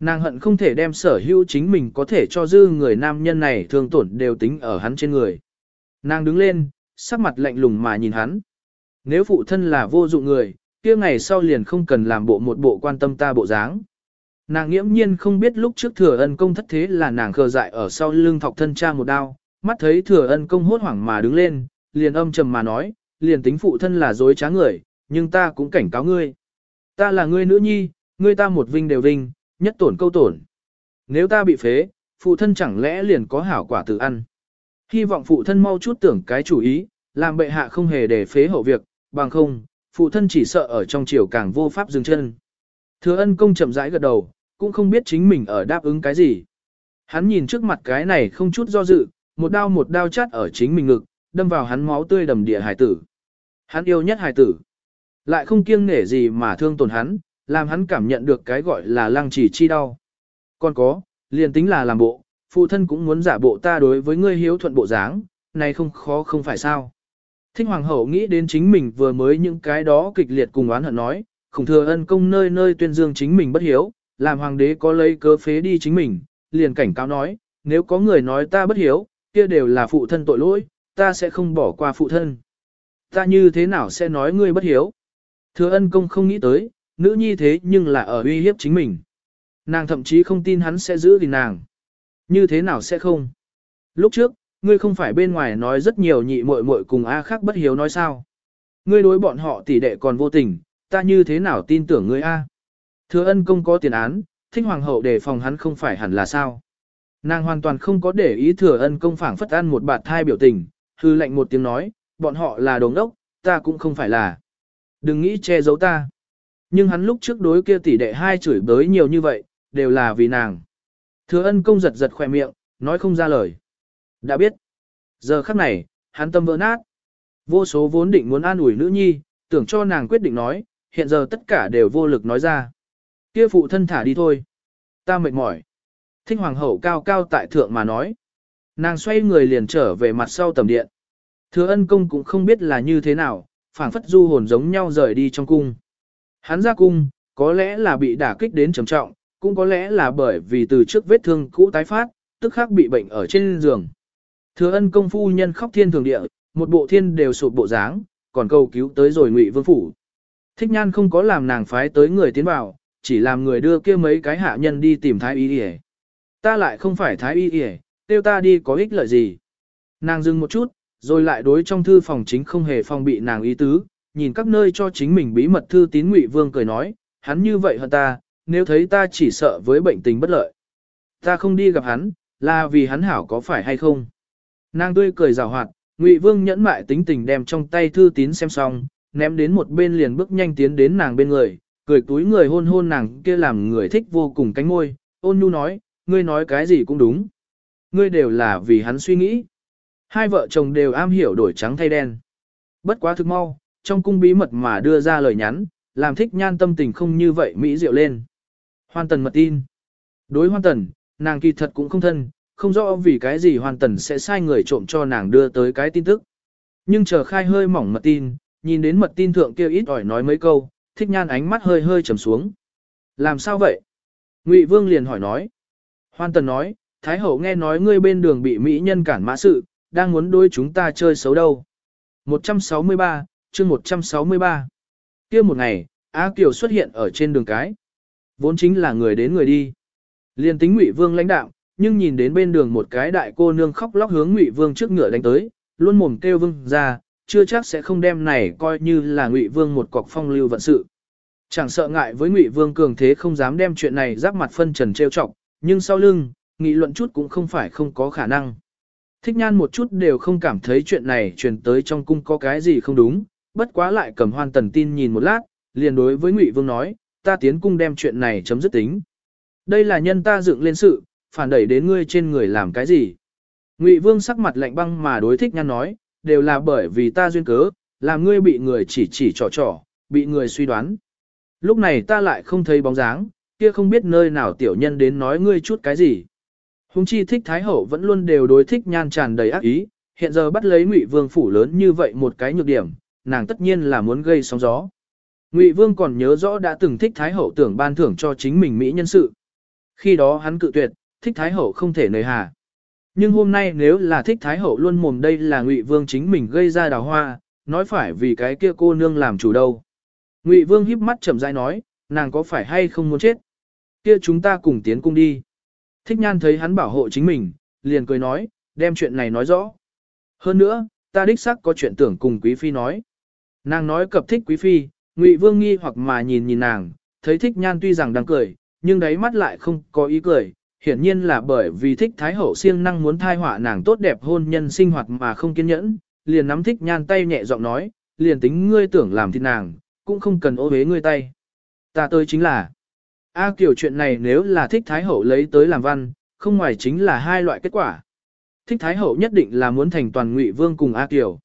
[SPEAKER 1] Nàng hận không thể đem sở hữu chính mình có thể cho dư người nam nhân này thương tổn đều tính ở hắn trên người. Nàng đứng lên, sắc mặt lạnh lùng mà nhìn hắn. Nếu phụ thân là vô dụng người, kia ngày sau liền không cần làm bộ một bộ quan tâm ta bộ dáng. Nàng nghiễm nhiên không biết lúc trước thừa ân công thất thế là nàng khờ dại ở sau lưng thọc thân cha một đao, mắt thấy thừa ân công hốt hoảng mà đứng lên, liền âm trầm mà nói, liền tính phụ thân là dối trá người, nhưng ta cũng cảnh cáo ngươi. Ta là ngươi nữ nhi, ngươi ta một vinh đều vinh, nhất tổn câu tổn. Nếu ta bị phế, phụ thân chẳng lẽ liền có hảo quả tự ăn. Hy vọng phụ thân mau chút tưởng cái chủ ý, làm bệ hạ không hề để phế hậu việc, bằng không, phụ thân chỉ sợ ở trong chiều càng vô pháp dừng chân. Thừa ân công chậm rãi gật đầu, cũng không biết chính mình ở đáp ứng cái gì. Hắn nhìn trước mặt cái này không chút do dự, một đao một đao chát ở chính mình ngực, đâm vào hắn máu tươi đầm địa hải tử. Hắn yêu nhất hải tử. Lại không kiêng nể gì mà thương tổn hắn, làm hắn cảm nhận được cái gọi là lăng trì chi đau. Còn có, liền tính là làm bộ, phụ thân cũng muốn giả bộ ta đối với ngươi hiếu thuận bộ dáng, này không khó không phải sao. Thích hoàng hậu nghĩ đến chính mình vừa mới những cái đó kịch liệt cùng oán hận nói, khổng thừa ân công nơi nơi tuyên dương chính mình bất hiếu, làm hoàng đế có lấy cớ phế đi chính mình, liền cảnh cáo nói, nếu có người nói ta bất hiếu, kia đều là phụ thân tội lỗi, ta sẽ không bỏ qua phụ thân. Ta như thế nào sẽ nói ngươi bất hiếu? Thừa ân công không nghĩ tới, nữ nhi thế nhưng là ở uy hiếp chính mình. Nàng thậm chí không tin hắn sẽ giữ gìn nàng. Như thế nào sẽ không? Lúc trước, ngươi không phải bên ngoài nói rất nhiều nhị muội muội cùng A khác bất hiếu nói sao? Ngươi đối bọn họ tỷ đệ còn vô tình, ta như thế nào tin tưởng ngươi A? Thừa ân công có tiền án, thích hoàng hậu để phòng hắn không phải hẳn là sao? Nàng hoàn toàn không có để ý thừa ân công phảng phất ăn một bạt thai biểu tình, hư lệnh một tiếng nói, bọn họ là đồng đốc, ta cũng không phải là. Đừng nghĩ che giấu ta. Nhưng hắn lúc trước đối kia tỷ đệ hai chửi bới nhiều như vậy, đều là vì nàng. Thừa ân công giật giật khỏe miệng, nói không ra lời. Đã biết. Giờ khắc này, hắn tâm vỡ nát. Vô số vốn định muốn an ủi nữ nhi, tưởng cho nàng quyết định nói, hiện giờ tất cả đều vô lực nói ra. Kia phụ thân thả đi thôi. Ta mệt mỏi. Thích hoàng hậu cao cao tại thượng mà nói. Nàng xoay người liền trở về mặt sau tầm điện. Thừa ân công cũng không biết là như thế nào, phảng phất du hồn giống nhau rời đi trong cung. Hắn ra cung, có lẽ là bị đả kích đến trầm trọng, cũng có lẽ là bởi vì từ trước vết thương cũ tái phát, tức khắc bị bệnh ở trên giường. Thừa ân công phu nhân khóc thiên thường địa, một bộ thiên đều sụp bộ dáng, còn cầu cứu tới rồi ngụy vương phủ. Thích nhan không có làm nàng phái tới người tiến vào, chỉ làm người đưa kia mấy cái hạ nhân đi tìm thái y y Ta lại không phải thái y y tiêu ta đi có ích lợi gì. Nàng dừng một chút, rồi lại đối trong thư phòng chính không hề phong bị nàng ý tứ, nhìn các nơi cho chính mình bí mật thư tín ngụy vương cười nói, hắn như vậy hơn ta, nếu thấy ta chỉ sợ với bệnh tình bất lợi. Ta không đi gặp hắn, là vì hắn hảo có phải hay không. Nàng tươi cười rào hoạt, ngụy vương nhẫn mại tính tình đem trong tay thư tín xem xong, ném đến một bên liền bước nhanh tiến đến nàng bên người, cười túi người hôn hôn nàng kia làm người thích vô cùng cánh môi, ôn nhu nói, ngươi nói cái gì cũng đúng. Ngươi đều là vì hắn suy nghĩ. Hai vợ chồng đều am hiểu đổi trắng thay đen. Bất quá thực mau, trong cung bí mật mà đưa ra lời nhắn, làm thích nhan tâm tình không như vậy mỹ diệu lên. Hoan tần mật tin. Đối hoan tần, nàng kỳ thật cũng không thân, không rõ vì cái gì hoan tần sẽ sai người trộm cho nàng đưa tới cái tin tức. Nhưng chờ khai hơi mỏng mật tin, nhìn đến mật tin thượng kia ít ỏi nói mấy câu, thích nhan ánh mắt hơi hơi trầm xuống. Làm sao vậy? Ngụy Vương liền hỏi nói. Hoan tần nói, Thái hậu nghe nói ngươi bên đường bị mỹ nhân cản mã sự, đang muốn đôi chúng ta chơi xấu đâu. 163, chương 163. kia một ngày, Á Kiều xuất hiện ở trên đường cái. Vốn chính là người đến người đi. Liên tính Ngụy Vương lãnh đạo, nhưng nhìn đến bên đường một cái đại cô nương khóc lóc hướng Ngụy Vương trước ngựa đánh tới, luôn mồm kêu vương ra, chưa chắc sẽ không đem này coi như là Ngụy Vương một cọc phong lưu vận sự. Chẳng sợ ngại với Ngụy Vương cường thế không dám đem chuyện này giáp mặt phân trần trêu chọc, nhưng sau lưng, nghị luận chút cũng không phải không có khả năng. Thích nhan một chút đều không cảm thấy chuyện này truyền tới trong cung có cái gì không đúng, bất quá lại cầm hoan tần tin nhìn một lát, liền đối với Ngụy Vương nói, ta tiến cung đem chuyện này chấm dứt tính. Đây là nhân ta dựng lên sự, phản đẩy đến ngươi trên người làm cái gì. Ngụy Vương sắc mặt lạnh băng mà đối thích nhan nói, đều là bởi vì ta duyên cớ, làm ngươi bị người chỉ chỉ trò trò, bị người suy đoán. Lúc này ta lại không thấy bóng dáng, kia không biết nơi nào tiểu nhân đến nói ngươi chút cái gì. Hùng chi thích Thái Hậu vẫn luôn đều đối thích nhan tràn đầy ác ý, hiện giờ bắt lấy Ngụy Vương phủ lớn như vậy một cái nhược điểm, nàng tất nhiên là muốn gây sóng gió. Ngụy Vương còn nhớ rõ đã từng thích Thái Hậu tưởng ban thưởng cho chính mình Mỹ nhân sự. Khi đó hắn cự tuyệt, thích Thái Hậu không thể nời hà. Nhưng hôm nay nếu là thích Thái Hậu luôn mồm đây là Ngụy Vương chính mình gây ra đào hoa, nói phải vì cái kia cô nương làm chủ đâu. Ngụy Vương híp mắt chậm rãi nói, nàng có phải hay không muốn chết? Kia chúng ta cùng tiến cung đi. Thích nhan thấy hắn bảo hộ chính mình, liền cười nói, đem chuyện này nói rõ. Hơn nữa, ta đích xác có chuyện tưởng cùng quý phi nói. Nàng nói cập thích quý phi, ngụy vương nghi hoặc mà nhìn nhìn nàng, thấy thích nhan tuy rằng đang cười, nhưng đáy mắt lại không có ý cười. Hiển nhiên là bởi vì thích thái hậu siêng năng muốn thai họa nàng tốt đẹp hôn nhân sinh hoạt mà không kiên nhẫn, liền nắm thích nhan tay nhẹ giọng nói, liền tính ngươi tưởng làm thịt nàng, cũng không cần ô bế ngươi tay. Ta tới chính là, A kiểu chuyện này nếu là thích Thái Hậu lấy tới làm văn, không ngoài chính là hai loại kết quả. Thích Thái Hậu nhất định là muốn thành toàn Ngụy Vương cùng A Kiều.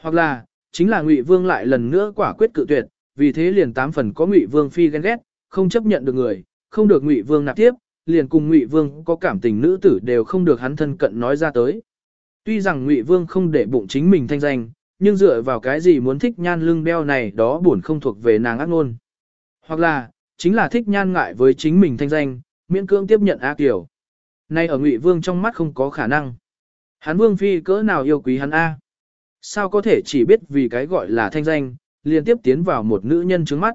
[SPEAKER 1] Hoặc là, chính là Ngụy Vương lại lần nữa quả quyết cự tuyệt, vì thế liền tám phần có Ngụy Vương phi ghen ghét, không chấp nhận được người, không được Ngụy Vương nạp tiếp, liền cùng Ngụy Vương có cảm tình nữ tử đều không được hắn thân cận nói ra tới. Tuy rằng Ngụy Vương không để bụng chính mình thanh danh, nhưng dựa vào cái gì muốn thích nhan lưng beo này đó buồn không thuộc về nàng ác ngôn. Hoặc là, chính là thích nhan ngại với chính mình thanh danh, miễn cưỡng tiếp nhận A Kiều. Nay ở Ngụy Vương trong mắt không có khả năng. Hắn Vương Phi cỡ nào yêu quý hắn A. Sao có thể chỉ biết vì cái gọi là thanh danh, liên tiếp tiến vào một nữ nhân trước mắt.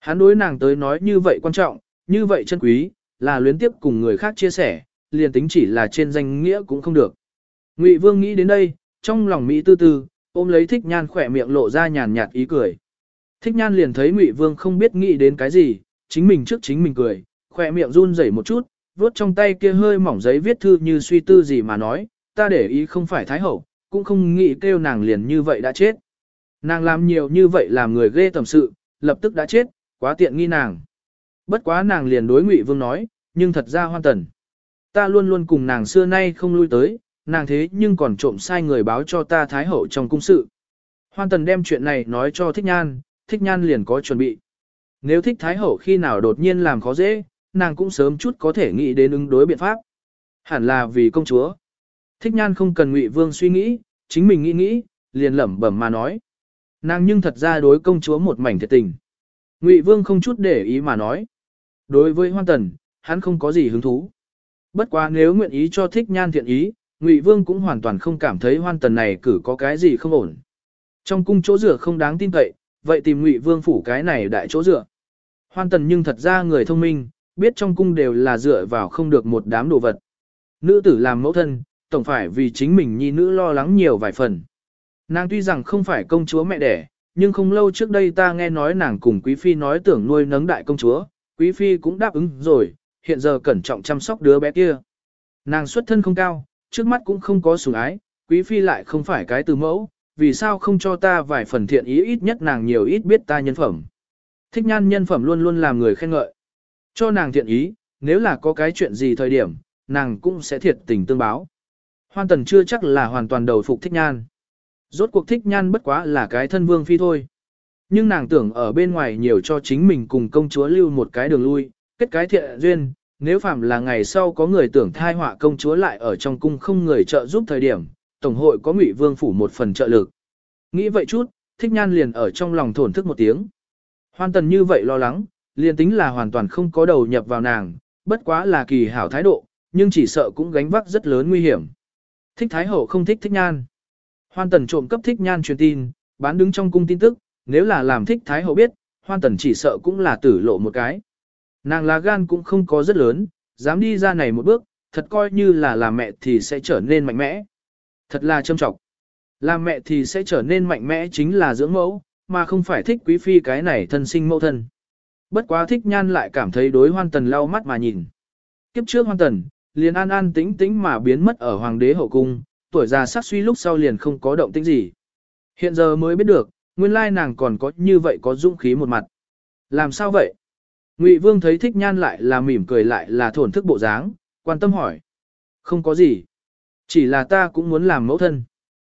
[SPEAKER 1] Hắn đối nàng tới nói như vậy quan trọng, như vậy chân quý, là luyến tiếp cùng người khác chia sẻ, liền tính chỉ là trên danh nghĩa cũng không được. Ngụy Vương nghĩ đến đây, trong lòng Mỹ tư tư, ôm lấy thích nhan khỏe miệng lộ ra nhàn nhạt ý cười. Thích nhan liền thấy Ngụy Vương không biết nghĩ đến cái gì, chính mình trước chính mình cười, khỏe miệng run rẩy một chút, vuốt trong tay kia hơi mỏng giấy viết thư như suy tư gì mà nói, ta để ý không phải Thái Hậu, cũng không nghĩ kêu nàng liền như vậy đã chết. Nàng làm nhiều như vậy làm người ghê tầm sự, lập tức đã chết, quá tiện nghi nàng. Bất quá nàng liền đối Ngụy Vương nói, nhưng thật ra hoan tần. Ta luôn luôn cùng nàng xưa nay không lui tới, nàng thế nhưng còn trộm sai người báo cho ta Thái Hậu trong cung sự. Hoan tần đem chuyện này nói cho Thích Nhan, Thích Nhan liền có chuẩn bị. Nếu thích Thái Hậu khi nào đột nhiên làm khó dễ, nàng cũng sớm chút có thể nghĩ đến ứng đối biện pháp. Hẳn là vì công chúa. Thích nhan không cần Ngụy Vương suy nghĩ, chính mình nghĩ nghĩ, liền lẩm bẩm mà nói. Nàng nhưng thật ra đối công chúa một mảnh thiệt tình. Ngụy Vương không chút để ý mà nói. Đối với Hoan Tần, hắn không có gì hứng thú. Bất quá nếu nguyện ý cho thích nhan thiện ý, Ngụy Vương cũng hoàn toàn không cảm thấy hoan tần này cử có cái gì không ổn. Trong cung chỗ rửa không đáng tin cậy, vậy tìm Ngụy Vương phủ cái này đại chỗ dựa Hoan tần nhưng thật ra người thông minh, biết trong cung đều là dựa vào không được một đám đồ vật. Nữ tử làm mẫu thân, tổng phải vì chính mình nhi nữ lo lắng nhiều vài phần. Nàng tuy rằng không phải công chúa mẹ đẻ, nhưng không lâu trước đây ta nghe nói nàng cùng Quý Phi nói tưởng nuôi nấng đại công chúa, Quý Phi cũng đáp ứng rồi, hiện giờ cẩn trọng chăm sóc đứa bé kia. Nàng xuất thân không cao, trước mắt cũng không có sủng ái, Quý Phi lại không phải cái từ mẫu, vì sao không cho ta vài phần thiện ý ít nhất nàng nhiều ít biết ta nhân phẩm. Thích nhan nhân phẩm luôn luôn làm người khen ngợi. Cho nàng thiện ý, nếu là có cái chuyện gì thời điểm, nàng cũng sẽ thiệt tình tương báo. Hoan tần chưa chắc là hoàn toàn đầu phục thích nhan. Rốt cuộc thích nhan bất quá là cái thân vương phi thôi. Nhưng nàng tưởng ở bên ngoài nhiều cho chính mình cùng công chúa lưu một cái đường lui, kết cái thiện duyên, nếu phạm là ngày sau có người tưởng thai họa công chúa lại ở trong cung không người trợ giúp thời điểm, tổng hội có ngụy vương phủ một phần trợ lực. Nghĩ vậy chút, thích nhan liền ở trong lòng thổn thức một tiếng. Hoan tần như vậy lo lắng, liền tính là hoàn toàn không có đầu nhập vào nàng, bất quá là kỳ hảo thái độ, nhưng chỉ sợ cũng gánh vác rất lớn nguy hiểm. Thích thái hậu không thích thích nhan. Hoan tần trộm cấp thích nhan truyền tin, bán đứng trong cung tin tức, nếu là làm thích thái hậu biết, hoan tần chỉ sợ cũng là tử lộ một cái. Nàng lá gan cũng không có rất lớn, dám đi ra này một bước, thật coi như là làm mẹ thì sẽ trở nên mạnh mẽ. Thật là châm trọng. Làm mẹ thì sẽ trở nên mạnh mẽ chính là dưỡng mẫu, mà không phải thích quý phi cái này thân sinh mẫu thân. Bất quá thích nhan lại cảm thấy đối hoan tần lau mắt mà nhìn. Kiếp trước hoan tần, liền an an tĩnh tĩnh mà biến mất ở hoàng đế hậu cung, tuổi già sát suy lúc sau liền không có động tĩnh gì. Hiện giờ mới biết được, nguyên lai nàng còn có như vậy có dũng khí một mặt. Làm sao vậy? Ngụy Vương thấy thích nhan lại là mỉm cười lại là thổn thức bộ dáng, quan tâm hỏi. Không có gì. Chỉ là ta cũng muốn làm mẫu thân.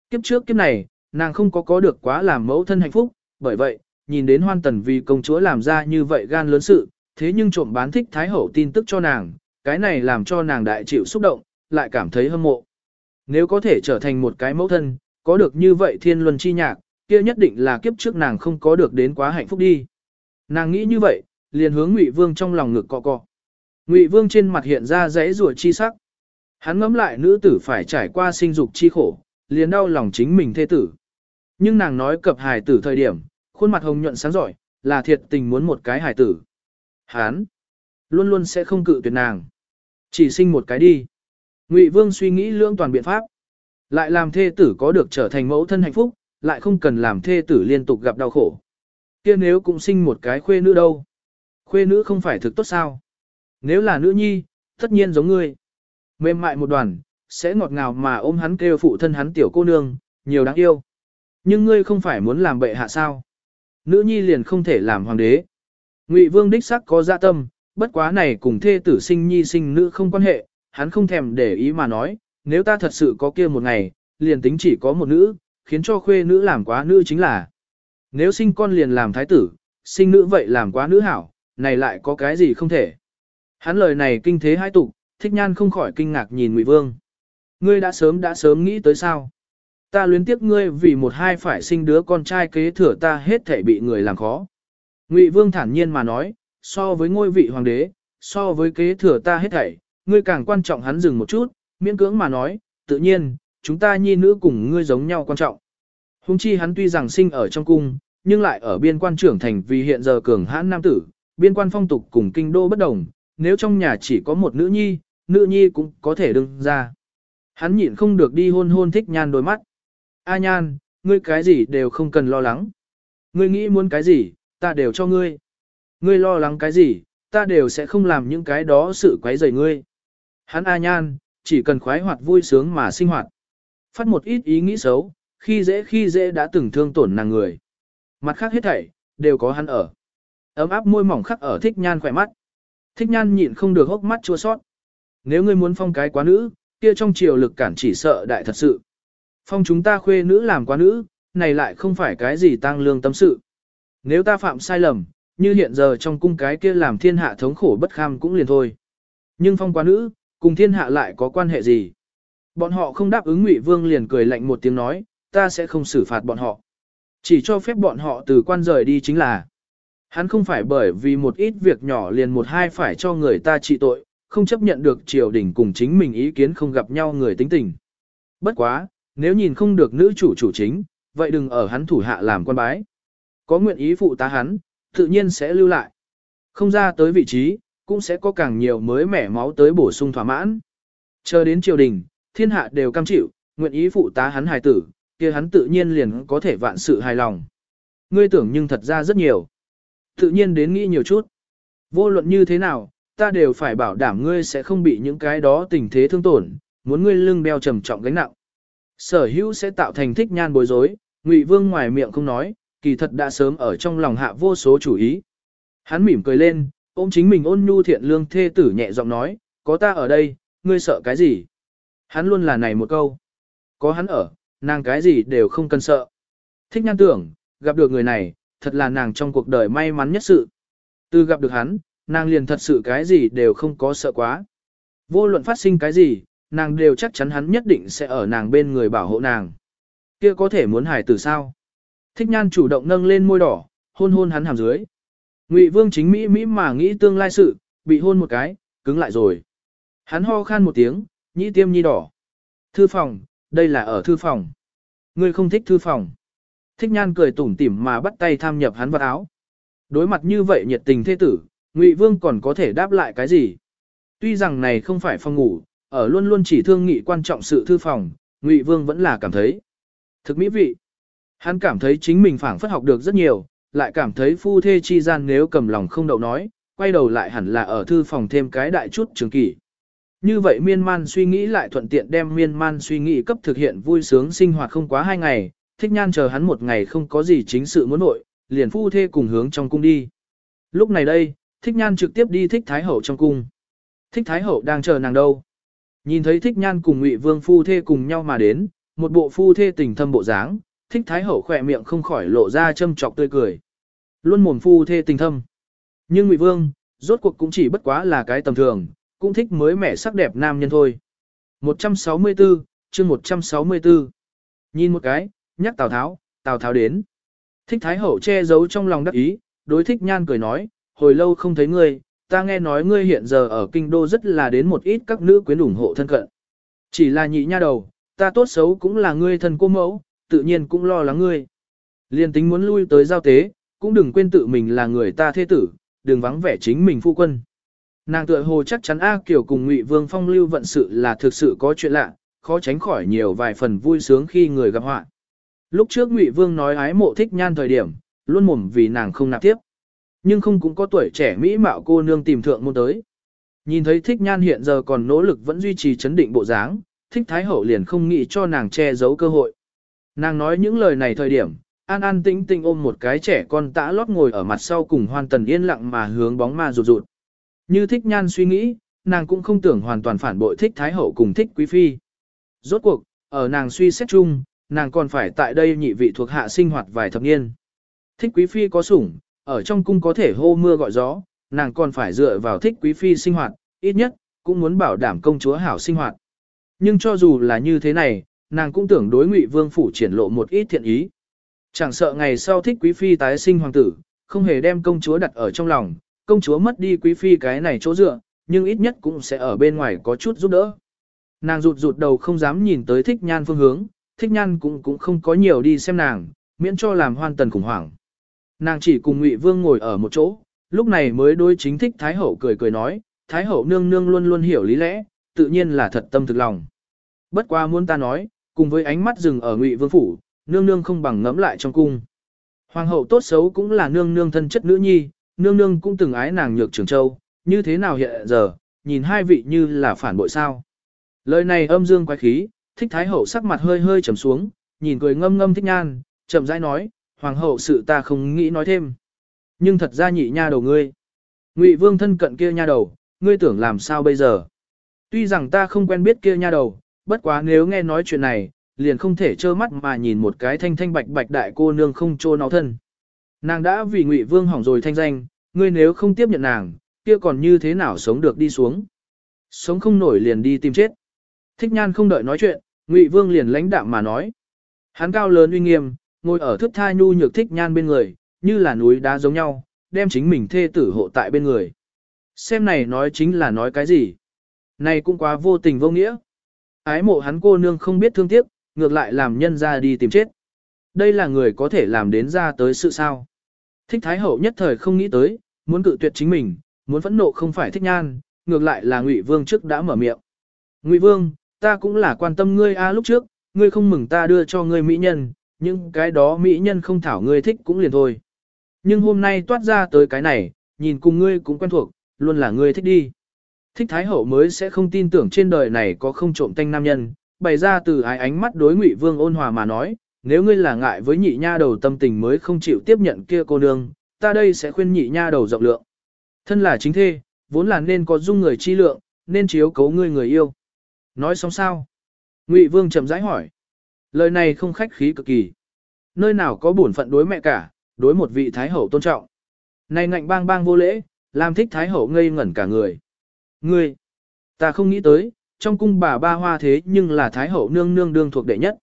[SPEAKER 1] Kiếp trước kiếp này, nàng không có có được quá làm mẫu thân hạnh phúc, bởi vậy, nhìn đến hoan tần vì công chúa làm ra như vậy gan lớn sự, thế nhưng trộm bán thích thái hậu tin tức cho nàng, cái này làm cho nàng đại chịu xúc động, lại cảm thấy hâm mộ. Nếu có thể trở thành một cái mẫu thân, có được như vậy thiên luân chi nhạc, kia nhất định là kiếp trước nàng không có được đến quá hạnh phúc đi. Nàng nghĩ như vậy, liền hướng Ngụy Vương trong lòng ngực cọ cọ. Ngụy Vương trên mặt hiện ra dãy rủa chi sắc. Hắn ngẫm lại nữ tử phải trải qua sinh dục chi khổ, liền đau lòng chính mình thê tử. Nhưng nàng nói cập hài tử thời điểm, khuôn mặt hồng nhuận sáng giỏi, là thiệt tình muốn một cái hài tử. Hắn luôn luôn sẽ không cự tuyệt nàng. Chỉ sinh một cái đi. Ngụy Vương suy nghĩ lưỡng toàn biện pháp. Lại làm thê tử có được trở thành mẫu thân hạnh phúc, lại không cần làm thê tử liên tục gặp đau khổ. kia nếu cũng sinh một cái khuê nữ đâu. Khuê nữ không phải thực tốt sao? Nếu là nữ nhi, tất nhiên giống ngươi. Mềm mại một đoàn, sẽ ngọt ngào mà ôm hắn kêu phụ thân hắn tiểu cô nương, nhiều đáng yêu. Nhưng ngươi không phải muốn làm bệ hạ sao? Nữ nhi liền không thể làm hoàng đế. Ngụy Vương đích sắc có dạ tâm, bất quá này cùng thê tử sinh nhi sinh nữ không quan hệ, hắn không thèm để ý mà nói, nếu ta thật sự có kia một ngày, liền tính chỉ có một nữ, khiến cho khuê nữ làm quá nữ chính là. Nếu sinh con liền làm thái tử, sinh nữ vậy làm quá nữ hảo, này lại có cái gì không thể. Hắn lời này kinh thế hai tục, thích nhan không khỏi kinh ngạc nhìn Ngụy Vương. Ngươi đã sớm đã sớm nghĩ tới sao? Ta luyến tiếc ngươi vì một hai phải sinh đứa con trai kế thừa ta hết thể bị người làm khó. Ngụy Vương thản nhiên mà nói, so với ngôi vị hoàng đế, so với kế thừa ta hết thảy, ngươi càng quan trọng hắn dừng một chút, miễn cưỡng mà nói, tự nhiên, chúng ta nhi nữ cùng ngươi giống nhau quan trọng. Hùng chi hắn tuy rằng sinh ở trong cung, nhưng lại ở biên quan trưởng thành vì hiện giờ cường hãn nam tử, biên quan phong tục cùng kinh đô bất đồng, nếu trong nhà chỉ có một nữ nhi, nữ nhi cũng có thể đừng ra. Hắn nhịn không được đi hôn hôn thích nhan đôi mắt. A nhan, ngươi cái gì đều không cần lo lắng. Ngươi nghĩ muốn cái gì, ta đều cho ngươi. Ngươi lo lắng cái gì, ta đều sẽ không làm những cái đó sự quấy rầy ngươi. Hắn A nhan, chỉ cần khoái hoạt vui sướng mà sinh hoạt. Phát một ít ý nghĩ xấu, khi dễ khi dễ đã từng thương tổn nàng người. Mặt khác hết thảy, đều có hắn ở. Ấm áp môi mỏng khắc ở thích nhan khỏe mắt. Thích nhan nhịn không được hốc mắt chua sót. Nếu ngươi muốn phong cái quá nữ, kia trong triều lực cản chỉ sợ đại thật sự. Phong chúng ta khuê nữ làm quá nữ, này lại không phải cái gì tăng lương tâm sự. Nếu ta phạm sai lầm, như hiện giờ trong cung cái kia làm thiên hạ thống khổ bất kham cũng liền thôi. Nhưng phong quá nữ, cùng thiên hạ lại có quan hệ gì? Bọn họ không đáp ứng Ngụy Vương liền cười lạnh một tiếng nói, ta sẽ không xử phạt bọn họ. Chỉ cho phép bọn họ từ quan rời đi chính là. Hắn không phải bởi vì một ít việc nhỏ liền một hai phải cho người ta trị tội, không chấp nhận được triều đình cùng chính mình ý kiến không gặp nhau người tính tình. Bất quá, nếu nhìn không được nữ chủ chủ chính, vậy đừng ở hắn thủ hạ làm quan bái. Có nguyện ý phụ tá hắn, tự nhiên sẽ lưu lại. Không ra tới vị trí, cũng sẽ có càng nhiều mới mẻ máu tới bổ sung thỏa mãn. Chờ đến triều đình, thiên hạ đều cam chịu, nguyện ý phụ tá hắn hài tử, kia hắn tự nhiên liền có thể vạn sự hài lòng. Ngươi tưởng nhưng thật ra rất nhiều. Tự nhiên đến nghĩ nhiều chút. Vô luận như thế nào, ta đều phải bảo đảm ngươi sẽ không bị những cái đó tình thế thương tổn, muốn ngươi lưng đeo trầm trọng gánh nặng. Sở hữu sẽ tạo thành thích nhan bối rối, Ngụy Vương ngoài miệng không nói, kỳ thật đã sớm ở trong lòng hạ vô số chủ ý. Hắn mỉm cười lên, ôm chính mình ôn nhu thiện lương thê tử nhẹ giọng nói, có ta ở đây, ngươi sợ cái gì? Hắn luôn là này một câu. Có hắn ở, nàng cái gì đều không cần sợ. Thích nhan tưởng, gặp được người này, thật là nàng trong cuộc đời may mắn nhất sự. Từ gặp được hắn, nàng liền thật sự cái gì đều không có sợ quá. Vô luận phát sinh cái gì, nàng đều chắc chắn hắn nhất định sẽ ở nàng bên người bảo hộ nàng. Kia có thể muốn hài tử sao? Thích nhan chủ động nâng lên môi đỏ, hôn hôn hắn hàm dưới. Ngụy vương chính mỹ mỹ mà nghĩ tương lai sự, bị hôn một cái, cứng lại rồi. Hắn ho khan một tiếng, nhĩ tiêm nhi đỏ. Thư phòng, đây là ở thư phòng. Ngươi không thích thư phòng. Thích nhan cười tủm tỉm mà bắt tay tham nhập hắn vào áo. Đối mặt như vậy nhiệt tình thế tử, Ngụy Vương còn có thể đáp lại cái gì? Tuy rằng này không phải phòng ngủ, ở luôn luôn chỉ thương nghị quan trọng sự thư phòng, Ngụy Vương vẫn là cảm thấy thực mỹ vị. Hắn cảm thấy chính mình phảng phất học được rất nhiều, lại cảm thấy phu thê chi gian nếu cầm lòng không đậu nói, quay đầu lại hẳn là ở thư phòng thêm cái đại chút trường kỷ. Như vậy miên man suy nghĩ lại thuận tiện đem miên man suy nghĩ cấp thực hiện vui sướng sinh hoạt không quá hai ngày, thích nhan chờ hắn một ngày không có gì chính sự muốn nội, liền phu thê cùng hướng trong cung đi. Lúc này đây, thích nhan trực tiếp đi thích thái hậu trong cung. Thích thái hậu đang chờ nàng đâu. Nhìn thấy thích nhan cùng ngụy vương phu thê cùng nhau mà đến, một bộ phu thê tình thâm bộ dáng, thích thái hậu khỏe miệng không khỏi lộ ra châm trọc tươi cười. Luôn mồm phu thê tình thâm. Nhưng ngụy vương, rốt cuộc cũng chỉ bất quá là cái tầm thường, cũng thích mới mẻ sắc đẹp nam nhân thôi. 164, chương 164. Nhìn một cái, nhắc Tào Tháo, Tào Tháo đến. Thích Thái Hậu che giấu trong lòng đắc ý, đối thích nhan cười nói, hồi lâu không thấy ngươi, ta nghe nói ngươi hiện giờ ở kinh đô rất là đến một ít các nữ quyến ủng hộ thân cận. Chỉ là nhị nha đầu, ta tốt xấu cũng là ngươi thân cô mẫu, tự nhiên cũng lo lắng ngươi. Liên tính muốn lui tới giao tế, cũng đừng quên tự mình là người ta thế tử, đừng vắng vẻ chính mình phu quân. Nàng tựa hồ chắc chắn A Kiều cùng Ngụy Vương Phong lưu vận sự là thực sự có chuyện lạ, khó tránh khỏi nhiều vài phần vui sướng khi người gặp họa. Lúc trước Ngụy Vương nói ái mộ thích nhan thời điểm, luôn mồm vì nàng không nạp tiếp. Nhưng không cũng có tuổi trẻ mỹ mạo cô nương tìm thượng môn tới. Nhìn thấy thích nhan hiện giờ còn nỗ lực vẫn duy trì chấn định bộ dáng, thích thái hậu liền không nghĩ cho nàng che giấu cơ hội. Nàng nói những lời này thời điểm, an an tĩnh tĩnh ôm một cái trẻ con tã lót ngồi ở mặt sau cùng hoàn tần yên lặng mà hướng bóng ma rụt rụt. Như thích nhan suy nghĩ, nàng cũng không tưởng hoàn toàn phản bội thích thái hậu cùng thích quý phi. Rốt cuộc, ở nàng suy xét chung, nàng còn phải tại đây nhị vị thuộc hạ sinh hoạt vài thập niên. Thích quý phi có sủng, ở trong cung có thể hô mưa gọi gió, nàng còn phải dựa vào thích quý phi sinh hoạt, ít nhất, cũng muốn bảo đảm công chúa hảo sinh hoạt. Nhưng cho dù là như thế này, nàng cũng tưởng đối ngụy vương phủ triển lộ một ít thiện ý. Chẳng sợ ngày sau thích quý phi tái sinh hoàng tử, không hề đem công chúa đặt ở trong lòng, công chúa mất đi quý phi cái này chỗ dựa, nhưng ít nhất cũng sẽ ở bên ngoài có chút giúp đỡ. Nàng rụt rụt đầu không dám nhìn tới thích nhan phương hướng, thích nhan cũng cũng không có nhiều đi xem nàng, miễn cho làm hoan tần khủng hoảng. Nàng chỉ cùng Ngụy Vương ngồi ở một chỗ, lúc này mới đối chính thích Thái Hậu cười cười nói, Thái Hậu nương nương luôn luôn hiểu lý lẽ, tự nhiên là thật tâm thực lòng. Bất qua muốn ta nói, cùng với ánh mắt dừng ở Ngụy Vương phủ, nương nương không bằng ngẫm lại trong cung. Hoàng hậu tốt xấu cũng là nương nương thân chất nữ nhi, nương nương cũng từng ái nàng nhược trường châu, như thế nào hiện giờ, nhìn hai vị như là phản bội sao. Lời này âm dương quái khí, thích thái hậu sắc mặt hơi hơi trầm xuống, nhìn cười ngâm ngâm thích nhan, chậm rãi nói, hoàng hậu sự ta không nghĩ nói thêm. Nhưng thật ra nhị nha đầu ngươi. Ngụy vương thân cận kia nha đầu, ngươi tưởng làm sao bây giờ? Tuy rằng ta không quen biết kia nha đầu, bất quá nếu nghe nói chuyện này, liền không thể trơ mắt mà nhìn một cái thanh thanh bạch bạch đại cô nương không trô nó thân. Nàng đã vì Ngụy Vương hỏng rồi thanh danh, ngươi nếu không tiếp nhận nàng, kia còn như thế nào sống được đi xuống. Sống không nổi liền đi tìm chết. Thích nhan không đợi nói chuyện, Ngụy Vương liền lãnh đạm mà nói. Hắn cao lớn uy nghiêm, ngồi ở thước tha nhu nhược thích nhan bên người, như là núi đá giống nhau, đem chính mình thê tử hộ tại bên người. Xem này nói chính là nói cái gì? Này cũng quá vô tình vô nghĩa. Ái mộ hắn cô nương không biết thương tiếc, ngược lại làm nhân ra đi tìm chết. Đây là người có thể làm đến ra tới sự sao. Thích Thái Hậu nhất thời không nghĩ tới, muốn cự tuyệt chính mình, muốn phẫn nộ không phải thích nhan, ngược lại là Ngụy Vương trước đã mở miệng. Ngụy Vương, ta cũng là quan tâm ngươi a lúc trước, ngươi không mừng ta đưa cho ngươi mỹ nhân, nhưng cái đó mỹ nhân không thảo ngươi thích cũng liền thôi. Nhưng hôm nay toát ra tới cái này, nhìn cùng ngươi cũng quen thuộc, luôn là ngươi thích đi. Thích Thái Hậu mới sẽ không tin tưởng trên đời này có không trộm tanh nam nhân, bày ra từ ái ánh mắt đối Ngụy Vương ôn hòa mà nói, nếu ngươi là ngại với nhị nha đầu tâm tình mới không chịu tiếp nhận kia cô nương, ta đây sẽ khuyên nhị nha đầu rộng lượng. Thân là chính thê, vốn là nên có dung người chi lượng, nên chiếu cấu ngươi người yêu. Nói xong sao? Ngụy Vương chậm rãi hỏi. Lời này không khách khí cực kỳ. Nơi nào có bổn phận đối mẹ cả, đối một vị thái hậu tôn trọng. Này ngạnh bang bang vô lễ, làm thích thái hậu ngây ngẩn cả người. Ngươi, ta không nghĩ tới, trong cung bà ba hoa thế nhưng là thái hậu nương nương đương thuộc đệ nhất.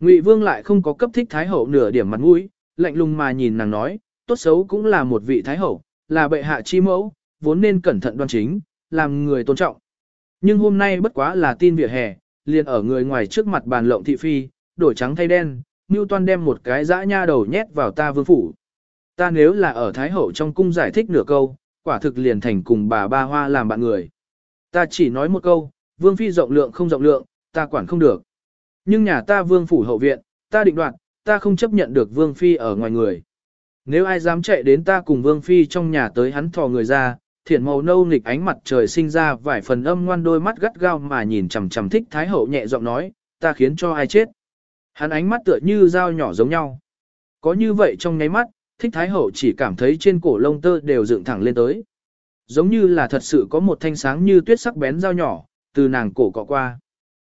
[SPEAKER 1] Ngụy Vương lại không có cấp thích thái hậu nửa điểm mặt mũi, lạnh lùng mà nhìn nàng nói, tốt xấu cũng là một vị thái hậu, là bệ hạ chi mẫu, vốn nên cẩn thận đoan chính, làm người tôn trọng. Nhưng hôm nay bất quá là tin vỉa hè, liền ở người ngoài trước mặt bàn lộng thị phi, đổi trắng thay đen, Newton đem một cái dã nha đầu nhét vào ta vương phủ. Ta nếu là ở Thái Hậu trong cung giải thích nửa câu, quả thực liền thành cùng bà ba hoa làm bạn người. Ta chỉ nói một câu, vương phi rộng lượng không rộng lượng, ta quản không được. Nhưng nhà ta vương phủ hậu viện, ta định đoạt, ta không chấp nhận được vương phi ở ngoài người. Nếu ai dám chạy đến ta cùng vương phi trong nhà tới hắn thò người ra, thiện màu nâu nghịch ánh mặt trời sinh ra vài phần âm ngoan đôi mắt gắt gao mà nhìn chằm chằm thích thái hậu nhẹ giọng nói, ta khiến cho ai chết. Hắn ánh mắt tựa như dao nhỏ giống nhau. Có như vậy trong nháy mắt, thích thái hậu chỉ cảm thấy trên cổ lông tơ đều dựng thẳng lên tới. Giống như là thật sự có một thanh sáng như tuyết sắc bén dao nhỏ, từ nàng cổ cọ qua.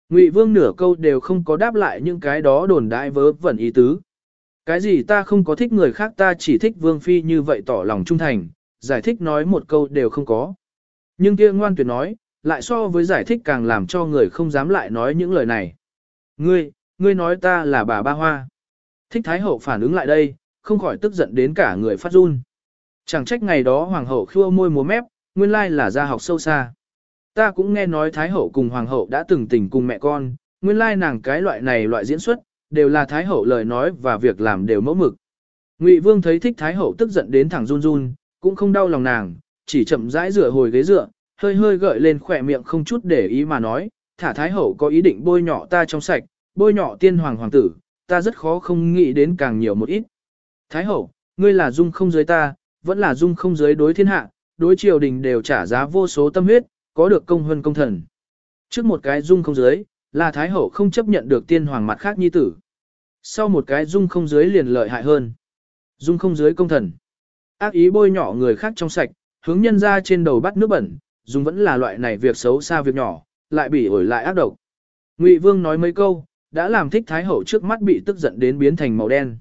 [SPEAKER 1] Ngụy vương nửa câu đều không có đáp lại những cái đó đồn đại vớ vẩn ý tứ. Cái gì ta không có thích người khác ta chỉ thích vương phi như vậy tỏ lòng trung thành, giải thích nói một câu đều không có. Nhưng kia ngoan tuyệt nói, lại so với giải thích càng làm cho người không dám lại nói những lời này. Ngươi, ngươi nói ta là bà ba hoa. Thích Thái Hậu phản ứng lại đây, không khỏi tức giận đến cả người phát run. Chẳng trách ngày đó Hoàng hậu khua môi múa mép, nguyên lai là gia học sâu xa. Ta cũng nghe nói Thái Hậu cùng Hoàng hậu đã từng tình cùng mẹ con, nguyên lai nàng cái loại này loại diễn xuất, đều là Thái Hậu lời nói và việc làm đều mẫu mực. Ngụy Vương thấy thích Thái Hậu tức giận đến thẳng run run, cũng không đau lòng nàng, chỉ chậm rãi rửa hồi ghế dựa, hơi hơi gợi lên khỏe miệng không chút để ý mà nói, thả Thái Hậu có ý định bôi nhọ ta trong sạch, bôi nhọ tiên hoàng hoàng tử, ta rất khó không nghĩ đến càng nhiều một ít. Thái hậu, ngươi là dung không giới ta, vẫn là dung không giới đối thiên hạ, đối triều đình đều trả giá vô số tâm huyết, có được công hơn công thần. Trước một cái dung không giới, là Thái hậu không chấp nhận được tiên hoàng mặt khác nhi tử. Sau một cái dung không giới liền lợi hại hơn. Dung không giới công thần. Ác ý bôi nhọ người khác trong sạch, hướng nhân ra trên đầu bắt nước bẩn, dung vẫn là loại này việc xấu xa việc nhỏ, lại bị ổi lại ác độc. Ngụy Vương nói mấy câu, đã làm thích thái hậu trước mắt bị tức giận đến biến thành màu đen.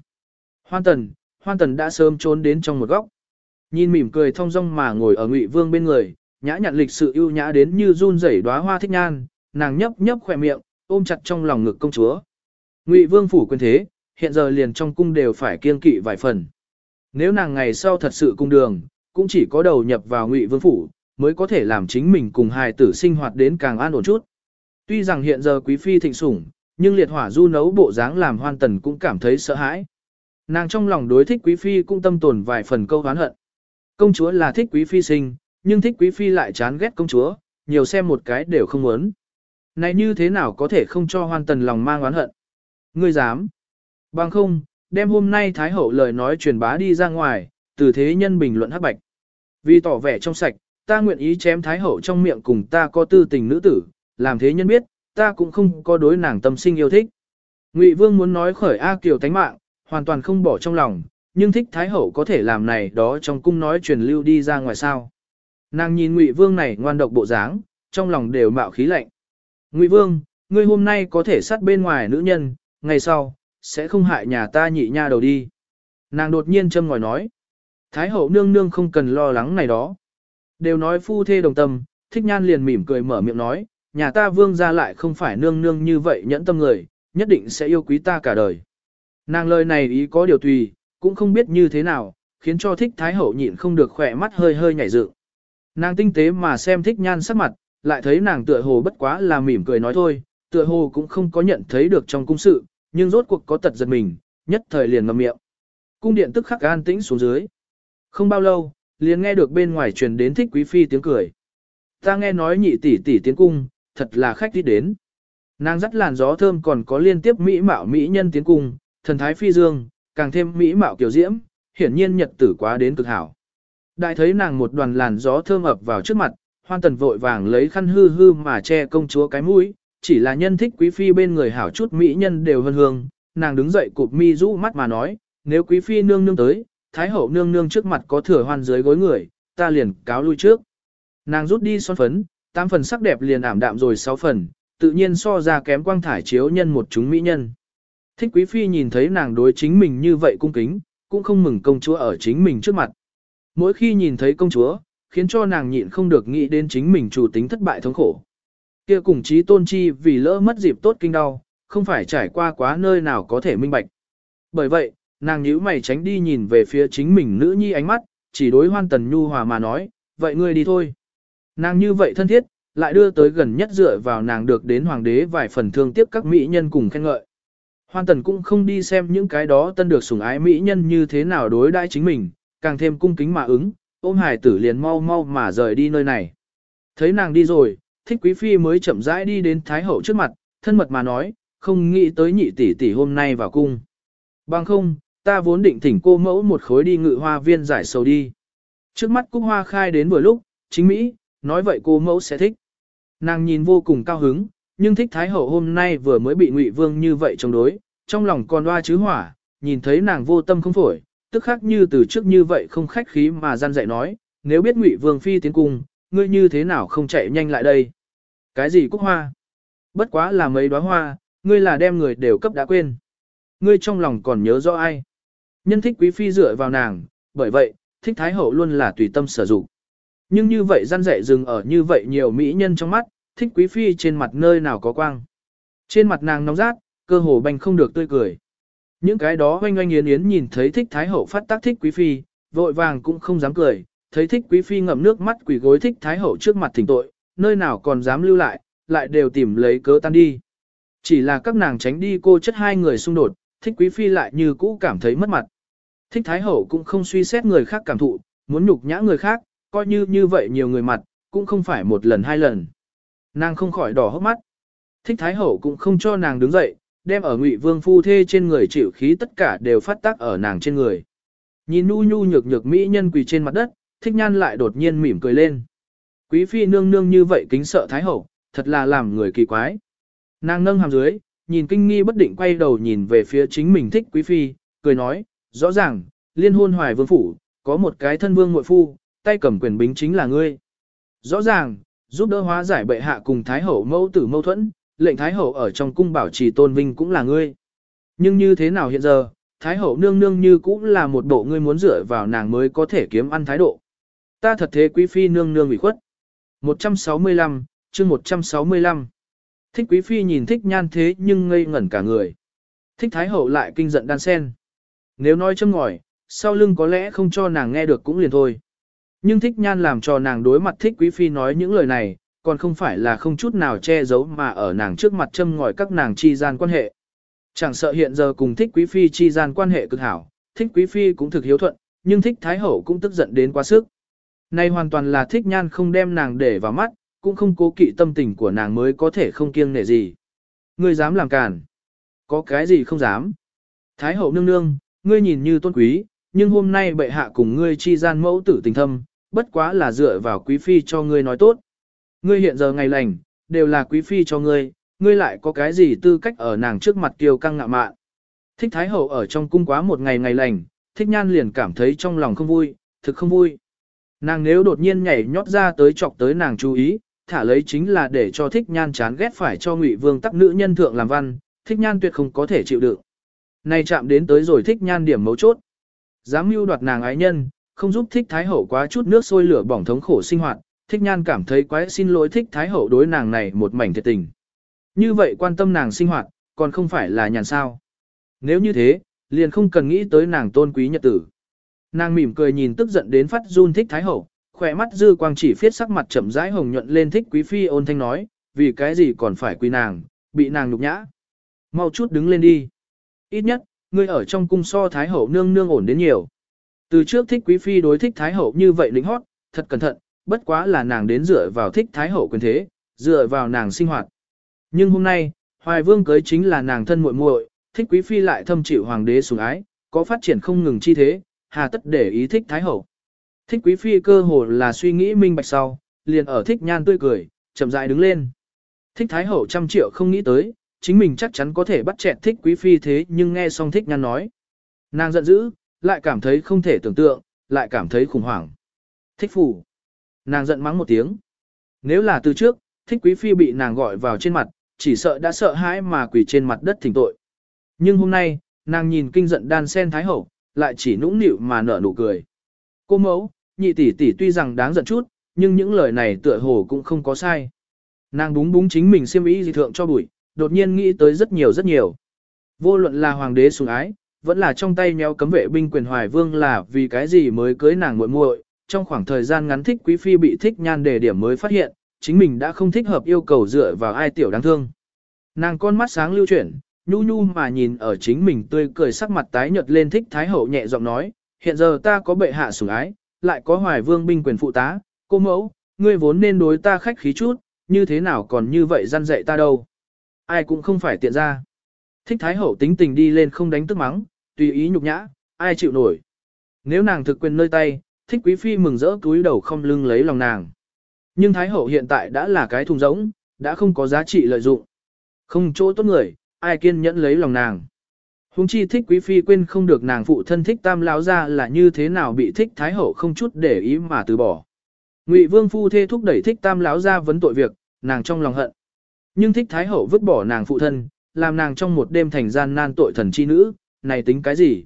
[SPEAKER 1] Hoan tần, hoan tần đã sớm trốn đến trong một góc. Nhìn mỉm cười thong dong mà ngồi ở ngụy vương bên người, nhã nhặn lịch sự ưu nhã đến như run rẩy đóa hoa thích nhan, nàng nhấp nhấp khỏe miệng, ôm chặt trong lòng ngực công chúa. Ngụy vương phủ quyền thế, hiện giờ liền trong cung đều phải kiêng kỵ vài phần. Nếu nàng ngày sau thật sự cung đường, cũng chỉ có đầu nhập vào ngụy vương phủ, mới có thể làm chính mình cùng hài tử sinh hoạt đến càng an ổn chút. Tuy rằng hiện giờ quý phi thịnh sủng, nhưng liệt hỏa du nấu bộ dáng làm hoan tần cũng cảm thấy sợ hãi. Nàng trong lòng đối thích quý phi cũng tâm tồn vài phần câu hán hận. Công chúa là thích quý phi sinh, nhưng thích quý phi lại chán ghét công chúa, nhiều xem một cái đều không muốn. Này như thế nào có thể không cho hoan tần lòng mang oán hận? Ngươi dám? Bằng không, đem hôm nay Thái Hậu lời nói truyền bá đi ra ngoài, từ thế nhân bình luận hắc bạch. Vì tỏ vẻ trong sạch, ta nguyện ý chém Thái Hậu trong miệng cùng ta có tư tình nữ tử, làm thế nhân biết, ta cũng không có đối nàng tâm sinh yêu thích. Ngụy Vương muốn nói khởi A Kiều tánh mạng, hoàn toàn không bỏ trong lòng, nhưng thích Thái Hậu có thể làm này đó trong cung nói truyền lưu đi ra ngoài sao. Nàng nhìn Ngụy Vương này ngoan độc bộ dáng, trong lòng đều mạo khí lạnh. Ngụy Vương, ngươi hôm nay có thể sát bên ngoài nữ nhân, ngày sau, sẽ không hại nhà ta nhị nha đầu đi. Nàng đột nhiên châm ngòi nói. Thái hậu nương nương không cần lo lắng này đó. Đều nói phu thê đồng tâm, thích nhan liền mỉm cười mở miệng nói, nhà ta vương ra lại không phải nương nương như vậy nhẫn tâm người, nhất định sẽ yêu quý ta cả đời. Nàng lời này ý có điều tùy, cũng không biết như thế nào, khiến cho thích thái hậu nhịn không được khỏe mắt hơi hơi nhảy dựng. Nàng tinh tế mà xem thích nhan sắc mặt, lại thấy nàng tựa hồ bất quá là mỉm cười nói thôi, tựa hồ cũng không có nhận thấy được trong cung sự, nhưng rốt cuộc có tật giật mình, nhất thời liền ngậm miệng. Cung điện tức khắc an tĩnh xuống dưới. Không bao lâu, liền nghe được bên ngoài truyền đến thích quý phi tiếng cười. Ta nghe nói nhị tỷ tỷ tiến cung, thật là khách đi đến. Nàng dắt làn gió thơm còn có liên tiếp mỹ mạo mỹ nhân tiến cung, thần thái phi dương, càng thêm mỹ mạo kiểu diễm, hiển nhiên nhật tử quá đến cực hảo. Đại thấy nàng một đoàn làn gió thơm ập vào trước mặt, hoan tần vội vàng lấy khăn hư hư mà che công chúa cái mũi, chỉ là nhân thích quý phi bên người hảo chút mỹ nhân đều hân hương, nàng đứng dậy cụp mi rũ mắt mà nói, nếu quý phi nương nương tới, thái hậu nương nương trước mặt có thừa hoan dưới gối người, ta liền cáo lui trước. Nàng rút đi son phấn, tám phần sắc đẹp liền ảm đạm rồi sáu phần, tự nhiên so ra kém quang thải chiếu nhân một chúng mỹ nhân. Thích quý phi nhìn thấy nàng đối chính mình như vậy cung kính, cũng không mừng công chúa ở chính mình trước mặt. Mỗi khi nhìn thấy công chúa, khiến cho nàng nhịn không được nghĩ đến chính mình chủ tính thất bại thống khổ. Kia cùng chí tôn chi vì lỡ mất dịp tốt kinh đau, không phải trải qua quá nơi nào có thể minh bạch. Bởi vậy, nàng nhíu mày tránh đi nhìn về phía chính mình nữ nhi ánh mắt, chỉ đối hoan tần nhu hòa mà nói, vậy ngươi đi thôi. Nàng như vậy thân thiết, lại đưa tới gần nhất dựa vào nàng được đến hoàng đế vài phần thương tiếc các mỹ nhân cùng khen ngợi. Hoan tần cũng không đi xem những cái đó tân được sủng ái mỹ nhân như thế nào đối đãi chính mình, càng thêm cung kính mà ứng, ôm hải tử liền mau mau mà rời đi nơi này. Thấy nàng đi rồi, thích quý phi mới chậm rãi đi đến thái hậu trước mặt, thân mật mà nói, không nghĩ tới nhị tỷ tỷ hôm nay vào cung. Bằng không, ta vốn định thỉnh cô mẫu một khối đi ngự hoa viên giải sầu đi. Trước mắt cúc hoa khai đến vừa lúc, chính Mỹ, nói vậy cô mẫu sẽ thích. Nàng nhìn vô cùng cao hứng, nhưng thích thái hậu hôm nay vừa mới bị ngụy vương như vậy chống đối, trong lòng còn hoa chứ hỏa, nhìn thấy nàng vô tâm không phổi, tức khác như từ trước như vậy không khách khí mà gian dạy nói, nếu biết ngụy vương phi tiến cung, ngươi như thế nào không chạy nhanh lại đây. Cái gì cúc hoa? Bất quá là mấy đóa hoa, ngươi là đem người đều cấp đã quên. Ngươi trong lòng còn nhớ rõ ai? Nhân thích quý phi dựa vào nàng, bởi vậy, thích thái hậu luôn là tùy tâm sử dụng. Nhưng như vậy gian dạy dừng ở như vậy nhiều mỹ nhân trong mắt, thích quý phi trên mặt nơi nào có quang. Trên mặt nàng nóng rát, cơ hồ banh không được tươi cười. Những cái đó oanh oanh yến yến nhìn thấy thích thái hậu phát tác thích quý phi, vội vàng cũng không dám cười, thấy thích quý phi ngậm nước mắt quỷ gối thích thái hậu trước mặt thỉnh tội, nơi nào còn dám lưu lại, lại đều tìm lấy cớ tan đi. Chỉ là các nàng tránh đi cô chất hai người xung đột, thích quý phi lại như cũ cảm thấy mất mặt. Thích thái hậu cũng không suy xét người khác cảm thụ, muốn nhục nhã người khác, coi như như vậy nhiều người mặt, cũng không phải một lần hai lần. Nàng không khỏi đỏ hốc mắt. Thích thái hậu cũng không cho nàng đứng dậy, đem ở ngụy vương phu thê trên người chịu khí tất cả đều phát tác ở nàng trên người. Nhìn nu nhu nhược nhược mỹ nhân quỳ trên mặt đất, thích nhan lại đột nhiên mỉm cười lên. Quý phi nương nương như vậy kính sợ thái hậu, thật là làm người kỳ quái. Nàng nâng hàm dưới, nhìn kinh nghi bất định quay đầu nhìn về phía chính mình thích quý phi, cười nói, rõ ràng, liên hôn hoài vương phủ, có một cái thân vương muội phu, tay cầm quyền bính chính là ngươi. Rõ ràng, giúp đỡ hóa giải bệ hạ cùng thái hậu mâu tử mâu thuẫn, lệnh thái hậu ở trong cung bảo trì tôn vinh cũng là ngươi. Nhưng như thế nào hiện giờ, thái hậu nương nương như cũng là một bộ ngươi muốn dựa vào nàng mới có thể kiếm ăn thái độ. Ta thật thế quý phi nương nương ủy khuất. 165, chương 165. Thích quý phi nhìn thích nhan thế nhưng ngây ngẩn cả người. Thích thái hậu lại kinh giận đan sen. Nếu nói châm ngòi, sau lưng có lẽ không cho nàng nghe được cũng liền thôi. Nhưng thích nhan làm cho nàng đối mặt thích quý phi nói những lời này, còn không phải là không chút nào che giấu mà ở nàng trước mặt châm ngòi các nàng chi gian quan hệ. Chẳng sợ hiện giờ cùng thích quý phi chi gian quan hệ cực hảo, thích quý phi cũng thực hiếu thuận, nhưng thích thái hậu cũng tức giận đến quá sức. Này hoàn toàn là thích nhan không đem nàng để vào mắt, cũng không cố kỵ tâm tình của nàng mới có thể không kiêng nể gì. Ngươi dám làm càn. Có cái gì không dám. Thái hậu nương nương, ngươi nhìn như tôn quý, nhưng hôm nay bệ hạ cùng ngươi chi gian mẫu tử tình thâm, bất quá là dựa vào quý phi cho ngươi nói tốt. Ngươi hiện giờ ngày lành, đều là quý phi cho ngươi, ngươi lại có cái gì tư cách ở nàng trước mặt kiều căng ngạ mạn. Thích Thái Hậu ở trong cung quá một ngày ngày lành, thích nhan liền cảm thấy trong lòng không vui, thực không vui. Nàng nếu đột nhiên nhảy nhót ra tới chọc tới nàng chú ý, thả lấy chính là để cho thích nhan chán ghét phải cho ngụy vương tắc nữ nhân thượng làm văn, thích nhan tuyệt không có thể chịu đựng. Này chạm đến tới rồi thích nhan điểm mấu chốt. Dám mưu đoạt nàng ái nhân, không giúp thích thái hậu quá chút nước sôi lửa bỏng thống khổ sinh hoạt, thích nhan cảm thấy quái xin lỗi thích thái hậu đối nàng này một mảnh thiệt tình. Như vậy quan tâm nàng sinh hoạt, còn không phải là nhàn sao. Nếu như thế, liền không cần nghĩ tới nàng tôn quý nhật tử. Nàng mỉm cười nhìn tức giận đến phát run thích thái hậu, khỏe mắt dư quang chỉ phiết sắc mặt chậm rãi hồng nhuận lên thích quý phi ôn thanh nói, vì cái gì còn phải quý nàng, bị nàng nhục nhã. Mau chút đứng lên đi. Ít nhất, ngươi ở trong cung so thái hậu nương nương ổn đến nhiều. Từ trước thích quý phi đối thích thái hậu như vậy lính hót, thật cẩn thận, bất quá là nàng đến dựa vào thích thái hậu quyền thế, dựa vào nàng sinh hoạt. Nhưng hôm nay, hoài vương cưới chính là nàng thân muội muội, thích quý phi lại thâm chịu hoàng đế sủng ái, có phát triển không ngừng chi thế, hà tất để ý thích thái hậu. Thích quý phi cơ hồ là suy nghĩ minh bạch sau, liền ở thích nhan tươi cười, chậm rãi đứng lên. Thích thái hậu trăm triệu không nghĩ tới, chính mình chắc chắn có thể bắt chẹt thích quý phi thế nhưng nghe xong thích nhan nói. Nàng giận dữ, lại cảm thấy không thể tưởng tượng, lại cảm thấy khủng hoảng. Thích phủ. Nàng giận mắng một tiếng. Nếu là từ trước, thích quý phi bị nàng gọi vào trên mặt, chỉ sợ đã sợ hãi mà quỳ trên mặt đất thỉnh tội. Nhưng hôm nay, nàng nhìn kinh giận đan sen thái hậu, lại chỉ nũng nịu mà nở nụ cười. Cô mẫu, nhị tỷ tỷ tuy rằng đáng giận chút, nhưng những lời này tựa hồ cũng không có sai. Nàng búng búng chính mình xiêm ý dị thượng cho bụi, đột nhiên nghĩ tới rất nhiều rất nhiều. Vô luận là hoàng đế sủng ái, vẫn là trong tay nhéo cấm vệ binh quyền hoài vương là vì cái gì mới cưới nàng muội muội, trong khoảng thời gian ngắn thích quý phi bị thích nhan đề điểm mới phát hiện, chính mình đã không thích hợp yêu cầu dựa vào ai tiểu đáng thương. Nàng con mắt sáng lưu chuyển, nhu nhu mà nhìn ở chính mình tươi cười sắc mặt tái nhợt lên thích thái hậu nhẹ giọng nói, hiện giờ ta có bệ hạ sủng ái, lại có hoài vương binh quyền phụ tá, cô mẫu, ngươi vốn nên đối ta khách khí chút, như thế nào còn như vậy răn dạy ta đâu. Ai cũng không phải tiện ra. Thích thái hậu tính tình đi lên không đánh tức mắng, tùy ý nhục nhã, ai chịu nổi. Nếu nàng thực quyền nơi tay, thích quý phi mừng rỡ túi đầu không lưng lấy lòng nàng. Nhưng thái hậu hiện tại đã là cái thùng rỗng, đã không có giá trị lợi dụng. Không chỗ tốt người, ai kiên nhẫn lấy lòng nàng. Hùng chi thích quý phi quên không được nàng phụ thân thích tam lão ra là như thế nào bị thích thái hậu không chút để ý mà từ bỏ. Ngụy vương phu thê thúc đẩy thích tam lão ra vấn tội việc, nàng trong lòng hận. Nhưng thích thái hậu vứt bỏ nàng phụ thân, làm nàng trong một đêm thành gian nan tội thần chi nữ, này tính cái gì?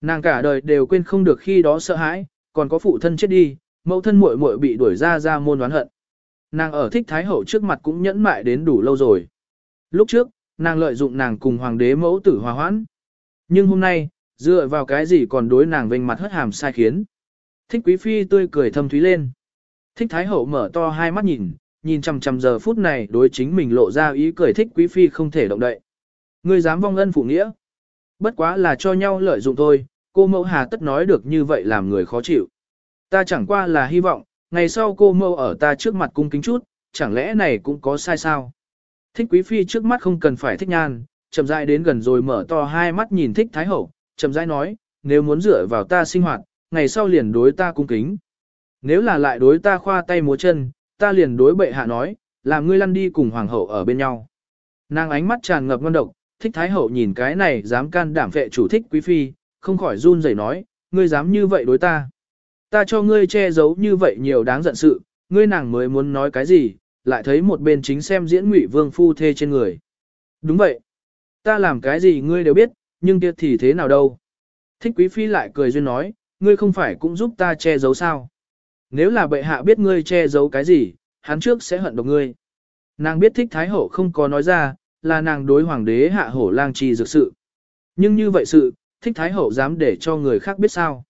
[SPEAKER 1] Nàng cả đời đều quên không được khi đó sợ hãi, còn có phụ thân chết đi, mẫu thân muội muội bị đuổi ra ra môn đoán hận. Nàng ở thích thái hậu trước mặt cũng nhẫn mại đến đủ lâu rồi. Lúc trước, nàng lợi dụng nàng cùng hoàng đế mẫu tử hòa hoãn. Nhưng hôm nay, dựa vào cái gì còn đối nàng vênh mặt hất hàm sai khiến. Thích quý phi tươi cười thâm thúy lên. Thích thái hậu mở to hai mắt nhìn, nhìn chằm chằm giờ phút này đối chính mình lộ ra ý cười thích quý phi không thể động đậy. Ngươi dám vong ân phụ nghĩa. Bất quá là cho nhau lợi dụng thôi, cô mẫu hà tất nói được như vậy làm người khó chịu. Ta chẳng qua là hy vọng, ngày sau cô mẫu ở ta trước mặt cung kính chút, chẳng lẽ này cũng có sai sao? Thích quý phi trước mắt không cần phải thích nhan, chậm rãi đến gần rồi mở to hai mắt nhìn thích thái hậu, chậm rãi nói, nếu muốn dựa vào ta sinh hoạt, ngày sau liền đối ta cung kính. Nếu là lại đối ta khoa tay múa chân, ta liền đối bệ hạ nói, làm ngươi lăn đi cùng hoàng hậu ở bên nhau. Nàng ánh mắt tràn ngập ngon độc, thích thái hậu nhìn cái này dám can đảm vệ chủ thích quý phi, không khỏi run rẩy nói, ngươi dám như vậy đối ta. Ta cho ngươi che giấu như vậy nhiều đáng giận sự, ngươi nàng mới muốn nói cái gì, lại thấy một bên chính xem diễn ngụy vương phu thê trên người. Đúng vậy. Ta làm cái gì ngươi đều biết, nhưng kia thì thế nào đâu. Thích quý phi lại cười duyên nói, ngươi không phải cũng giúp ta che giấu sao. Nếu là bệ hạ biết ngươi che giấu cái gì, hắn trước sẽ hận độc ngươi. Nàng biết thích thái hậu không có nói ra, là nàng đối hoàng đế hạ hổ lang trì dược sự. Nhưng như vậy sự, thích thái hậu dám để cho người khác biết sao.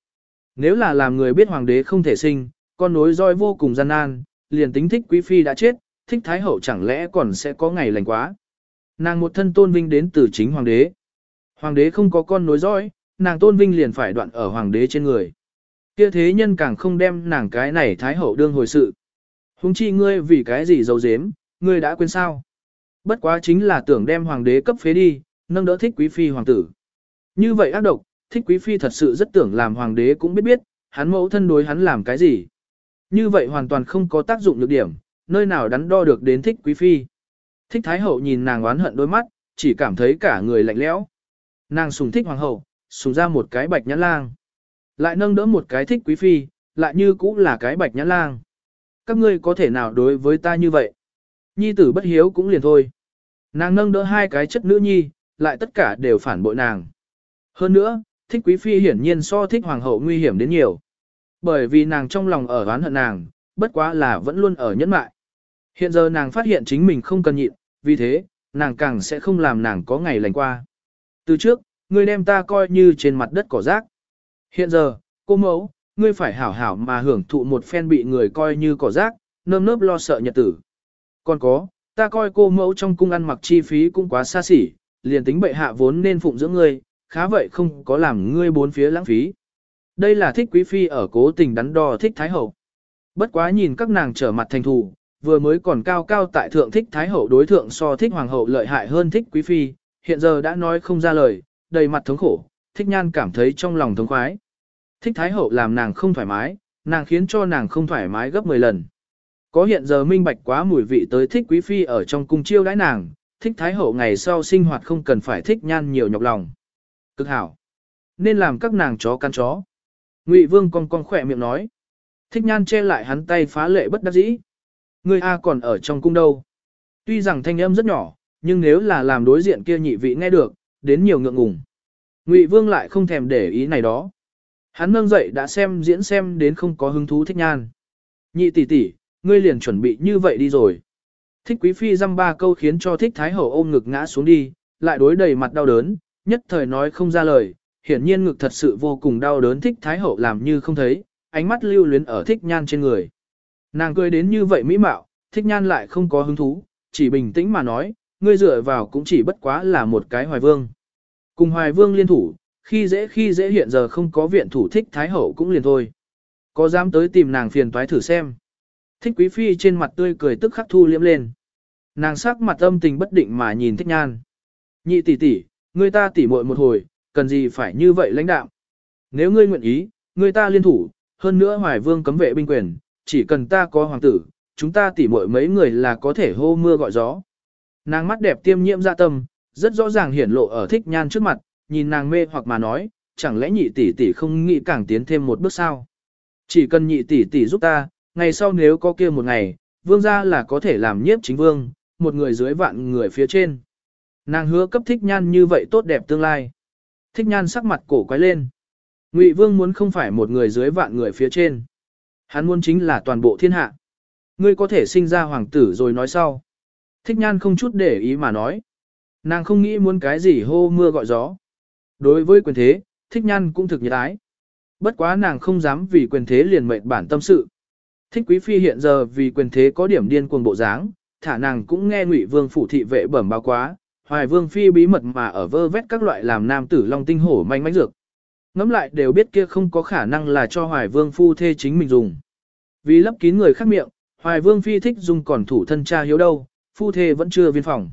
[SPEAKER 1] Nếu là làm người biết hoàng đế không thể sinh, con nối roi vô cùng gian nan, liền tính thích quý phi đã chết, thích thái hậu chẳng lẽ còn sẽ có ngày lành quá. Nàng một thân tôn vinh đến từ chính hoàng đế. Hoàng đế không có con nối dõi, nàng tôn vinh liền phải đoạn ở hoàng đế trên người. Kia thế nhân càng không đem nàng cái này thái hậu đương hồi sự. Hùng chi ngươi vì cái gì dấu dếm, ngươi đã quên sao? Bất quá chính là tưởng đem hoàng đế cấp phế đi, nâng đỡ thích quý phi hoàng tử. Như vậy ác độc, thích quý phi thật sự rất tưởng làm hoàng đế cũng biết biết, hắn mẫu thân đối hắn làm cái gì. Như vậy hoàn toàn không có tác dụng được điểm, nơi nào đắn đo được đến thích quý phi. Thích thái hậu nhìn nàng oán hận đôi mắt, chỉ cảm thấy cả người lạnh lẽo. Nàng sùng thích hoàng hậu, sùng ra một cái bạch nhãn lang. Lại nâng đỡ một cái thích quý phi, lại như cũng là cái bạch nhãn lang. Các ngươi có thể nào đối với ta như vậy? Nhi tử bất hiếu cũng liền thôi. Nàng nâng đỡ hai cái chất nữ nhi, lại tất cả đều phản bội nàng. Hơn nữa, thích quý phi hiển nhiên so thích hoàng hậu nguy hiểm đến nhiều. Bởi vì nàng trong lòng ở oán hận nàng, bất quá là vẫn luôn ở nhẫn mại. Hiện giờ nàng phát hiện chính mình không cần nhịn, vì thế, nàng càng sẽ không làm nàng có ngày lành qua. Từ trước, ngươi đem ta coi như trên mặt đất cỏ rác. Hiện giờ, cô mẫu, ngươi phải hảo hảo mà hưởng thụ một phen bị người coi như cỏ rác, nơm nớp lo sợ nhật tử. Còn có, ta coi cô mẫu trong cung ăn mặc chi phí cũng quá xa xỉ, liền tính bệ hạ vốn nên phụng dưỡng ngươi, khá vậy không có làm ngươi bốn phía lãng phí. Đây là thích quý phi ở cố tình đắn đo thích thái hậu. Bất quá nhìn các nàng trở mặt thành thù, vừa mới còn cao cao tại thượng thích thái hậu đối thượng so thích hoàng hậu lợi hại hơn thích quý phi, hiện giờ đã nói không ra lời, đầy mặt thống khổ, thích nhan cảm thấy trong lòng thống khoái. Thích thái hậu làm nàng không thoải mái, nàng khiến cho nàng không thoải mái gấp 10 lần. Có hiện giờ minh bạch quá mùi vị tới thích quý phi ở trong cung chiêu đãi nàng, thích thái hậu ngày sau sinh hoạt không cần phải thích nhan nhiều nhọc lòng. Cực hảo. Nên làm các nàng chó căn chó. Ngụy vương con con khỏe miệng nói. Thích nhan che lại hắn tay phá lệ bất đắc dĩ. Người A còn ở trong cung đâu. Tuy rằng thanh âm rất nhỏ, nhưng nếu là làm đối diện kia nhị vị nghe được, đến nhiều ngượng ngùng. Ngụy vương lại không thèm để ý này đó. Hắn nâng dậy đã xem diễn xem đến không có hứng thú thích nhan. Nhị tỷ tỷ, ngươi liền chuẩn bị như vậy đi rồi. Thích quý phi dăm ba câu khiến cho thích thái hậu ôm ngực ngã xuống đi, lại đối đầy mặt đau đớn, nhất thời nói không ra lời, hiển nhiên ngực thật sự vô cùng đau đớn thích thái hậu làm như không thấy, ánh mắt lưu luyến ở thích nhan trên người. Nàng cười đến như vậy mỹ mạo, thích nhan lại không có hứng thú, chỉ bình tĩnh mà nói, ngươi dựa vào cũng chỉ bất quá là một cái hoài vương. Cùng hoài vương liên thủ, khi dễ khi dễ hiện giờ không có viện thủ thích thái hậu cũng liền thôi. Có dám tới tìm nàng phiền toái thử xem. Thích quý phi trên mặt tươi cười tức khắc thu liễm lên. Nàng sắc mặt âm tình bất định mà nhìn thích nhan. Nhị tỷ tỷ, người ta tỉ muội một hồi, cần gì phải như vậy lãnh đạo. Nếu ngươi nguyện ý, người ta liên thủ, hơn nữa hoài vương cấm vệ binh quyền, chỉ cần ta có hoàng tử, chúng ta tỉ muội mấy người là có thể hô mưa gọi gió. Nàng mắt đẹp tiêm nhiễm ra tâm, rất rõ ràng hiển lộ ở thích nhan trước mặt, nhìn nàng mê hoặc mà nói, chẳng lẽ nhị tỷ tỷ không nghĩ càng tiến thêm một bước sao? Chỉ cần nhị tỷ tỷ giúp ta, ngày sau nếu có kia một ngày, vương gia là có thể làm nhiếp chính vương, một người dưới vạn người phía trên. Nàng hứa cấp thích nhan như vậy tốt đẹp tương lai. Thích nhan sắc mặt cổ quái lên. Ngụy vương muốn không phải một người dưới vạn người phía trên. Hắn muốn chính là toàn bộ thiên hạ. Ngươi có thể sinh ra hoàng tử rồi nói sau. Thích nhan không chút để ý mà nói. Nàng không nghĩ muốn cái gì hô mưa gọi gió. Đối với quyền thế, thích nhan cũng thực nhiệt ái. Bất quá nàng không dám vì quyền thế liền mệnh bản tâm sự. Thích quý phi hiện giờ vì quyền thế có điểm điên cuồng bộ dáng, thả nàng cũng nghe ngụy vương phủ thị vệ bẩm báo quá, hoài vương phi bí mật mà ở vơ vét các loại làm nam tử long tinh hổ manh mánh dược. Ngắm lại đều biết kia không có khả năng là cho hoài vương phu thê chính mình dùng. Vì lấp kín người khác miệng, hoài vương phi thích dùng còn thủ thân cha hiếu đâu, phu thê vẫn chưa viên phòng.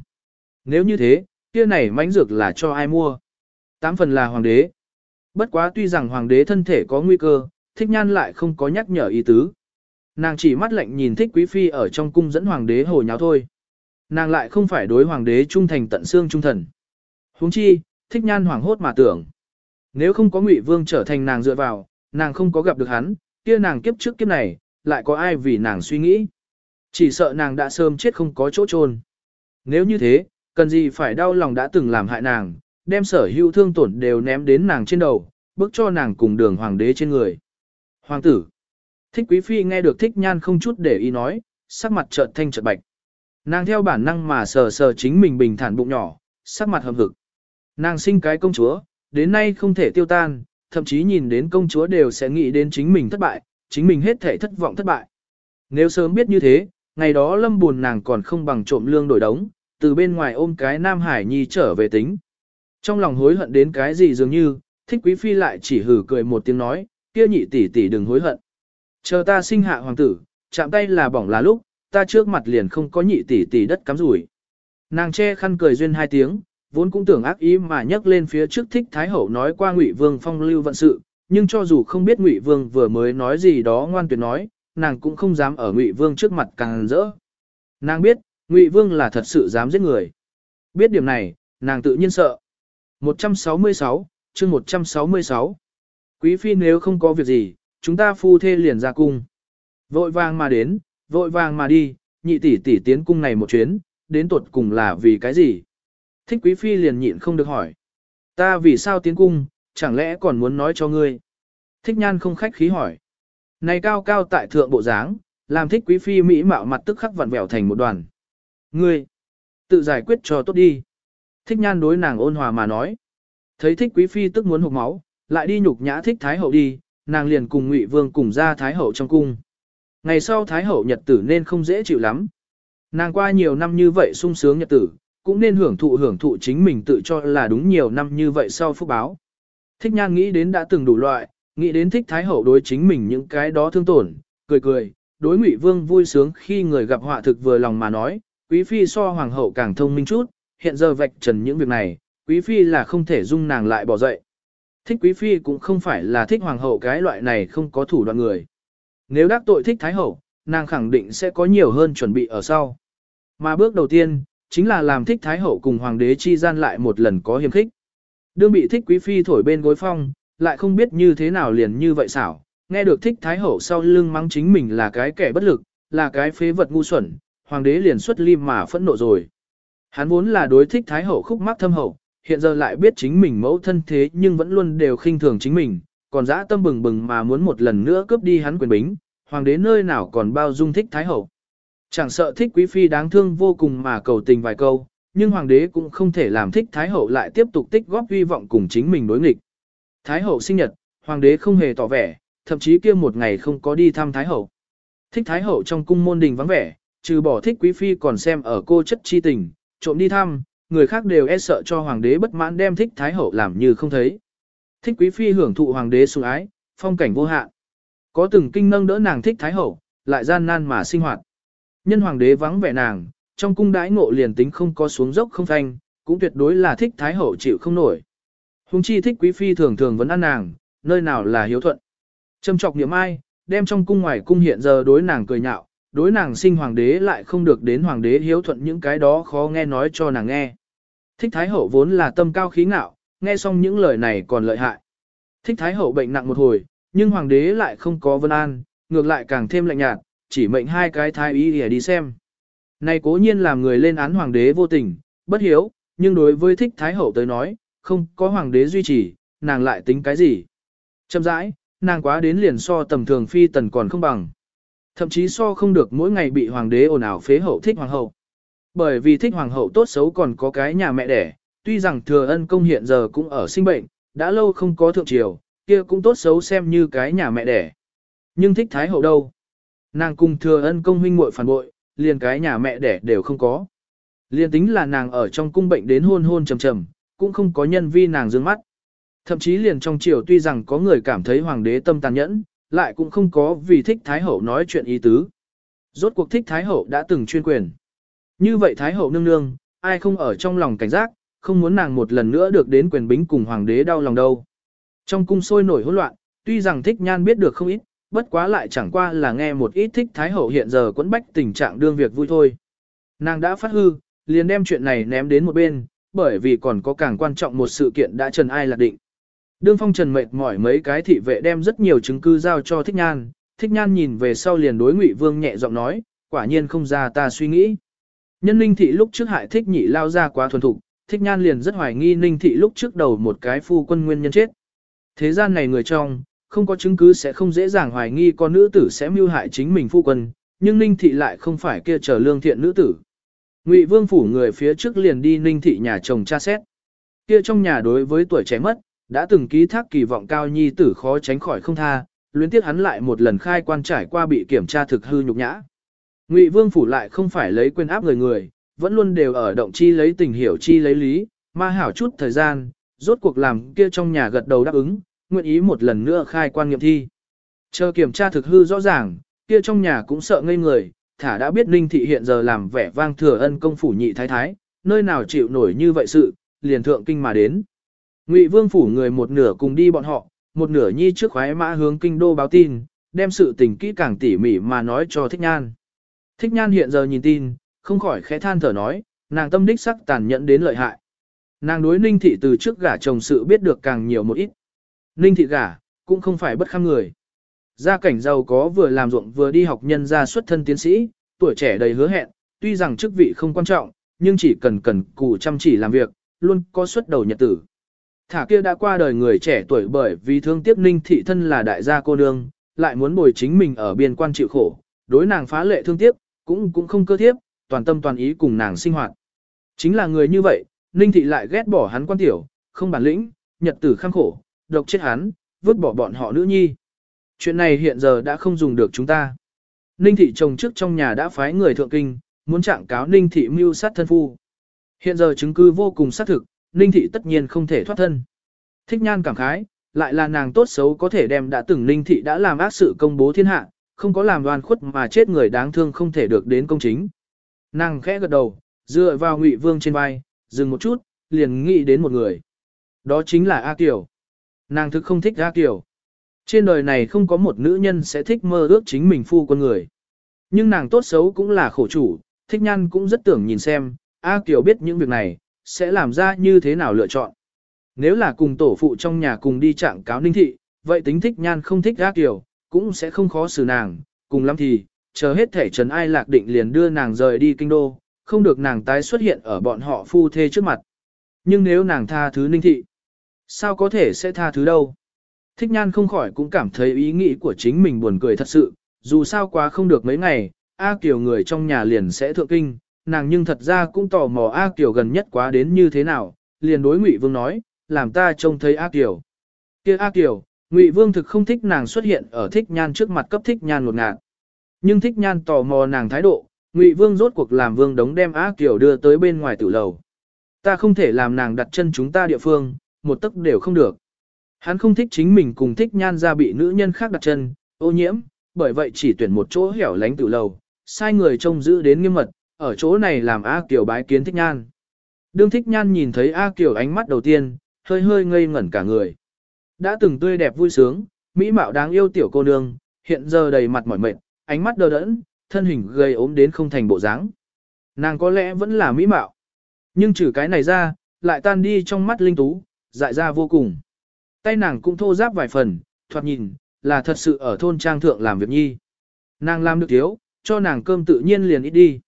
[SPEAKER 1] Nếu như thế, kia này mánh dược là cho ai mua? Tám phần là hoàng đế. Bất quá tuy rằng hoàng đế thân thể có nguy cơ, thích nhan lại không có nhắc nhở ý tứ. Nàng chỉ mắt lạnh nhìn thích quý phi ở trong cung dẫn hoàng đế hồ nháo thôi. Nàng lại không phải đối hoàng đế trung thành tận xương trung thần. huống chi, thích nhan hoàng hốt mà tưởng. Nếu không có ngụy vương trở thành nàng dựa vào, nàng không có gặp được hắn, kia nàng kiếp trước kiếp này, lại có ai vì nàng suy nghĩ. Chỉ sợ nàng đã sớm chết không có chỗ chôn. Nếu như thế, cần gì phải đau lòng đã từng làm hại nàng, đem sở hữu thương tổn đều ném đến nàng trên đầu, bước cho nàng cùng đường hoàng đế trên người. Hoàng tử. Thích quý phi nghe được thích nhan không chút để ý nói, sắc mặt chợt thanh chợt bạch. Nàng theo bản năng mà sờ sờ chính mình bình thản bụng nhỏ, sắc mặt hầm hực. Nàng sinh cái công chúa, đến nay không thể tiêu tan, thậm chí nhìn đến công chúa đều sẽ nghĩ đến chính mình thất bại, chính mình hết thể thất vọng thất bại. Nếu sớm biết như thế, ngày đó lâm buồn nàng còn không bằng trộm lương đổi đống, từ bên ngoài ôm cái Nam Hải Nhi trở về tính. Trong lòng hối hận đến cái gì dường như, thích quý phi lại chỉ hử cười một tiếng nói, kia nhị tỷ tỷ đừng hối hận. Chờ ta sinh hạ hoàng tử, chạm tay là bỏng là lúc, ta trước mặt liền không có nhị tỷ tỷ đất cắm rủi. Nàng che khăn cười duyên hai tiếng, vốn cũng tưởng ác ý mà nhắc lên phía trước thích Thái Hậu nói qua Ngụy Vương phong lưu vận sự, nhưng cho dù không biết Ngụy Vương vừa mới nói gì đó ngoan tuyệt nói, nàng cũng không dám ở Ngụy Vương trước mặt càng rỡ. Nàng biết, Ngụy Vương là thật sự dám giết người. Biết điểm này, nàng tự nhiên sợ. 166, chương 166. Quý phi nếu không có việc gì, chúng ta phu thê liền ra cung. Vội vàng mà đến, vội vàng mà đi, nhị tỷ tỷ tiến cung này một chuyến, đến tuột cùng là vì cái gì? Thích quý phi liền nhịn không được hỏi. Ta vì sao tiến cung, chẳng lẽ còn muốn nói cho ngươi? Thích nhan không khách khí hỏi. Này cao cao tại thượng bộ dáng, làm thích quý phi mỹ mạo mặt tức khắc vặn vẹo thành một đoàn. Ngươi, tự giải quyết cho tốt đi. Thích nhan đối nàng ôn hòa mà nói. Thấy thích quý phi tức muốn hụt máu, lại đi nhục nhã thích thái hậu đi, nàng liền cùng Ngụy Vương cùng ra Thái Hậu trong cung. Ngày sau Thái Hậu nhật tử nên không dễ chịu lắm. Nàng qua nhiều năm như vậy sung sướng nhật tử, cũng nên hưởng thụ hưởng thụ chính mình tự cho là đúng nhiều năm như vậy sau phúc báo. Thích nhan nghĩ đến đã từng đủ loại, nghĩ đến thích Thái Hậu đối chính mình những cái đó thương tổn, cười cười, đối Ngụy Vương vui sướng khi người gặp họa thực vừa lòng mà nói, Quý Phi so Hoàng hậu càng thông minh chút, hiện giờ vạch trần những việc này, Quý Phi là không thể dung nàng lại bỏ dậy. Thích Quý Phi cũng không phải là thích Hoàng hậu cái loại này không có thủ đoạn người. Nếu đắc tội thích Thái hậu, nàng khẳng định sẽ có nhiều hơn chuẩn bị ở sau. Mà bước đầu tiên, chính là làm thích Thái hậu cùng Hoàng đế chi gian lại một lần có hiềm khích. Đương bị thích Quý Phi thổi bên gối phong, lại không biết như thế nào liền như vậy xảo, nghe được thích Thái hậu sau lưng mắng chính mình là cái kẻ bất lực, là cái phế vật ngu xuẩn, Hoàng đế liền xuất lim mà phẫn nộ rồi. Hắn vốn là đối thích Thái hậu khúc mắc thâm hậu, hiện giờ lại biết chính mình mẫu thân thế nhưng vẫn luôn đều khinh thường chính mình, còn dã tâm bừng bừng mà muốn một lần nữa cướp đi hắn quyền bính, hoàng đế nơi nào còn bao dung thích thái hậu. Chẳng sợ thích quý phi đáng thương vô cùng mà cầu tình vài câu, nhưng hoàng đế cũng không thể làm thích thái hậu lại tiếp tục tích góp hy vọng cùng chính mình đối nghịch. Thái hậu sinh nhật, hoàng đế không hề tỏ vẻ, thậm chí kia một ngày không có đi thăm thái hậu. Thích thái hậu trong cung môn đình vắng vẻ, trừ bỏ thích quý phi còn xem ở cô chất chi tình, trộm đi thăm, người khác đều e sợ cho hoàng đế bất mãn đem thích thái hậu làm như không thấy. Thích quý phi hưởng thụ hoàng đế sủng ái, phong cảnh vô hạn. Có từng kinh nâng đỡ nàng thích thái hậu, lại gian nan mà sinh hoạt. Nhân hoàng đế vắng vẻ nàng, trong cung đãi ngộ liền tính không có xuống dốc không thanh, cũng tuyệt đối là thích thái hậu chịu không nổi. Hùng chi thích quý phi thường thường vẫn ăn nàng, nơi nào là hiếu thuận. Châm trọc niệm ai, đem trong cung ngoài cung hiện giờ đối nàng cười nhạo, đối nàng sinh hoàng đế lại không được đến hoàng đế hiếu thuận những cái đó khó nghe nói cho nàng nghe. Thích Thái Hậu vốn là tâm cao khí ngạo, nghe xong những lời này còn lợi hại. Thích Thái Hậu bệnh nặng một hồi, nhưng hoàng đế lại không có vân an, ngược lại càng thêm lạnh nhạt, chỉ mệnh hai cái thái y để đi xem. Này cố nhiên làm người lên án hoàng đế vô tình, bất hiếu, nhưng đối với thích Thái Hậu tới nói, không có hoàng đế duy trì, nàng lại tính cái gì. Chậm rãi, nàng quá đến liền so tầm thường phi tần còn không bằng. Thậm chí so không được mỗi ngày bị hoàng đế ồn ào phế hậu thích hoàng hậu. Bởi vì thích hoàng hậu tốt xấu còn có cái nhà mẹ đẻ, tuy rằng thừa ân công hiện giờ cũng ở sinh bệnh, đã lâu không có thượng triều, kia cũng tốt xấu xem như cái nhà mẹ đẻ. Nhưng thích thái hậu đâu? Nàng cùng thừa ân công huynh muội phản bội, liền cái nhà mẹ đẻ đều không có. Liền tính là nàng ở trong cung bệnh đến hôn hôn trầm trầm, cũng không có nhân vi nàng dương mắt. Thậm chí liền trong triều tuy rằng có người cảm thấy hoàng đế tâm tàn nhẫn, lại cũng không có vì thích thái hậu nói chuyện ý tứ. Rốt cuộc thích thái hậu đã từng chuyên quyền. Như vậy Thái hậu nương nương, ai không ở trong lòng cảnh giác, không muốn nàng một lần nữa được đến quyền bính cùng hoàng đế đau lòng đâu. Trong cung sôi nổi hỗn loạn, tuy rằng thích nhan biết được không ít, bất quá lại chẳng qua là nghe một ít thích Thái hậu hiện giờ quẫn bách tình trạng đương việc vui thôi. Nàng đã phát hư, liền đem chuyện này ném đến một bên, bởi vì còn có càng quan trọng một sự kiện đã trần ai lạc định. Đương phong trần mệt mỏi mấy cái thị vệ đem rất nhiều chứng cứ giao cho thích nhan, thích nhan nhìn về sau liền đối ngụy vương nhẹ giọng nói, quả nhiên không ra ta suy nghĩ. Nhân ninh thị lúc trước hại thích nhị lao ra quá thuần thục, thích nhan liền rất hoài nghi ninh thị lúc trước đầu một cái phu quân nguyên nhân chết. Thế gian này người trong, không có chứng cứ sẽ không dễ dàng hoài nghi con nữ tử sẽ mưu hại chính mình phu quân, nhưng ninh thị lại không phải kia trở lương thiện nữ tử. Ngụy vương phủ người phía trước liền đi ninh thị nhà chồng cha xét. Kia trong nhà đối với tuổi trẻ mất, đã từng ký thác kỳ vọng cao nhi tử khó tránh khỏi không tha, luyến tiếc hắn lại một lần khai quan trải qua bị kiểm tra thực hư nhục nhã. Ngụy Vương phủ lại không phải lấy quyền áp người người, vẫn luôn đều ở động chi lấy tình hiểu chi lấy lý, mà hảo chút thời gian, rốt cuộc làm kia trong nhà gật đầu đáp ứng, nguyện ý một lần nữa khai quan nghiệm thi. Chờ kiểm tra thực hư rõ ràng, kia trong nhà cũng sợ ngây người, thả đã biết Ninh thị hiện giờ làm vẻ vang thừa ân công phủ nhị thái thái, nơi nào chịu nổi như vậy sự, liền thượng kinh mà đến. Ngụy Vương phủ người một nửa cùng đi bọn họ, một nửa nhi trước khoái mã hướng kinh đô báo tin, đem sự tình kỹ càng tỉ mỉ mà nói cho Thích Nhan. Thích nhan hiện giờ nhìn tin, không khỏi khẽ than thở nói, nàng tâm đích sắc tàn nhẫn đến lợi hại. Nàng đối ninh thị từ trước gả chồng sự biết được càng nhiều một ít. Ninh thị gả, cũng không phải bất kham người. Gia cảnh giàu có vừa làm ruộng vừa đi học nhân gia xuất thân tiến sĩ, tuổi trẻ đầy hứa hẹn, tuy rằng chức vị không quan trọng, nhưng chỉ cần cần cù chăm chỉ làm việc, luôn có xuất đầu nhật tử. Thả kia đã qua đời người trẻ tuổi bởi vì thương tiếc ninh thị thân là đại gia cô nương, lại muốn bồi chính mình ở biên quan chịu khổ, đối nàng phá lệ thương tiếc, cũng cũng không cơ thiếp, toàn tâm toàn ý cùng nàng sinh hoạt. Chính là người như vậy, Ninh Thị lại ghét bỏ hắn quan tiểu, không bản lĩnh, nhật tử khăng khổ, độc chết hắn, vứt bỏ bọn họ nữ nhi. Chuyện này hiện giờ đã không dùng được chúng ta. Ninh thị chồng trước trong nhà đã phái người thượng kinh, muốn trạng cáo Ninh thị mưu sát thân phu. Hiện giờ chứng cứ vô cùng xác thực, Ninh thị tất nhiên không thể thoát thân. Thích nhan cảm khái, lại là nàng tốt xấu có thể đem đã từng Ninh thị đã làm ác sự công bố thiên hạ, không có làm đoan khuất mà chết người đáng thương không thể được đến công chính. Nàng khẽ gật đầu, dựa vào Ngụy Vương trên vai, dừng một chút, liền nghĩ đến một người. Đó chính là A Kiều. Nàng thực không thích A Kiều. Trên đời này không có một nữ nhân sẽ thích mơ ước chính mình phu con người. Nhưng nàng tốt xấu cũng là khổ chủ, thích nhăn cũng rất tưởng nhìn xem, A Kiều biết những việc này, sẽ làm ra như thế nào lựa chọn. Nếu là cùng tổ phụ trong nhà cùng đi trạng cáo ninh thị, vậy tính thích nhan không thích A Kiều, cũng sẽ không khó xử nàng, cùng lắm thì, chờ hết thể trần ai lạc định liền đưa nàng rời đi kinh đô, không được nàng tái xuất hiện ở bọn họ phu thê trước mặt. Nhưng nếu nàng tha thứ ninh thị, sao có thể sẽ tha thứ đâu? Thích nhan không khỏi cũng cảm thấy ý nghĩ của chính mình buồn cười thật sự, dù sao quá không được mấy ngày, A Kiều người trong nhà liền sẽ thượng kinh, nàng nhưng thật ra cũng tò mò A Kiều gần nhất quá đến như thế nào, liền đối Ngụy Vương nói, làm ta trông thấy A Kiều. kia A Kiều, Ngụy Vương thực không thích nàng xuất hiện ở thích nhan trước mặt cấp thích nhan một ngạt, Nhưng thích nhan tò mò nàng thái độ, Ngụy Vương rốt cuộc làm Vương đống đem Á Kiều đưa tới bên ngoài tử lầu. Ta không thể làm nàng đặt chân chúng ta địa phương, một tấc đều không được. Hắn không thích chính mình cùng thích nhan ra bị nữ nhân khác đặt chân, ô nhiễm, bởi vậy chỉ tuyển một chỗ hẻo lánh tử lầu, sai người trông giữ đến nghiêm mật, ở chỗ này làm A Kiều bái kiến thích nhan. Đương thích nhan nhìn thấy A Kiều ánh mắt đầu tiên, hơi hơi ngây ngẩn cả người. Đã từng tươi đẹp vui sướng, mỹ mạo đáng yêu tiểu cô nương, hiện giờ đầy mặt mỏi mệt, ánh mắt đờ đẫn, thân hình gầy ốm đến không thành bộ dáng. Nàng có lẽ vẫn là mỹ mạo, nhưng trừ cái này ra, lại tan đi trong mắt linh tú, dại ra vô cùng. Tay nàng cũng thô ráp vài phần, thoạt nhìn, là thật sự ở thôn trang thượng làm việc nhi. Nàng làm được thiếu, cho nàng cơm tự nhiên liền ít đi.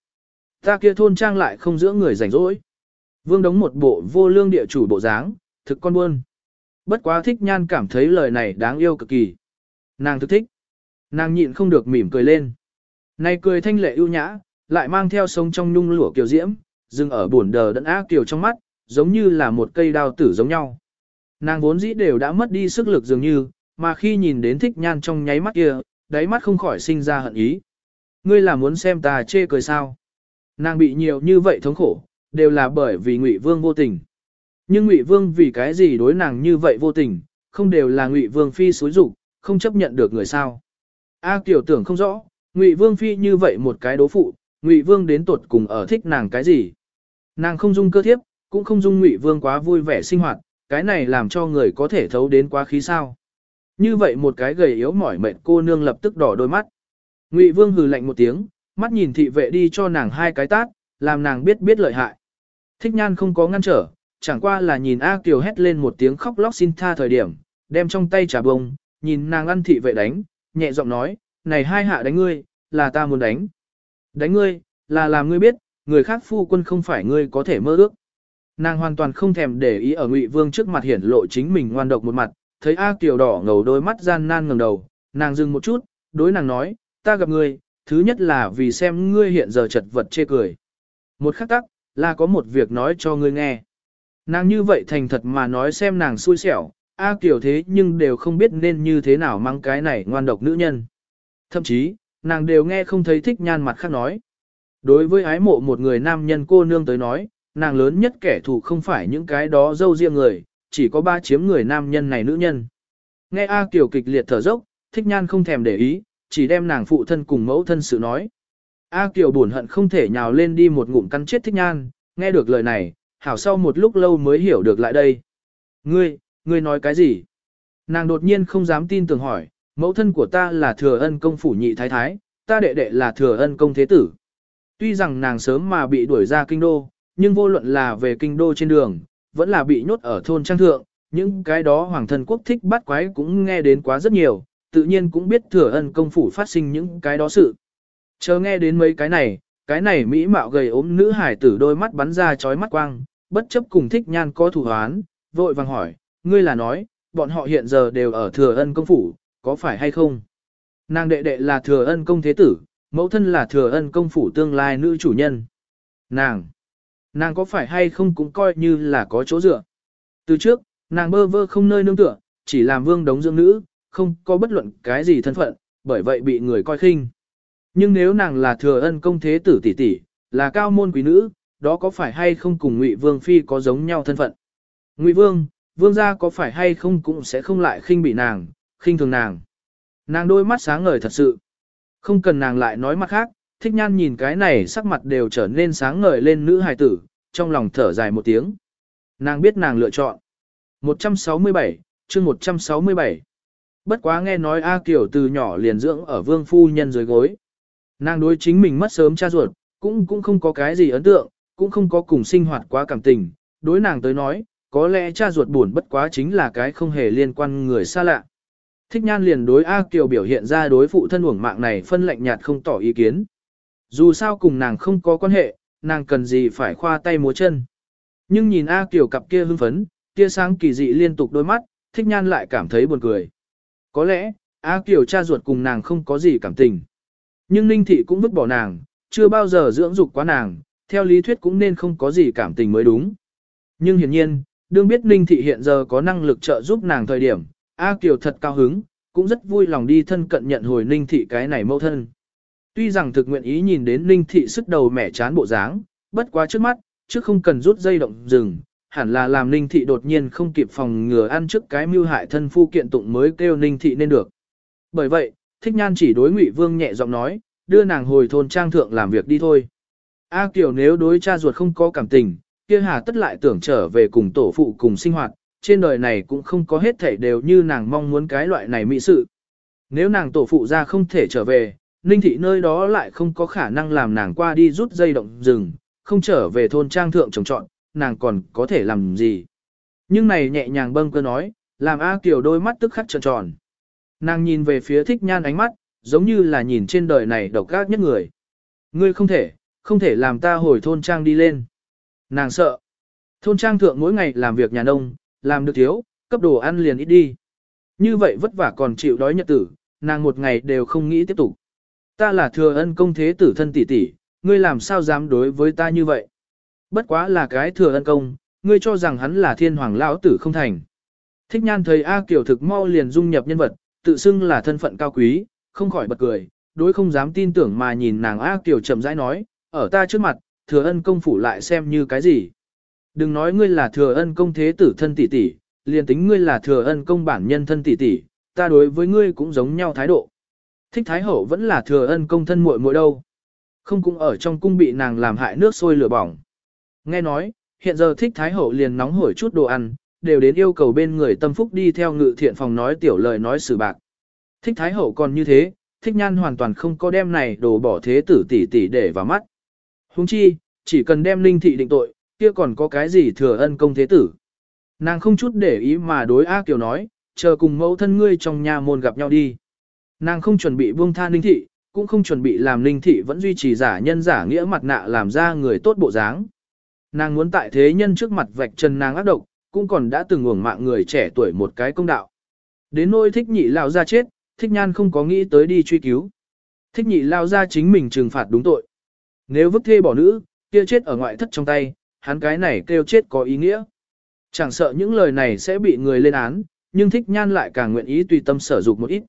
[SPEAKER 1] Ta kia thôn trang lại không giữa người rảnh rỗi. Vương đống một bộ vô lương địa chủ bộ dáng, thực con buôn. Bất quá thích nhan cảm thấy lời này đáng yêu cực kỳ. Nàng thức thích. Nàng nhịn không được mỉm cười lên. Này cười thanh lệ ưu nhã, lại mang theo sông trong nhung lụa kiều diễm, dừng ở buồn đờ đẫn ác kiều trong mắt, giống như là một cây đao tử giống nhau. Nàng vốn dĩ đều đã mất đi sức lực dường như, mà khi nhìn đến thích nhan trong nháy mắt kia, đáy mắt không khỏi sinh ra hận ý. Ngươi là muốn xem ta chê cười sao? Nàng bị nhiều như vậy thống khổ, đều là bởi vì Ngụy Vương vô tình. Nhưng Ngụy Vương vì cái gì đối nàng như vậy vô tình, không đều là Ngụy Vương phi xối dục, không chấp nhận được người sao? A Kiều tưởng không rõ, Ngụy Vương phi như vậy một cái đố phụ, Ngụy Vương đến tột cùng ở thích nàng cái gì? Nàng không dung cơ thiếp, cũng không dung Ngụy Vương quá vui vẻ sinh hoạt, cái này làm cho người có thể thấu đến quá khí sao? Như vậy một cái gầy yếu mỏi mệt cô nương lập tức đỏ đôi mắt. Ngụy Vương hừ lạnh một tiếng, mắt nhìn thị vệ đi cho nàng hai cái tát, làm nàng biết biết lợi hại. Thích nhan không có ngăn trở, chẳng qua là nhìn A Kiều hét lên một tiếng khóc lóc xin tha thời điểm, đem trong tay trà bông, nhìn nàng ăn thị vệ đánh, nhẹ giọng nói, này hai hạ đánh ngươi, là ta muốn đánh. Đánh ngươi, là làm ngươi biết, người khác phu quân không phải ngươi có thể mơ ước. Nàng hoàn toàn không thèm để ý ở Ngụy Vương trước mặt hiển lộ chính mình ngoan độc một mặt, thấy A Kiều đỏ ngầu đôi mắt gian nan ngẩng đầu, nàng dừng một chút, đối nàng nói, ta gặp ngươi, thứ nhất là vì xem ngươi hiện giờ chật vật chê cười. Một khắc tắc, là có một việc nói cho ngươi nghe. Nàng như vậy thành thật mà nói xem nàng xui xẻo, A Kiều thế nhưng đều không biết nên như thế nào mang cái này ngoan độc nữ nhân. Thậm chí, nàng đều nghe không thấy thích nhan mặt khác nói. Đối với ái mộ một người nam nhân cô nương tới nói, nàng lớn nhất kẻ thù không phải những cái đó dâu riêng người, chỉ có ba chiếm người nam nhân này nữ nhân. Nghe A Kiều kịch liệt thở dốc, thích nhan không thèm để ý, chỉ đem nàng phụ thân cùng mẫu thân sự nói. A Kiều buồn hận không thể nhào lên đi một ngụm cắn chết thích nhan, nghe được lời này, hảo sau một lúc lâu mới hiểu được lại đây. Ngươi, ngươi nói cái gì? Nàng đột nhiên không dám tin tưởng hỏi, mẫu thân của ta là thừa ân công phủ nhị thái thái, ta đệ đệ là thừa ân công thế tử. Tuy rằng nàng sớm mà bị đuổi ra kinh đô, nhưng vô luận là về kinh đô trên đường, vẫn là bị nhốt ở thôn trang thượng, những cái đó hoàng thân quốc thích bắt quái cũng nghe đến quá rất nhiều, tự nhiên cũng biết thừa ân công phủ phát sinh những cái đó sự. Chờ nghe đến mấy cái này, cái này mỹ mạo gầy ốm nữ hải tử đôi mắt bắn ra chói mắt quang, bất chấp cùng thích nhan có thủ hoán, vội vàng hỏi, ngươi là nói, bọn họ hiện giờ đều ở thừa ân công phủ, có phải hay không? Nàng đệ đệ là thừa ân công thế tử, mẫu thân là thừa ân công phủ tương lai nữ chủ nhân. Nàng, nàng có phải hay không cũng coi như là có chỗ dựa. Từ trước, nàng bơ vơ không nơi nương tựa, chỉ làm vương đống dưỡng nữ, không có bất luận cái gì thân phận, bởi vậy bị người coi khinh. Nhưng nếu nàng là thừa ân công thế tử tỷ tỷ, là cao môn quý nữ, đó có phải hay không cùng Ngụy Vương phi có giống nhau thân phận? Ngụy Vương, Vương gia có phải hay không cũng sẽ không lại khinh bị nàng, khinh thường nàng. Nàng đôi mắt sáng ngời thật sự. Không cần nàng lại nói mặt khác, thích nhan nhìn cái này sắc mặt đều trở nên sáng ngời lên nữ hài tử, trong lòng thở dài một tiếng. Nàng biết nàng lựa chọn. 167, chương 167. Bất quá nghe nói A Kiều từ nhỏ liền dưỡng ở vương phu nhân dưới gối. Nàng đối chính mình mất sớm cha ruột, cũng cũng không có cái gì ấn tượng, cũng không có cùng sinh hoạt quá cảm tình. Đối nàng tới nói, có lẽ cha ruột buồn bất quá chính là cái không hề liên quan người xa lạ. Thích nhan liền đối A Kiều biểu hiện ra đối phụ thân uổng mạng này phân lệnh nhạt không tỏ ý kiến. Dù sao cùng nàng không có quan hệ, nàng cần gì phải khoa tay múa chân. Nhưng nhìn A Kiều cặp kia hưng phấn, tia sáng kỳ dị liên tục đôi mắt, thích nhan lại cảm thấy buồn cười. Có lẽ, A Kiều cha ruột cùng nàng không có gì cảm tình. Nhưng Ninh Thị cũng vứt bỏ nàng, chưa bao giờ dưỡng dục quá nàng, theo lý thuyết cũng nên không có gì cảm tình mới đúng. Nhưng hiển nhiên, đương biết Ninh Thị hiện giờ có năng lực trợ giúp nàng thời điểm, A Kiều thật cao hứng, cũng rất vui lòng đi thân cận nhận hồi Ninh Thị cái này mâu thân. Tuy rằng thực nguyện ý nhìn đến Ninh Thị sức đầu mẻ chán bộ dáng, bất quá trước mắt, trước không cần rút dây động rừng, hẳn là làm Ninh Thị đột nhiên không kịp phòng ngừa ăn trước cái mưu hại thân phu kiện tụng mới kêu Ninh Thị nên được. Bởi vậy, Thích Nhan chỉ đối Ngụy Vương nhẹ giọng nói, đưa nàng hồi thôn trang thượng làm việc đi thôi. A Kiều nếu đối cha ruột không có cảm tình, kia hà tất lại tưởng trở về cùng tổ phụ cùng sinh hoạt, trên đời này cũng không có hết thảy đều như nàng mong muốn cái loại này mỹ sự. Nếu nàng tổ phụ ra không thể trở về, Ninh thị nơi đó lại không có khả năng làm nàng qua đi rút dây động rừng, không trở về thôn trang thượng trồng trọn, nàng còn có thể làm gì. Nhưng này nhẹ nhàng bâng cơ nói, làm A Kiều đôi mắt tức khắc tròn tròn. Nàng nhìn về phía thích nhan ánh mắt, giống như là nhìn trên đời này độc ác nhất người. Ngươi không thể, không thể làm ta hồi thôn trang đi lên. Nàng sợ. Thôn trang thượng mỗi ngày làm việc nhà nông, làm được thiếu, cấp đồ ăn liền ít đi. Như vậy vất vả còn chịu đói nhật tử, nàng một ngày đều không nghĩ tiếp tục. Ta là thừa ân công thế tử thân tỷ tỷ, ngươi làm sao dám đối với ta như vậy? Bất quá là cái thừa ân công, ngươi cho rằng hắn là thiên hoàng lão tử không thành. Thích nhan thấy A Kiều thực mau liền dung nhập nhân vật, tự xưng là thân phận cao quý, không khỏi bật cười, đối không dám tin tưởng mà nhìn nàng A Kiều chậm rãi nói, ở ta trước mặt, thừa ân công phủ lại xem như cái gì. Đừng nói ngươi là thừa ân công thế tử thân tỷ tỷ, liền tính ngươi là thừa ân công bản nhân thân tỷ tỷ, ta đối với ngươi cũng giống nhau thái độ. Thích Thái Hậu vẫn là thừa ân công thân muội muội đâu. Không cũng ở trong cung bị nàng làm hại nước sôi lửa bỏng. Nghe nói, hiện giờ Thích Thái Hậu liền nóng hổi chút đồ ăn, đều đến yêu cầu bên người tâm phúc đi theo ngự thiện phòng nói tiểu lời nói xử bạc. Thích Thái Hậu còn như thế, Thích Nhan hoàn toàn không có đem này đồ bỏ thế tử tỷ tỷ để vào mắt. Huống chi, chỉ cần đem linh thị định tội, kia còn có cái gì thừa ân công thế tử. Nàng không chút để ý mà đối A Kiều nói, chờ cùng mẫu thân ngươi trong nhà môn gặp nhau đi. Nàng không chuẩn bị buông tha linh thị, cũng không chuẩn bị làm linh thị vẫn duy trì giả nhân giả nghĩa mặt nạ làm ra người tốt bộ dáng. Nàng muốn tại thế nhân trước mặt vạch trần nàng ác độc, cũng còn đã từng uổng mạng người trẻ tuổi một cái công đạo. Đến nỗi thích nhị lao ra chết, thích nhan không có nghĩ tới đi truy cứu. Thích nhị lao ra chính mình trừng phạt đúng tội. Nếu vứt thê bỏ nữ, kia chết ở ngoại thất trong tay, hắn cái này kêu chết có ý nghĩa. Chẳng sợ những lời này sẽ bị người lên án, nhưng thích nhan lại càng nguyện ý tùy tâm sở dục một ít.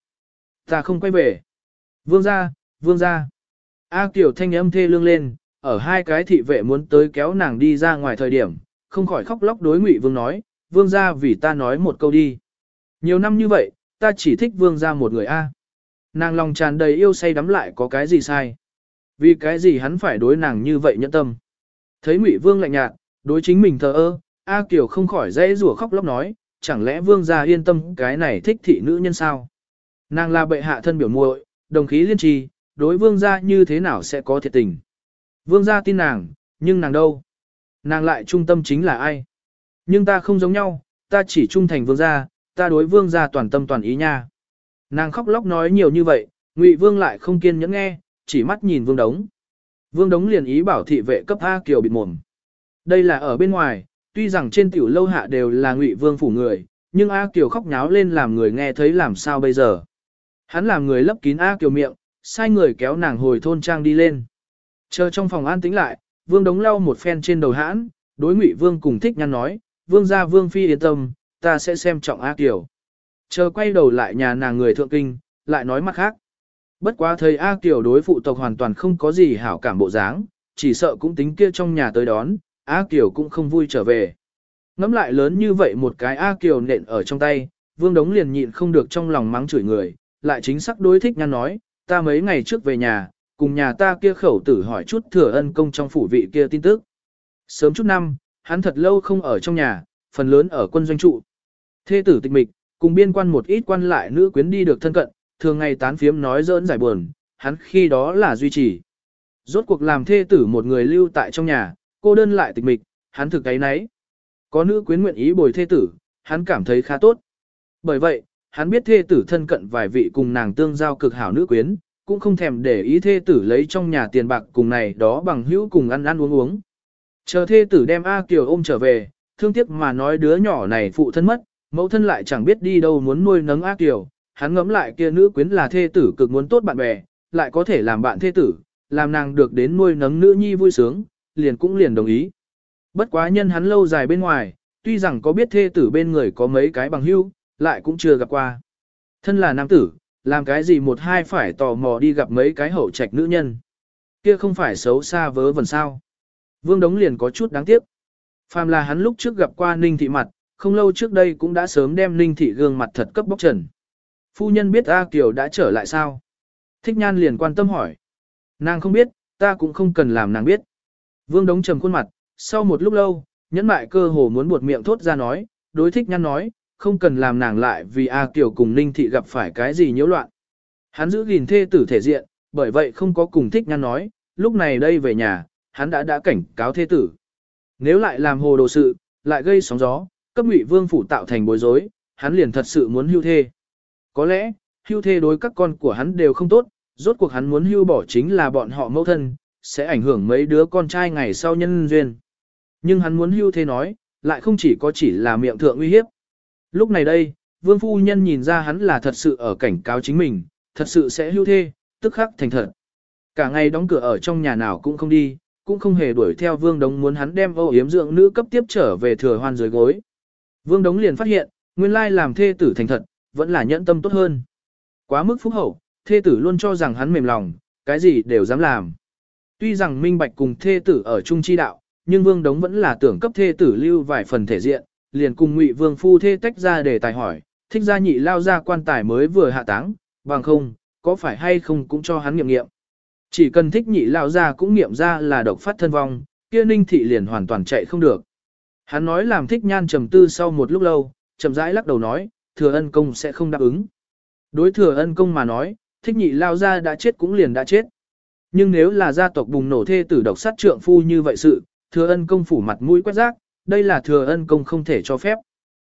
[SPEAKER 1] Ta không quay về. Vương ra, vương ra. A Kiều thanh âm thê lương lên, ở hai cái thị vệ muốn tới kéo nàng đi ra ngoài thời điểm, không khỏi khóc lóc đối ngụy vương nói, vương ra vì ta nói một câu đi. Nhiều năm như vậy, ta chỉ thích vương ra một người A. Nàng lòng tràn đầy yêu say đắm lại có cái gì sai. Vì cái gì hắn phải đối nàng như vậy nhẫn tâm. Thấy ngụy vương lạnh nhạt, đối chính mình thờ ơ, A Kiều không khỏi dễ rủa khóc lóc nói, chẳng lẽ vương gia yên tâm cái này thích thị nữ nhân sao? Nàng là bệ hạ thân biểu muội, đồng khí liên trì, đối vương gia như thế nào sẽ có thiệt tình. Vương gia tin nàng, nhưng nàng đâu? Nàng lại trung tâm chính là ai? Nhưng ta không giống nhau, ta chỉ trung thành vương gia, ta đối vương gia toàn tâm toàn ý nha. Nàng khóc lóc nói nhiều như vậy, Ngụy Vương lại không kiên nhẫn nghe, chỉ mắt nhìn Vương Đống. Vương Đống liền ý bảo thị vệ cấp A Kiều bịt mồm. Đây là ở bên ngoài, tuy rằng trên tiểu lâu hạ đều là Ngụy Vương phủ người, nhưng A Kiều khóc nháo lên làm người nghe thấy làm sao bây giờ. Hắn làm người lấp kín A Kiều miệng, sai người kéo nàng hồi thôn trang đi lên. Chờ trong phòng an tĩnh lại, Vương đống lau một phen trên đầu hãn, đối Ngụy Vương cùng thích nhăn nói, Vương gia Vương phi yên tâm, ta sẽ xem trọng A Kiều. Chờ quay đầu lại nhà nàng người thượng kinh, lại nói mặt khác. Bất quá thấy A Kiều đối phụ tộc hoàn toàn không có gì hảo cảm bộ dáng, chỉ sợ cũng tính kia trong nhà tới đón, A Kiều cũng không vui trở về. Ngắm lại lớn như vậy một cái A Kiều nện ở trong tay, Vương Đống liền nhịn không được trong lòng mắng chửi người, lại chính xác đối thích nhăn nói, ta mấy ngày trước về nhà, cùng nhà ta kia khẩu tử hỏi chút thừa ân công trong phủ vị kia tin tức. Sớm chút năm, hắn thật lâu không ở trong nhà, phần lớn ở quân doanh trụ. Thê tử tịch mịch, cùng biên quan một ít quan lại nữ quyến đi được thân cận, thường ngày tán phiếm nói dỡn giải buồn, hắn khi đó là duy trì. Rốt cuộc làm thê tử một người lưu tại trong nhà, cô đơn lại tịch mịch, hắn thực cái nấy. Có nữ quyến nguyện ý bồi thê tử, hắn cảm thấy khá tốt. Bởi vậy, hắn biết thê tử thân cận vài vị cùng nàng tương giao cực hảo nữ quyến, cũng không thèm để ý thê tử lấy trong nhà tiền bạc cùng này đó bằng hữu cùng ăn ăn uống uống. Chờ thê tử đem A Kiều ôm trở về, thương tiếc mà nói đứa nhỏ này phụ thân mất, mẫu thân lại chẳng biết đi đâu muốn nuôi nấng A Kiều, hắn ngẫm lại kia nữ quyến là thê tử cực muốn tốt bạn bè, lại có thể làm bạn thê tử, làm nàng được đến nuôi nấng nữ nhi vui sướng, liền cũng liền đồng ý. Bất quá nhân hắn lâu dài bên ngoài, tuy rằng có biết thê tử bên người có mấy cái bằng hữu, lại cũng chưa gặp qua. Thân là nam tử, làm cái gì một hai phải tò mò đi gặp mấy cái hậu trạch nữ nhân. Kia không phải xấu xa vớ vẩn sao. Vương Đống liền có chút đáng tiếc. Phàm là hắn lúc trước gặp qua Ninh Thị mặt, không lâu trước đây cũng đã sớm đem Ninh Thị gương mặt thật cấp bóc trần. Phu nhân biết A Kiều đã trở lại sao? Thích nhan liền quan tâm hỏi. Nàng không biết, ta cũng không cần làm nàng biết. Vương Đống trầm khuôn mặt, sau một lúc lâu, nhẫn mại cơ hồ muốn buột miệng thốt ra nói, đối thích nhan nói, không cần làm nàng lại vì A Kiều cùng Ninh Thị gặp phải cái gì nhiễu loạn. Hắn giữ gìn thê tử thể diện, bởi vậy không có cùng thích nhan nói, lúc này đây về nhà, hắn đã đã cảnh cáo thê tử. Nếu lại làm hồ đồ sự, lại gây sóng gió, cấp ngụy vương phủ tạo thành bối rối, hắn liền thật sự muốn hưu thê. Có lẽ, hưu thê đối các con của hắn đều không tốt, rốt cuộc hắn muốn hưu bỏ chính là bọn họ mẫu thân, sẽ ảnh hưởng mấy đứa con trai ngày sau nhân duyên. Nhưng hắn muốn hưu thê nói, lại không chỉ có chỉ là miệng thượng uy hiếp. Lúc này đây, vương phu nhân nhìn ra hắn là thật sự ở cảnh cáo chính mình, thật sự sẽ hưu thê, tức khắc thành thật. Cả ngày đóng cửa ở trong nhà nào cũng không đi, cũng không hề đuổi theo vương đống muốn hắn đem ô yếm dưỡng nữ cấp tiếp trở về thừa hoan dưới gối. Vương đống liền phát hiện, nguyên lai làm thê tử thành thật, vẫn là nhẫn tâm tốt hơn. Quá mức phúc hậu, thê tử luôn cho rằng hắn mềm lòng, cái gì đều dám làm. Tuy rằng minh bạch cùng thê tử ở chung chi đạo, nhưng vương đống vẫn là tưởng cấp thê tử lưu vài phần thể diện, liền cùng ngụy vương phu thê tách ra để tài hỏi, thích gia nhị lao ra quan tài mới vừa hạ táng, bằng không, có phải hay không cũng cho hắn nghiệm nghiệm. Chỉ cần thích nhị lao ra cũng nghiệm ra là độc phát thân vong, kia ninh thị liền hoàn toàn chạy không được. Hắn nói làm thích nhan trầm tư sau một lúc lâu, chậm rãi lắc đầu nói, thừa ân công sẽ không đáp ứng. Đối thừa ân công mà nói, thích nhị lao ra đã chết cũng liền đã chết. Nhưng nếu là gia tộc bùng nổ thê tử độc sát trượng phu như vậy sự, thừa ân công phủ mặt mũi quét rác, đây là thừa ân công không thể cho phép.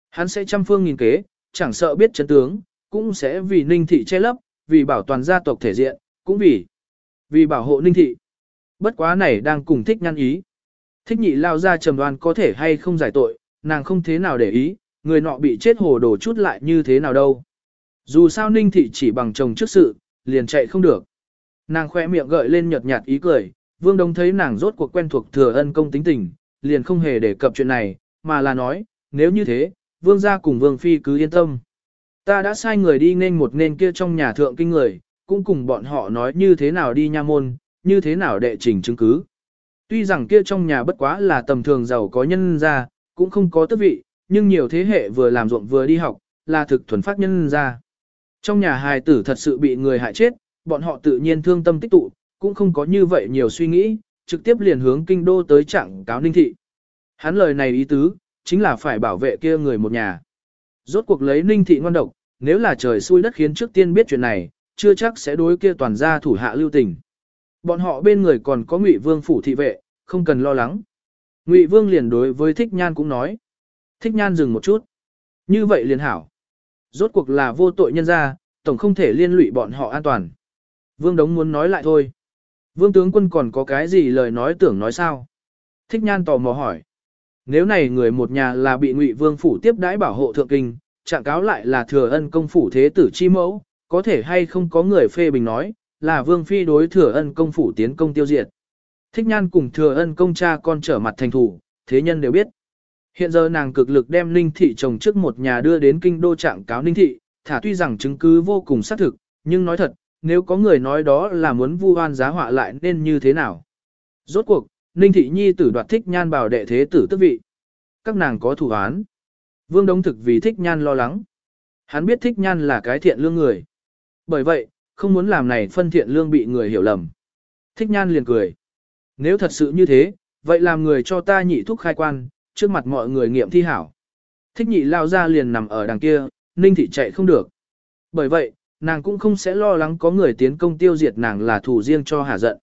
[SPEAKER 1] Hắn sẽ trăm phương nghìn kế, chẳng sợ biết chấn tướng, cũng sẽ vì ninh thị che lấp, vì bảo toàn gia tộc thể diện, cũng vì vì bảo hộ ninh thị. Bất quá này đang cùng thích nhăn ý. Thích nhị lao ra trầm đoan có thể hay không giải tội, nàng không thế nào để ý, người nọ bị chết hồ đồ chút lại như thế nào đâu. Dù sao ninh thị chỉ bằng chồng trước sự, liền chạy không được. Nàng khoe miệng gợi lên nhợt nhạt ý cười, vương đông thấy nàng rốt cuộc quen thuộc thừa ân công tính tình, liền không hề đề cập chuyện này, mà là nói, nếu như thế, vương gia cùng vương phi cứ yên tâm. Ta đã sai người đi nên một nên kia trong nhà thượng kinh người, cũng cùng bọn họ nói như thế nào đi nha môn, như thế nào đệ trình chứng cứ. Tuy rằng kia trong nhà bất quá là tầm thường giàu có nhân ra, cũng không có tước vị, nhưng nhiều thế hệ vừa làm ruộng vừa đi học, là thực thuần phát nhân ra. Trong nhà hài tử thật sự bị người hại chết, bọn họ tự nhiên thương tâm tích tụ, cũng không có như vậy nhiều suy nghĩ, trực tiếp liền hướng kinh đô tới trạng cáo ninh thị. Hắn lời này ý tứ, chính là phải bảo vệ kia người một nhà. Rốt cuộc lấy ninh thị ngoan độc, nếu là trời xui đất khiến trước tiên biết chuyện này, chưa chắc sẽ đối kia toàn gia thủ hạ lưu tình. Bọn họ bên người còn có Ngụy Vương phủ thị vệ, không cần lo lắng. Ngụy Vương liền đối với Thích Nhan cũng nói. Thích Nhan dừng một chút. Như vậy liền hảo. Rốt cuộc là vô tội nhân ra, tổng không thể liên lụy bọn họ an toàn. Vương Đống muốn nói lại thôi. Vương tướng quân còn có cái gì lời nói tưởng nói sao? Thích Nhan tò mò hỏi. Nếu này người một nhà là bị Ngụy Vương phủ tiếp đãi bảo hộ thượng kinh, trạng cáo lại là thừa ân công phủ thế tử chi mẫu, có thể hay không có người phê bình nói, là Vương Phi đối thừa ân công phủ tiến công tiêu diệt. Thích nhan cùng thừa ân công cha con trở mặt thành thủ, thế nhân đều biết. Hiện giờ nàng cực lực đem Ninh Thị chồng trước một nhà đưa đến kinh đô trạng cáo Ninh Thị, thả tuy rằng chứng cứ vô cùng xác thực, nhưng nói thật, nếu có người nói đó là muốn vu oan giá họa lại nên như thế nào? Rốt cuộc, Ninh Thị Nhi tử đoạt thích nhan bảo đệ thế tử tức vị. Các nàng có thủ án. Vương Đống thực vì thích nhan lo lắng. Hắn biết thích nhan là cái thiện lương người. Bởi vậy, không muốn làm này phân thiện lương bị người hiểu lầm. Thích nhan liền cười. Nếu thật sự như thế, vậy làm người cho ta nhị thúc khai quan, trước mặt mọi người nghiệm thi hảo. Thích nhị lao ra liền nằm ở đằng kia, ninh thị chạy không được. Bởi vậy, nàng cũng không sẽ lo lắng có người tiến công tiêu diệt nàng là thủ riêng cho hà giận.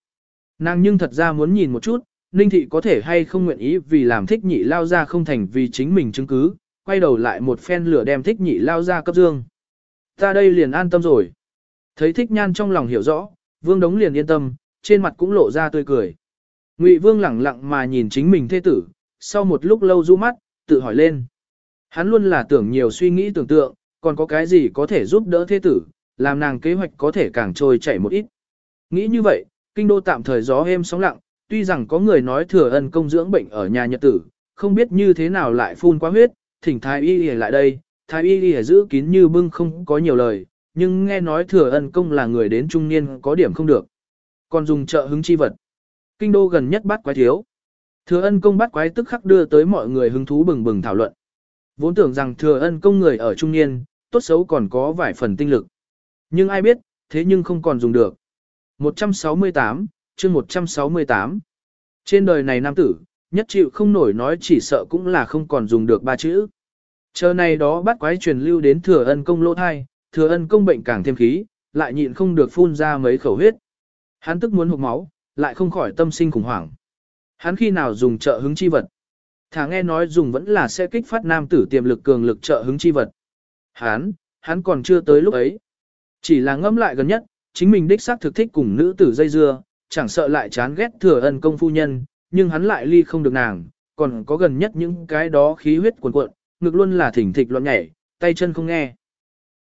[SPEAKER 1] Nàng nhưng thật ra muốn nhìn một chút, ninh thị có thể hay không nguyện ý vì làm thích nhị lao ra không thành vì chính mình chứng cứ, quay đầu lại một phen lửa đem thích nhị lao ra cấp dương. Ta đây liền an tâm rồi. Thấy thích nhan trong lòng hiểu rõ, vương đống liền yên tâm, trên mặt cũng lộ ra tươi cười. Ngụy vương lẳng lặng mà nhìn chính mình thê tử, sau một lúc lâu du mắt, tự hỏi lên. Hắn luôn là tưởng nhiều suy nghĩ tưởng tượng, còn có cái gì có thể giúp đỡ thế tử, làm nàng kế hoạch có thể càng trôi chảy một ít. Nghĩ như vậy, kinh đô tạm thời gió êm sóng lặng, tuy rằng có người nói thừa ân công dưỡng bệnh ở nhà nhật tử, không biết như thế nào lại phun quá huyết, thỉnh thái y y lại đây, thái y y giữ kín như bưng không có nhiều lời, nhưng nghe nói thừa ân công là người đến trung niên có điểm không được. Còn dùng trợ hứng chi vật. Kinh đô gần nhất bắt quái thiếu. Thừa ân công bắt quái tức khắc đưa tới mọi người hứng thú bừng bừng thảo luận. Vốn tưởng rằng thừa ân công người ở trung niên, tốt xấu còn có vài phần tinh lực. Nhưng ai biết, thế nhưng không còn dùng được. 168, chương 168. Trên đời này nam tử, nhất chịu không nổi nói chỉ sợ cũng là không còn dùng được ba chữ. Chờ này đó bắt quái truyền lưu đến thừa ân công lỗ thai, thừa ân công bệnh càng thêm khí, lại nhịn không được phun ra mấy khẩu huyết. Hắn tức muốn hụt máu, lại không khỏi tâm sinh khủng hoảng. Hắn khi nào dùng trợ hứng chi vật? Thả nghe nói dùng vẫn là sẽ kích phát nam tử tiềm lực cường lực trợ hứng chi vật. Hắn, hắn còn chưa tới lúc ấy. Chỉ là ngâm lại gần nhất, chính mình đích xác thực thích cùng nữ tử dây dưa, chẳng sợ lại chán ghét thừa ân công phu nhân, nhưng hắn lại ly không được nàng, còn có gần nhất những cái đó khí huyết cuồn cuộn, ngực luôn là thỉnh thịch loạn nhảy, tay chân không nghe.